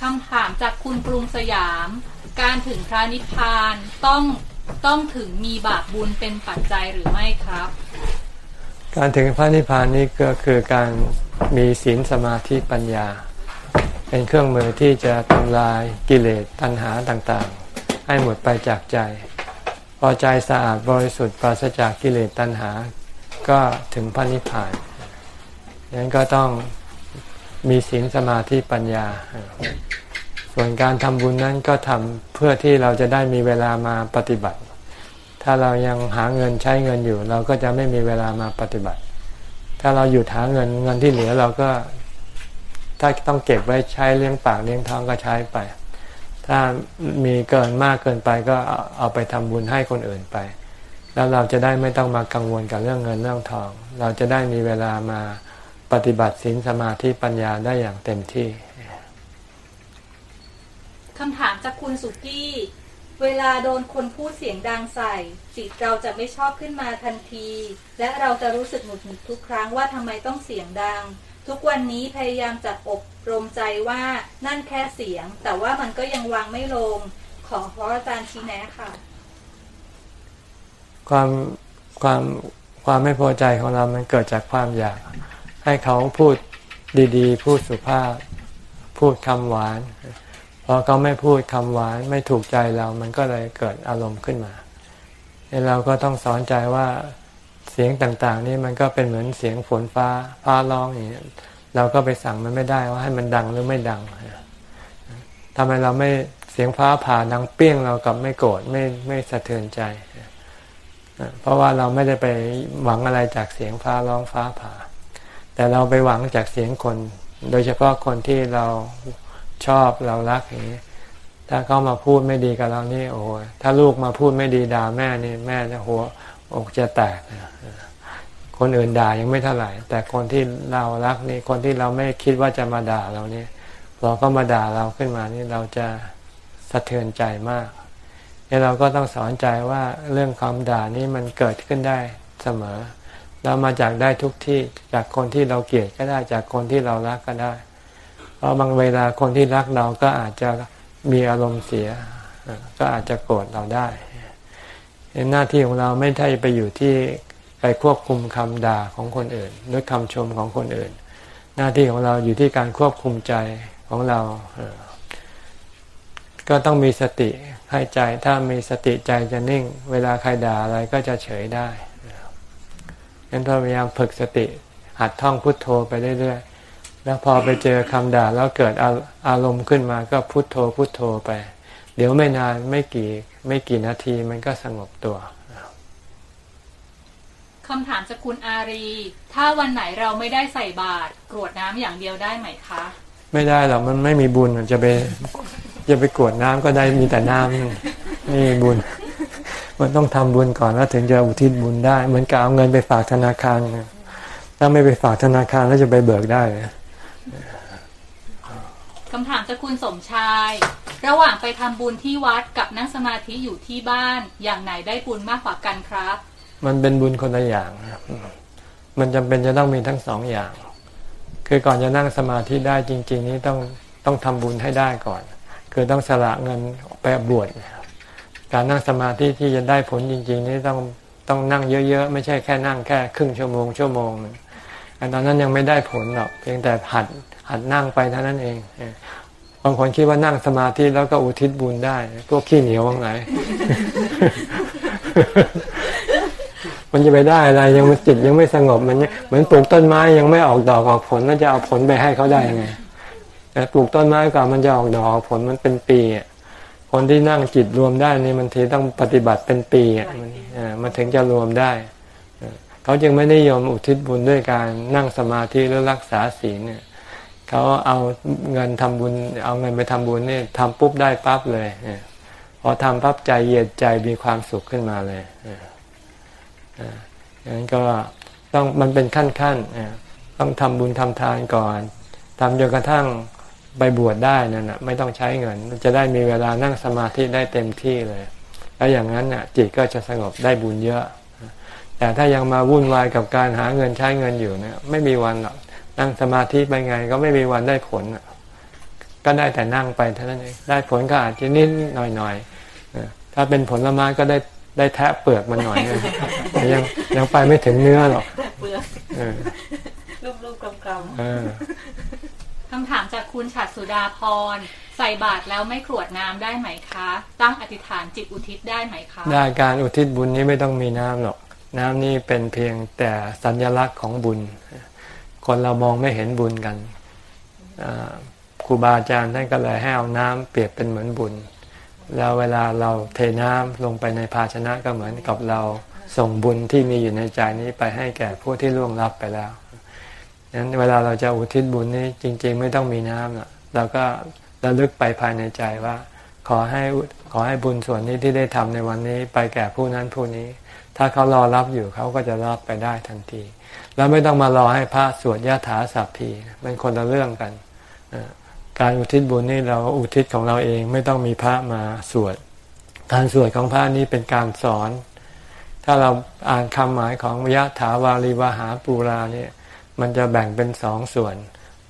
คำถามจากคุณกรุงสยาม การถึงพระนิพพานต้องต้องถึงมีบาปบุญเป็นปัจจัยหรือไม่ครับ การถึงพระนิพพานนี้ก็คือการมีศีลสมาธิปัญญา เป็นเครื่องมือที่จะทำลายกิเลสตัณหาต่างๆ ให้หมดไปจากใจ พอใจสะอาดบริสุทธิ์ปราศจากกิเลสตัณหา ก็ถึงพระนิพพานดังนั้นก็ต้อง มีศีลสมาธิปัญญา ส่วนการทำบุญนั้นก็ทำเพื่อที่เราจะได้มีเวลามาปฏิบัติ ถ้าเรายังหาเงินใช้เงินอยู่ เราก็จะไม่มีเวลามาปฏิบัติ ถ้าเราหยุดหาเงินเงินที่เหลือเราก็ ถ้าต้องเก็บไว้ใช้เลี้ยงปากเลี้ยงท้องก็ใช้ไป ถ้ามีเกินมากเกินไปก็เอาไปทำบุญให้คนอื่นไป แล้วเราจะได้ไม่ต้องมากังวลกับเรื่องเงินเรื่องทอง เราจะได้มีเวลามา ปฏิบัติศีลสมาธิปัญญาได้อย่างเต็มที่คำถามจากคุณสุกี้ เวลาโดนคนพูดเสียงดังใส่ จิตเราจะไม่ชอบขึ้นมาทันที และเราจะรู้สึกหงุดหงิดทุกครั้งว่าทำไมต้องเสียงดัง ทุกวันนี้พยายามจะอบรมใจว่านั่นแค่เสียง แต่ว่ามันก็ยังวางไม่ลง ขอพระอาจารย์ชี้แนะค่ะ ความความความไม่พอใจของเรามันเกิดจากความอยาก ให้เขาพูดดีๆ พูดสุภาพ พูดคำหวานพอเขาไม่พูดคำหวานไม่ถูกใจเรา มันก็เลยเกิดอารมณ์ขึ้นมาเราก็ต้องสอนใจว่าเสียงต่างๆ นี่มันก็เป็นเหมือนเสียงฝนฟ้าฟ้าร้องอย่างนี้เราก็ไปสั่งมันไม่ได้ว่าให้มันดังหรือไม่ดังทำไมเราไม่เสียงฟ้าผ่าดังเปี้ยงเรากลับไม่โกรธไม่ไม่สะเทือนใจ เพราะว่าเราไม่ได้ไปหวังอะไรจากเสียงฟ้าร้องฟ้าผ่า แต่เราไปหวังจากเสียงคน โดยเฉพาะคนที่เราชอบเรารักอย่างนี้ถ้าเขามาพูดไม่ดีกับเรานี่โอ้โหถ้าลูกมาพูดไม่ดีด่าแม่นี่แม่จะหัวอกจะแตกคนอื่นด่ายังไม่เท่าไหร่ แต่คนที่เรารักนี่คนที่เราไม่คิดว่าจะมาด่าเรานี่พอเขามาด่าเราขึ้นมานี่เราจะสะเทือนใจมากเนี่ยเราก็ต้องสอนใจว่าเรื่องความด่านี่มันเกิดขึ้นได้เสมอ เรามาจากได้ทุกที่จากคนที่เราเกลียดก็ได้จากคนที่เรารักก็ได้ เพราะบางเวลาคนที่รักเราก็อาจจะมีอารมณ์เสีย ก็อาจจะโกรธเราได้หน้าที่ของเราไม่ใช่ไปอยู่ที่ไปควบคุมคำด่าของคนอื่นหรือคำชมของคนอื่น หน้าที่ของเราอยู่ที่การควบคุมใจของเรา ก็ต้องมีสติให้ใจถ้ามีสติใจจะนิ่ง เวลาใครด่าอะไรก็จะเฉยได้ งั้นพยายามฝึกสติหัดท่องพุทโธไปเรื่อยๆแล้วพอไปเจอคำด่าแล้วเกิดอารมณ์ขึ้นมาก็พุทโธพุทโธไป เดี๋ยวไม่นานไม่กี่ไม่กี่นาทีมันก็สงบตัวคำถามจากคุณอารี ถ้าวันไหนเราไม่ได้ใส่บาตรกรวดน้ำอย่างเดียวได้ไหมคะ ไม่ได้หรอกมันไม่มีบุญจะไปจะไปกรวดน้ำก็ได้มีแต่น้ำนี่ไม่มีบุญ มันต้องทำบุญก่อนแล้วถึงจะอุทิศบุญได้ เหมือนกับเอาเงินไปฝากธนาคารถ้าไม่ไปฝากธนาคารแล้วจะไปเบิกได้เหรอคำถามจากคุณสมชาย ระหว่างไปทำบุญที่วัดกับนั่งสมาธิอยู่ที่บ้านอย่างไหนได้บุญมากกว่ากันครับ มันเป็นบุญคนละอย่างนะครับมันจำเป็นจะต้องมีทั้งสองอย่าง คือก่อนจะนั่งสมาธิได้จริง ๆ นี้ต้องต้องทำบุญให้ได้ก่อน คือต้องสละเงินไปบวชนะครับ การนั่งสมาธิที่จะได้ผลจริง ๆ นี่ต้องต้องนั่งเยอะ ๆ ไม่ใช่แค่นั่งแค่ครึ่งชั่วโมงชั่วโมงนึงอันตอนนั้นยังไม่ได้ผลหรอกเพียงแต่หัดหัดนั่งไปเท่านั้นเองบางคนคิดว่านั่งสมาธิแล้วก็อุทิศบุญได้พวกขี้เหนียวว่าไงมันจะไปได้อะไรยังมันจิตยังไม่สงบมันเหมือนปลูกต้นไม้ยังไม่ออกดอกออกผลแล้วจะเอาผลไปให้เขาได้ยังไงแต่ปลูกต้นไม้ก่อนมันจะออกดอกออกผลมันเป็นปีอะ คนที่นั่งจิตรวมได้นี่มันทีต้องปฏิบัติเป็นปีอะมันอ่ามันถึงจะรวมได้เออเขาจึงไม่นิยมอุทิศบุญด้วยการนั่งสมาธิหรือรักษาศีลเนี่ยเขาเอาเงินทำบุญ เอาเงินไปทำบุญนี่ทำปุ๊บได้ปั๊บเลยเออพอทำปั๊บใจเย็นใจมีความสุขขึ้นมาเลยเอออ่าอย่างนั้นก็ต้องมันเป็นขั้นขั้นอ่าต้องทำบุญทำทานก่อนทำจนกระทั่ง ไปบวชได้นั่นนะไม่ต้องใช้เงินมันจะได้มีเวลานั่งสมาธิได้เต็มที่เลย แล้วอย่างนั้นน่ะจิตก็จะสงบได้บุญเยอะ แต่ถ้ายังมาวุ่นวายกับการหาเงินใช้เงินอยู่เนี่ยไม่มีวันหรอกนั่งสมาธิไปไงก็ไม่มีวันได้ผลอะก็ได้แต่นั่งไปเท่านั้นเองได้ผลก็อาจจะนิดหน่อยหน่อยๆถ้าเป็นผลไม้ก็ได้ได้แทะเปลือกมันหน่อยนึงแต่ยังยังไปไม่ถึงเนื้อหรอกเปลือกเออรูปๆกำเออ คำถามจากคุณฉัตรสุดาพร ใส่บาตรแล้วไม่กรวดน้ำได้ไหมคะ ตั้งอธิษฐานจิตอุทิศได้ไหมคะ ได้การอุทิศบุญนี้ไม่ต้องมีน้ำหรอก น้ำนี่เป็นเพียงแต่สัญลักษณ์ของบุญ คนเรามองไม่เห็นบุญกันครูบาอาจารย์ท่านก็เลยให้เอาน้ำเปรียบเป็นเหมือนบุญ แล้วเวลาเราเทน้ำลงไปในภาชนะก็เหมือนกับเราส่งบุญที่มีอยู่ในใจนี้ไปให้แก่ผู้ที่ล่วงลับไปแล้ว นั้นเวลาเราจะอุทิศบุญนี้จริง ๆ ไม่ต้องมีน้ำหรอกเราก็ระลึกไปภายในใจว่า ขอให้ขอให้บุญส่วนนี้ที่ได้ทำในวันนี้ ไปแก่ผู้นั้นผู้นี้ ถ้าเขารอรับอยู่เขาก็จะรับไปได้ทันที แล้วไม่ต้องมารอให้พระสวดยะถาสัพพีมันคนละเรื่องกัน การอุทิศบุญนี่เราอุทิศของเราเองไม่ต้องมีพระมาสวดการสวดของพระนี้เป็นการสอน ถ้าเราอ่านคำหมายของยะถาวาลีวาหาปูราเนี่ย มันจะแบ่งเป็นสองส่วน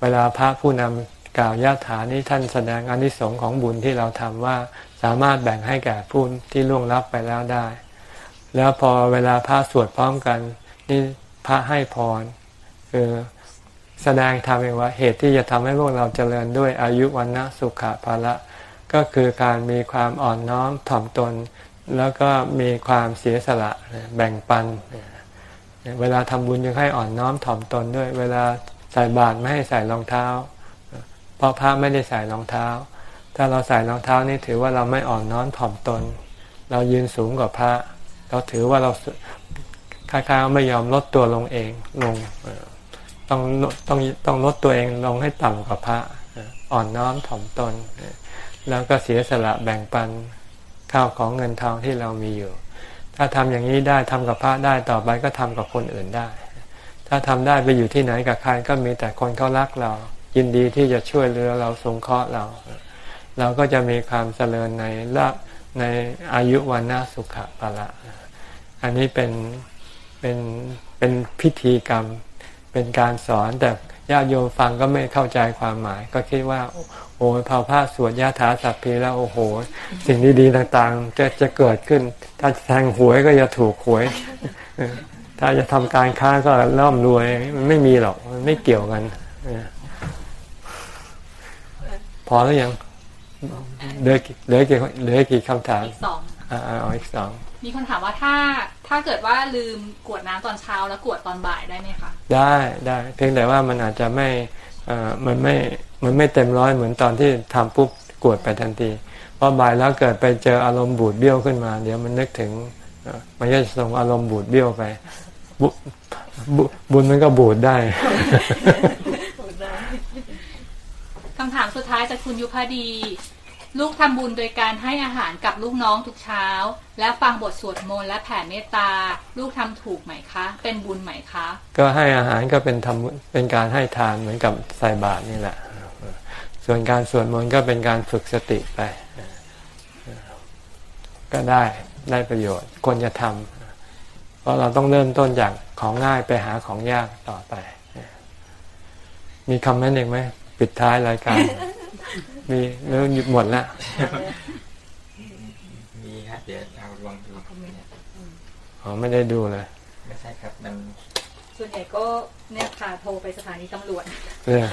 เวลาพระผู้นำกล่าวยะถานี้ท่านแสดงอนิสงส์ของบุญที่เราทำว่าสามารถแบ่งให้แก่ผู้ที่ล่วงลับไปแล้วได้ แล้วพอเวลาพระสวดพร้อมกัน นี่พระให้พรคือแสดงธรรมเองว่าเหตุที่จะทำให้พวกเราเจริญด้วยอายุวันนะสุขะภาละก็คือการมีความอ่อนน้อมถ่อมตน แล้วก็มีความเสียสละแบ่งปัน เวลาทำบุญยังให้อ่อนน้อมถ่อมตนด้วย เวลาใส่บาตรไม่ให้ใส่รองเท้า เพราะพระไม่ได้ใส่รองเท้า ถ้าเราใส่รองเท้านี่ถือว่าเราไม่อ่อนน้อมถ่อมตน เรายืนสูงกว่าพระ เราถือว่าเราคล้ายๆไม่ยอมลดตัวลงเองลงต้องต้องต้องลดตัวเองลงให้ต่ำกว่าพระอ่อนน้อมถ่อมตน แล้วก็เสียสละแบ่งปันข้าวของเงินทองที่เรามีอยู่ ถ้าทำอย่างนี้ได้ทำกับพระได้ต่อไปก็ทำกับคนอื่นได้ ถ้าทำได้ไปอยู่ที่ไหนกับใครก็มีแต่คนเขารักเรา ยินดีที่จะช่วยเหลือเราสงเคราะห์เรา เราก็จะมีความเจริญในละในอายุวันนาสุขะปะละ อันนี้เป็นเป็นเป็นพิธีกรรม เป็นการสอนแต่ญาติโยมฟังก็ไม่เข้าใจความหมาย ก็คิดว่า โอ้ยพอพระสวดยาถาสัพพีแล้วโอ้โห สิ่งดีๆต่างๆ จะจะเกิดขึ้น ถ้าแทงหวยก็จะถูกหวย ถ้าจะทำการค้าก็ร่ำรวย มันไม่มีหรอกมันไม่เกี่ยวกันเออพอแล้วยังเหลือกี่เหลือกี่เหลือกี่คำถามอีกสองอ่าเอาอีกสองมีคนถามว่าถ้าถ้าเกิดว่าลืมกรวดน้ำตอนเช้าแล้วกรวดตอนบ่ายได้ไหมคะได้ได้ เพียงแต่ว่ามันอาจจะไม่เอ่อมันไม่ มันไม่เต็มร้อยเหมือนตอนที่ทำปุ๊บกวดไปทันทีพอบ่ายแล้วเกิดไปเจออารมณ์บูดเบี้ยวขึ้นมา เดี๋ยวมันนึกถึงเอ่อมันจะส่งอารมณ์บูดเบี้ยวไปบุบุบุญมันก็บูดได้คำถามสุดท้ายจากคุณยุพดี ลูกทำบุญโดยการให้อาหารกับลูกน้องทุกเช้า และฟังบทสวดมนต์และแผ่เมตตา ลูกทำถูกไหมคะ เป็นบุญไหมคะ ก็ให้อาหารก็เป็นทำเป็นการให้ทานเหมือนกับใส่บาตรนี่แหละ ส่วนการสวดมนต์ก็เป็นการฝึกสติไป ก็ได้ได้ประโยชน์ควรจะทำเพราะเราต้องเริ่มต้นจากของง่ายไปหาของยากต่อไป มีคำนั้นเองไหมปิดท้ายรายการ มีหรือหยุดหมดละมีครับเดี๋ยวเอาลองดูอ๋อไม่ได้ดูเลยไม่ใช่ครับมัน ส่วนใหญ่ก็เนี่ยค่ะโทรไปสถานีตำรวจเนี่ย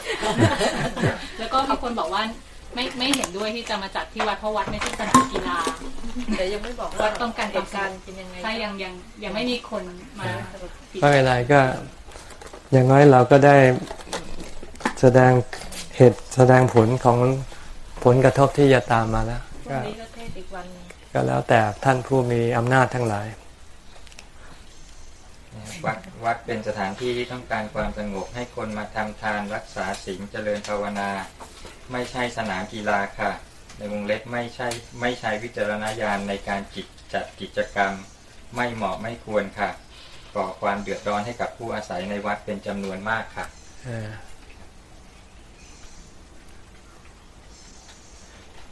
แล้วก็มีคนบอกว่าไม่ไม่เห็นด้วยที่จะมาจัดที่วัดเพราะวัดไม่ใช่สนามกีฬาแต่ยังไม่บอกวัว่าดต้องการเหตุการณ์เป็นยังไงถ้ายังยังยังไม่มีคนมาปิดไม่เป็นไรก็ อย่างน้อยเราก็ได้แสดงเหตุแสดงผลของผลกระทบที่จะตามมาแล้วพรุ่ก็งนี้ก็เทศอีกวันหนึ่งก็แล้วแต่ท่านผู้มีอำนาจทั้งหลาย วัดวัดเป็นสถานที่ที่ต้องการความสงบให้คนมาทำทานรักษาศีลเจริญภาวนา ไม่ใช่สนามกีฬาค่ะ ในวงเล็บไม่ใช่ไม่ใช้วิจารณญาณในการจิตจัดกิจกรรม ไม่เหมาะไม่ควรค่ะก่อความเดือดร้อนให้กับผู้อาศัยในวัดเป็นจำนวนมากค่ะเออ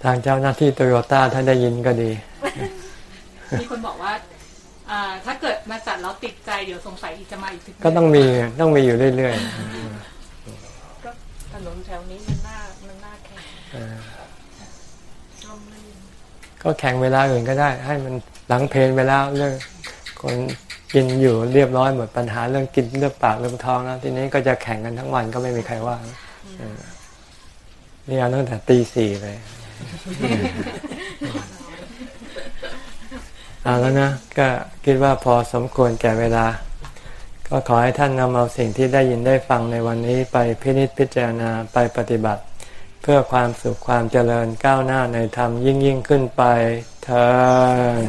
ทางเจ้าหน้าที่โตโยต้าท่านได้ยินก็ดี มีคนบอกว่าอ่า ถ้าเกิดมาจัดแล้วติดใจเดี๋ยวสงสัยอีกจะมาอีกถึงก็ต้องมีต้องมีอยู่เรื่อยก็ถนนแถวนี้มันน่ามันน่าแข่งๆเออร่มรื่นก็แข่งเวลาอื่นก็ได้ ให้มันหลังเพลนไปแล้วเรื่องคนกินอยู่เรียบร้อยหมดปัญหาเรื่องกินเรื่องปากเรื่องท้องแล้วทีนี้ก็จะแข่งกันทั้งวันก็ไม่มีใครว่าเออนี่เอาตั้งแต่ตีสี่เลย เอาแล้วนะก็คิดว่าพอสมควรแก่เวลา ก็ขอให้ท่านนำเอาสิ่งที่ได้ยินได้ฟังในวันนี้ไปพินิจพิจารณาไปปฏิบัติ เพื่อความสุขความเจริญก้าวหน้าในธรรมยิ่งยิ่งขึ้นไปเธอ